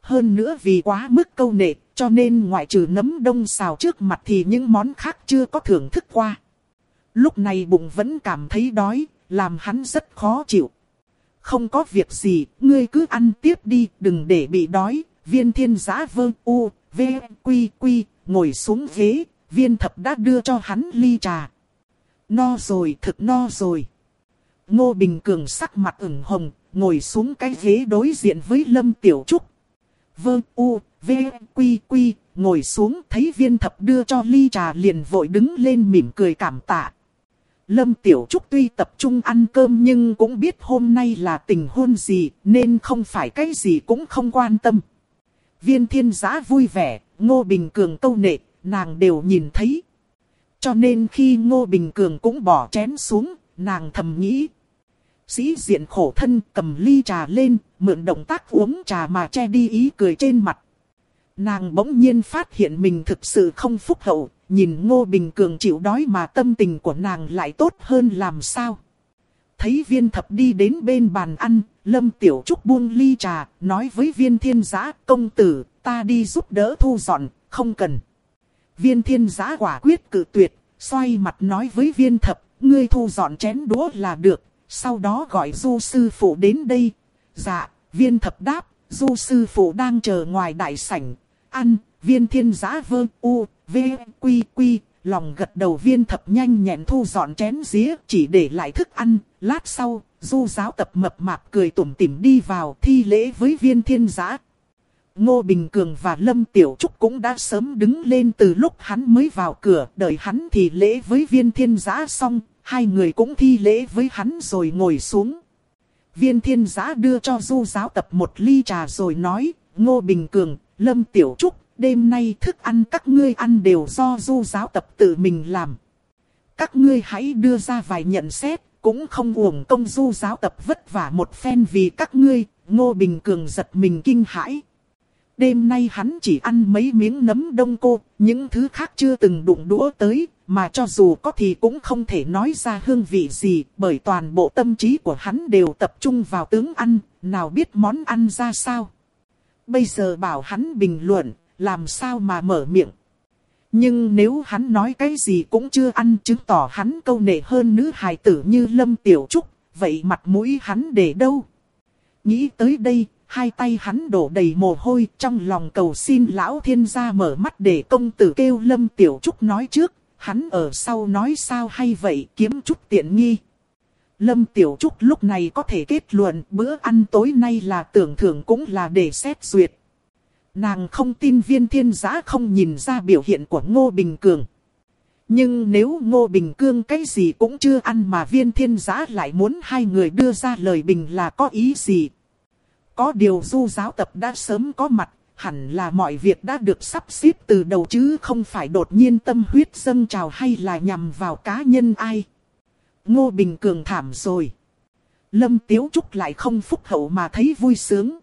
Hơn nữa vì quá mức câu nệ, cho nên ngoại trừ nấm đông xào trước mặt thì những món khác chưa có thưởng thức qua. Lúc này bụng vẫn cảm thấy đói, làm hắn rất khó chịu. Không có việc gì, ngươi cứ ăn tiếp đi, đừng để bị đói, viên thiên giã vơ u, v, quy quy, ngồi xuống ghế, viên thập đã đưa cho hắn ly trà. No rồi, thực no rồi. Ngô Bình Cường sắc mặt ửng hồng, ngồi xuống cái ghế đối diện với Lâm Tiểu Trúc. Vơ u, v, quy quy, ngồi xuống thấy viên thập đưa cho ly trà liền vội đứng lên mỉm cười cảm tạ. Lâm Tiểu Trúc tuy tập trung ăn cơm nhưng cũng biết hôm nay là tình hôn gì nên không phải cái gì cũng không quan tâm. Viên thiên giã vui vẻ, Ngô Bình Cường câu nệ, nàng đều nhìn thấy. Cho nên khi Ngô Bình Cường cũng bỏ chén xuống, nàng thầm nghĩ. Sĩ diện khổ thân cầm ly trà lên, mượn động tác uống trà mà che đi ý cười trên mặt. Nàng bỗng nhiên phát hiện mình thực sự không phúc hậu, nhìn Ngô Bình Cường chịu đói mà tâm tình của nàng lại tốt hơn làm sao. Thấy viên thập đi đến bên bàn ăn, Lâm Tiểu Trúc buông ly trà, nói với viên thiên giã, công tử, ta đi giúp đỡ thu dọn, không cần. Viên thiên giã quả quyết cự tuyệt, xoay mặt nói với viên thập, ngươi thu dọn chén đũa là được, sau đó gọi du sư phụ đến đây. Dạ, viên thập đáp, du sư phụ đang chờ ngoài đại sảnh, ăn, viên thiên giã vơ u, v, quy quy, lòng gật đầu viên thập nhanh nhẹn thu dọn chén dĩa, chỉ để lại thức ăn, lát sau, du giáo tập mập mạp cười tủm tỉm đi vào thi lễ với viên thiên giã. Ngô Bình Cường và Lâm Tiểu Trúc cũng đã sớm đứng lên từ lúc hắn mới vào cửa, đợi hắn thì lễ với viên thiên giã xong, hai người cũng thi lễ với hắn rồi ngồi xuống. Viên thiên giã đưa cho du giáo tập một ly trà rồi nói, Ngô Bình Cường, Lâm Tiểu Trúc, đêm nay thức ăn các ngươi ăn đều do du giáo tập tự mình làm. Các ngươi hãy đưa ra vài nhận xét, cũng không uổng công du giáo tập vất vả một phen vì các ngươi, Ngô Bình Cường giật mình kinh hãi. Đêm nay hắn chỉ ăn mấy miếng nấm đông cô, những thứ khác chưa từng đụng đũa tới, mà cho dù có thì cũng không thể nói ra hương vị gì, bởi toàn bộ tâm trí của hắn đều tập trung vào tướng ăn, nào biết món ăn ra sao. Bây giờ bảo hắn bình luận, làm sao mà mở miệng. Nhưng nếu hắn nói cái gì cũng chưa ăn chứng tỏ hắn câu nệ hơn nữ hài tử như Lâm Tiểu Trúc, vậy mặt mũi hắn để đâu? Nghĩ tới đây, hai tay hắn đổ đầy mồ hôi trong lòng cầu xin lão thiên gia mở mắt để công tử kêu Lâm Tiểu Trúc nói trước, hắn ở sau nói sao hay vậy kiếm chút tiện nghi. Lâm Tiểu Trúc lúc này có thể kết luận bữa ăn tối nay là tưởng thưởng cũng là để xét duyệt. Nàng không tin viên thiên giã không nhìn ra biểu hiện của Ngô Bình Cường. Nhưng nếu Ngô Bình Cương cái gì cũng chưa ăn mà viên thiên giã lại muốn hai người đưa ra lời bình là có ý gì? Có điều du giáo tập đã sớm có mặt, hẳn là mọi việc đã được sắp xếp từ đầu chứ không phải đột nhiên tâm huyết dâng trào hay là nhằm vào cá nhân ai. Ngô Bình Cường thảm rồi. Lâm Tiếu Trúc lại không phúc hậu mà thấy vui sướng.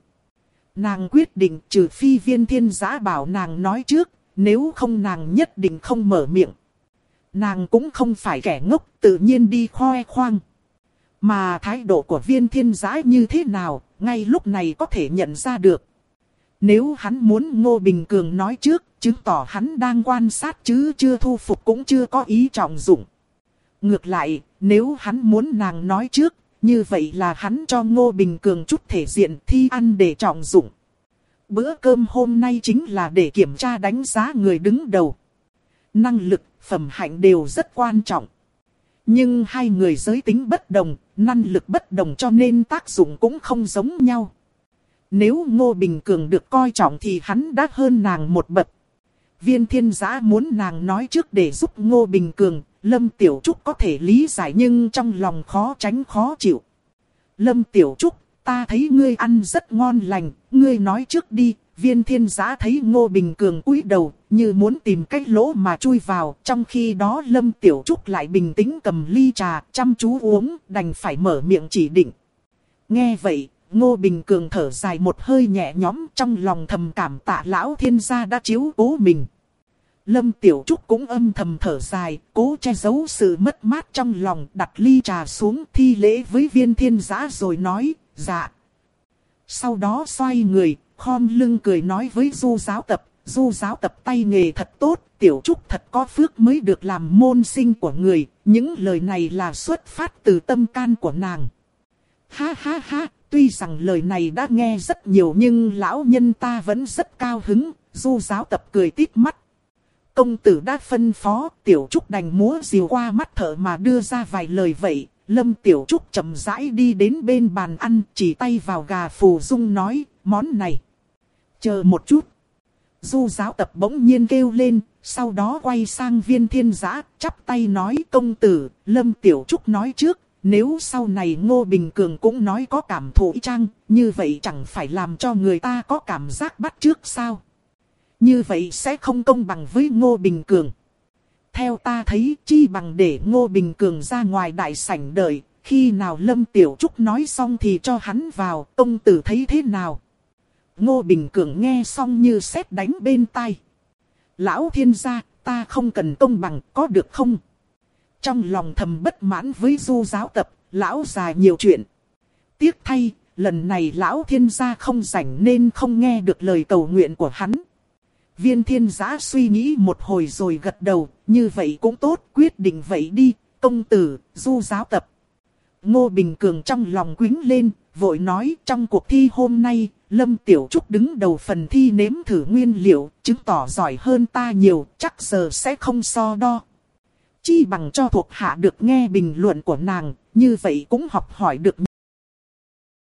Nàng quyết định trừ phi viên thiên giã bảo nàng nói trước, nếu không nàng nhất định không mở miệng. Nàng cũng không phải kẻ ngốc tự nhiên đi khoe khoang. Mà thái độ của viên thiên giã như thế nào, ngay lúc này có thể nhận ra được. Nếu hắn muốn Ngô Bình Cường nói trước, chứng tỏ hắn đang quan sát chứ chưa thu phục cũng chưa có ý trọng dụng. Ngược lại, nếu hắn muốn nàng nói trước, như vậy là hắn cho Ngô Bình Cường chút thể diện thi ăn để trọng dụng. Bữa cơm hôm nay chính là để kiểm tra đánh giá người đứng đầu. Năng lực, phẩm hạnh đều rất quan trọng. Nhưng hai người giới tính bất đồng, năng lực bất đồng cho nên tác dụng cũng không giống nhau. Nếu Ngô Bình Cường được coi trọng thì hắn đã hơn nàng một bậc. Viên thiên giã muốn nàng nói trước để giúp Ngô Bình Cường, Lâm Tiểu Trúc có thể lý giải nhưng trong lòng khó tránh khó chịu. Lâm Tiểu Trúc, ta thấy ngươi ăn rất ngon lành, ngươi nói trước đi. Viên thiên giã thấy Ngô Bình Cường cúi đầu, như muốn tìm cách lỗ mà chui vào. Trong khi đó Lâm Tiểu Trúc lại bình tĩnh cầm ly trà, chăm chú uống, đành phải mở miệng chỉ định. Nghe vậy, Ngô Bình Cường thở dài một hơi nhẹ nhõm trong lòng thầm cảm tạ lão thiên gia đã chiếu cố mình. Lâm Tiểu Trúc cũng âm thầm thở dài, cố che giấu sự mất mát trong lòng, đặt ly trà xuống thi lễ với viên thiên giã rồi nói, dạ. Sau đó xoay người, khom lưng cười nói với du giáo tập, du giáo tập tay nghề thật tốt, Tiểu Trúc thật có phước mới được làm môn sinh của người, những lời này là xuất phát từ tâm can của nàng. Ha ha ha, tuy rằng lời này đã nghe rất nhiều nhưng lão nhân ta vẫn rất cao hứng, du giáo tập cười tít mắt Công tử đã phân phó, tiểu trúc đành múa diều qua mắt thở mà đưa ra vài lời vậy. Lâm tiểu trúc chậm rãi đi đến bên bàn ăn, chỉ tay vào gà phù dung nói, món này. Chờ một chút. Du giáo tập bỗng nhiên kêu lên, sau đó quay sang viên thiên giã, chắp tay nói công tử, Lâm Tiểu Trúc nói trước, nếu sau này Ngô Bình Cường cũng nói có cảm thụ chăng, như vậy chẳng phải làm cho người ta có cảm giác bắt trước sao? Như vậy sẽ không công bằng với Ngô Bình Cường. Theo ta thấy chi bằng để Ngô Bình Cường ra ngoài đại sảnh đợi, khi nào Lâm Tiểu Trúc nói xong thì cho hắn vào, công tử thấy thế nào? Ngô Bình Cường nghe xong như sét đánh bên tai. Lão thiên gia, ta không cần công bằng, có được không? Trong lòng thầm bất mãn với du giáo tập, lão già nhiều chuyện. Tiếc thay, lần này lão thiên gia không rảnh nên không nghe được lời cầu nguyện của hắn. Viên thiên giã suy nghĩ một hồi rồi gật đầu, như vậy cũng tốt, quyết định vậy đi, công tử, du giáo tập. Ngô Bình Cường trong lòng quính lên, vội nói trong cuộc thi hôm nay, Lâm Tiểu Trúc đứng đầu phần thi nếm thử nguyên liệu, chứng tỏ giỏi hơn ta nhiều, chắc giờ sẽ không so đo. Chi bằng cho thuộc hạ được nghe bình luận của nàng, như vậy cũng học hỏi được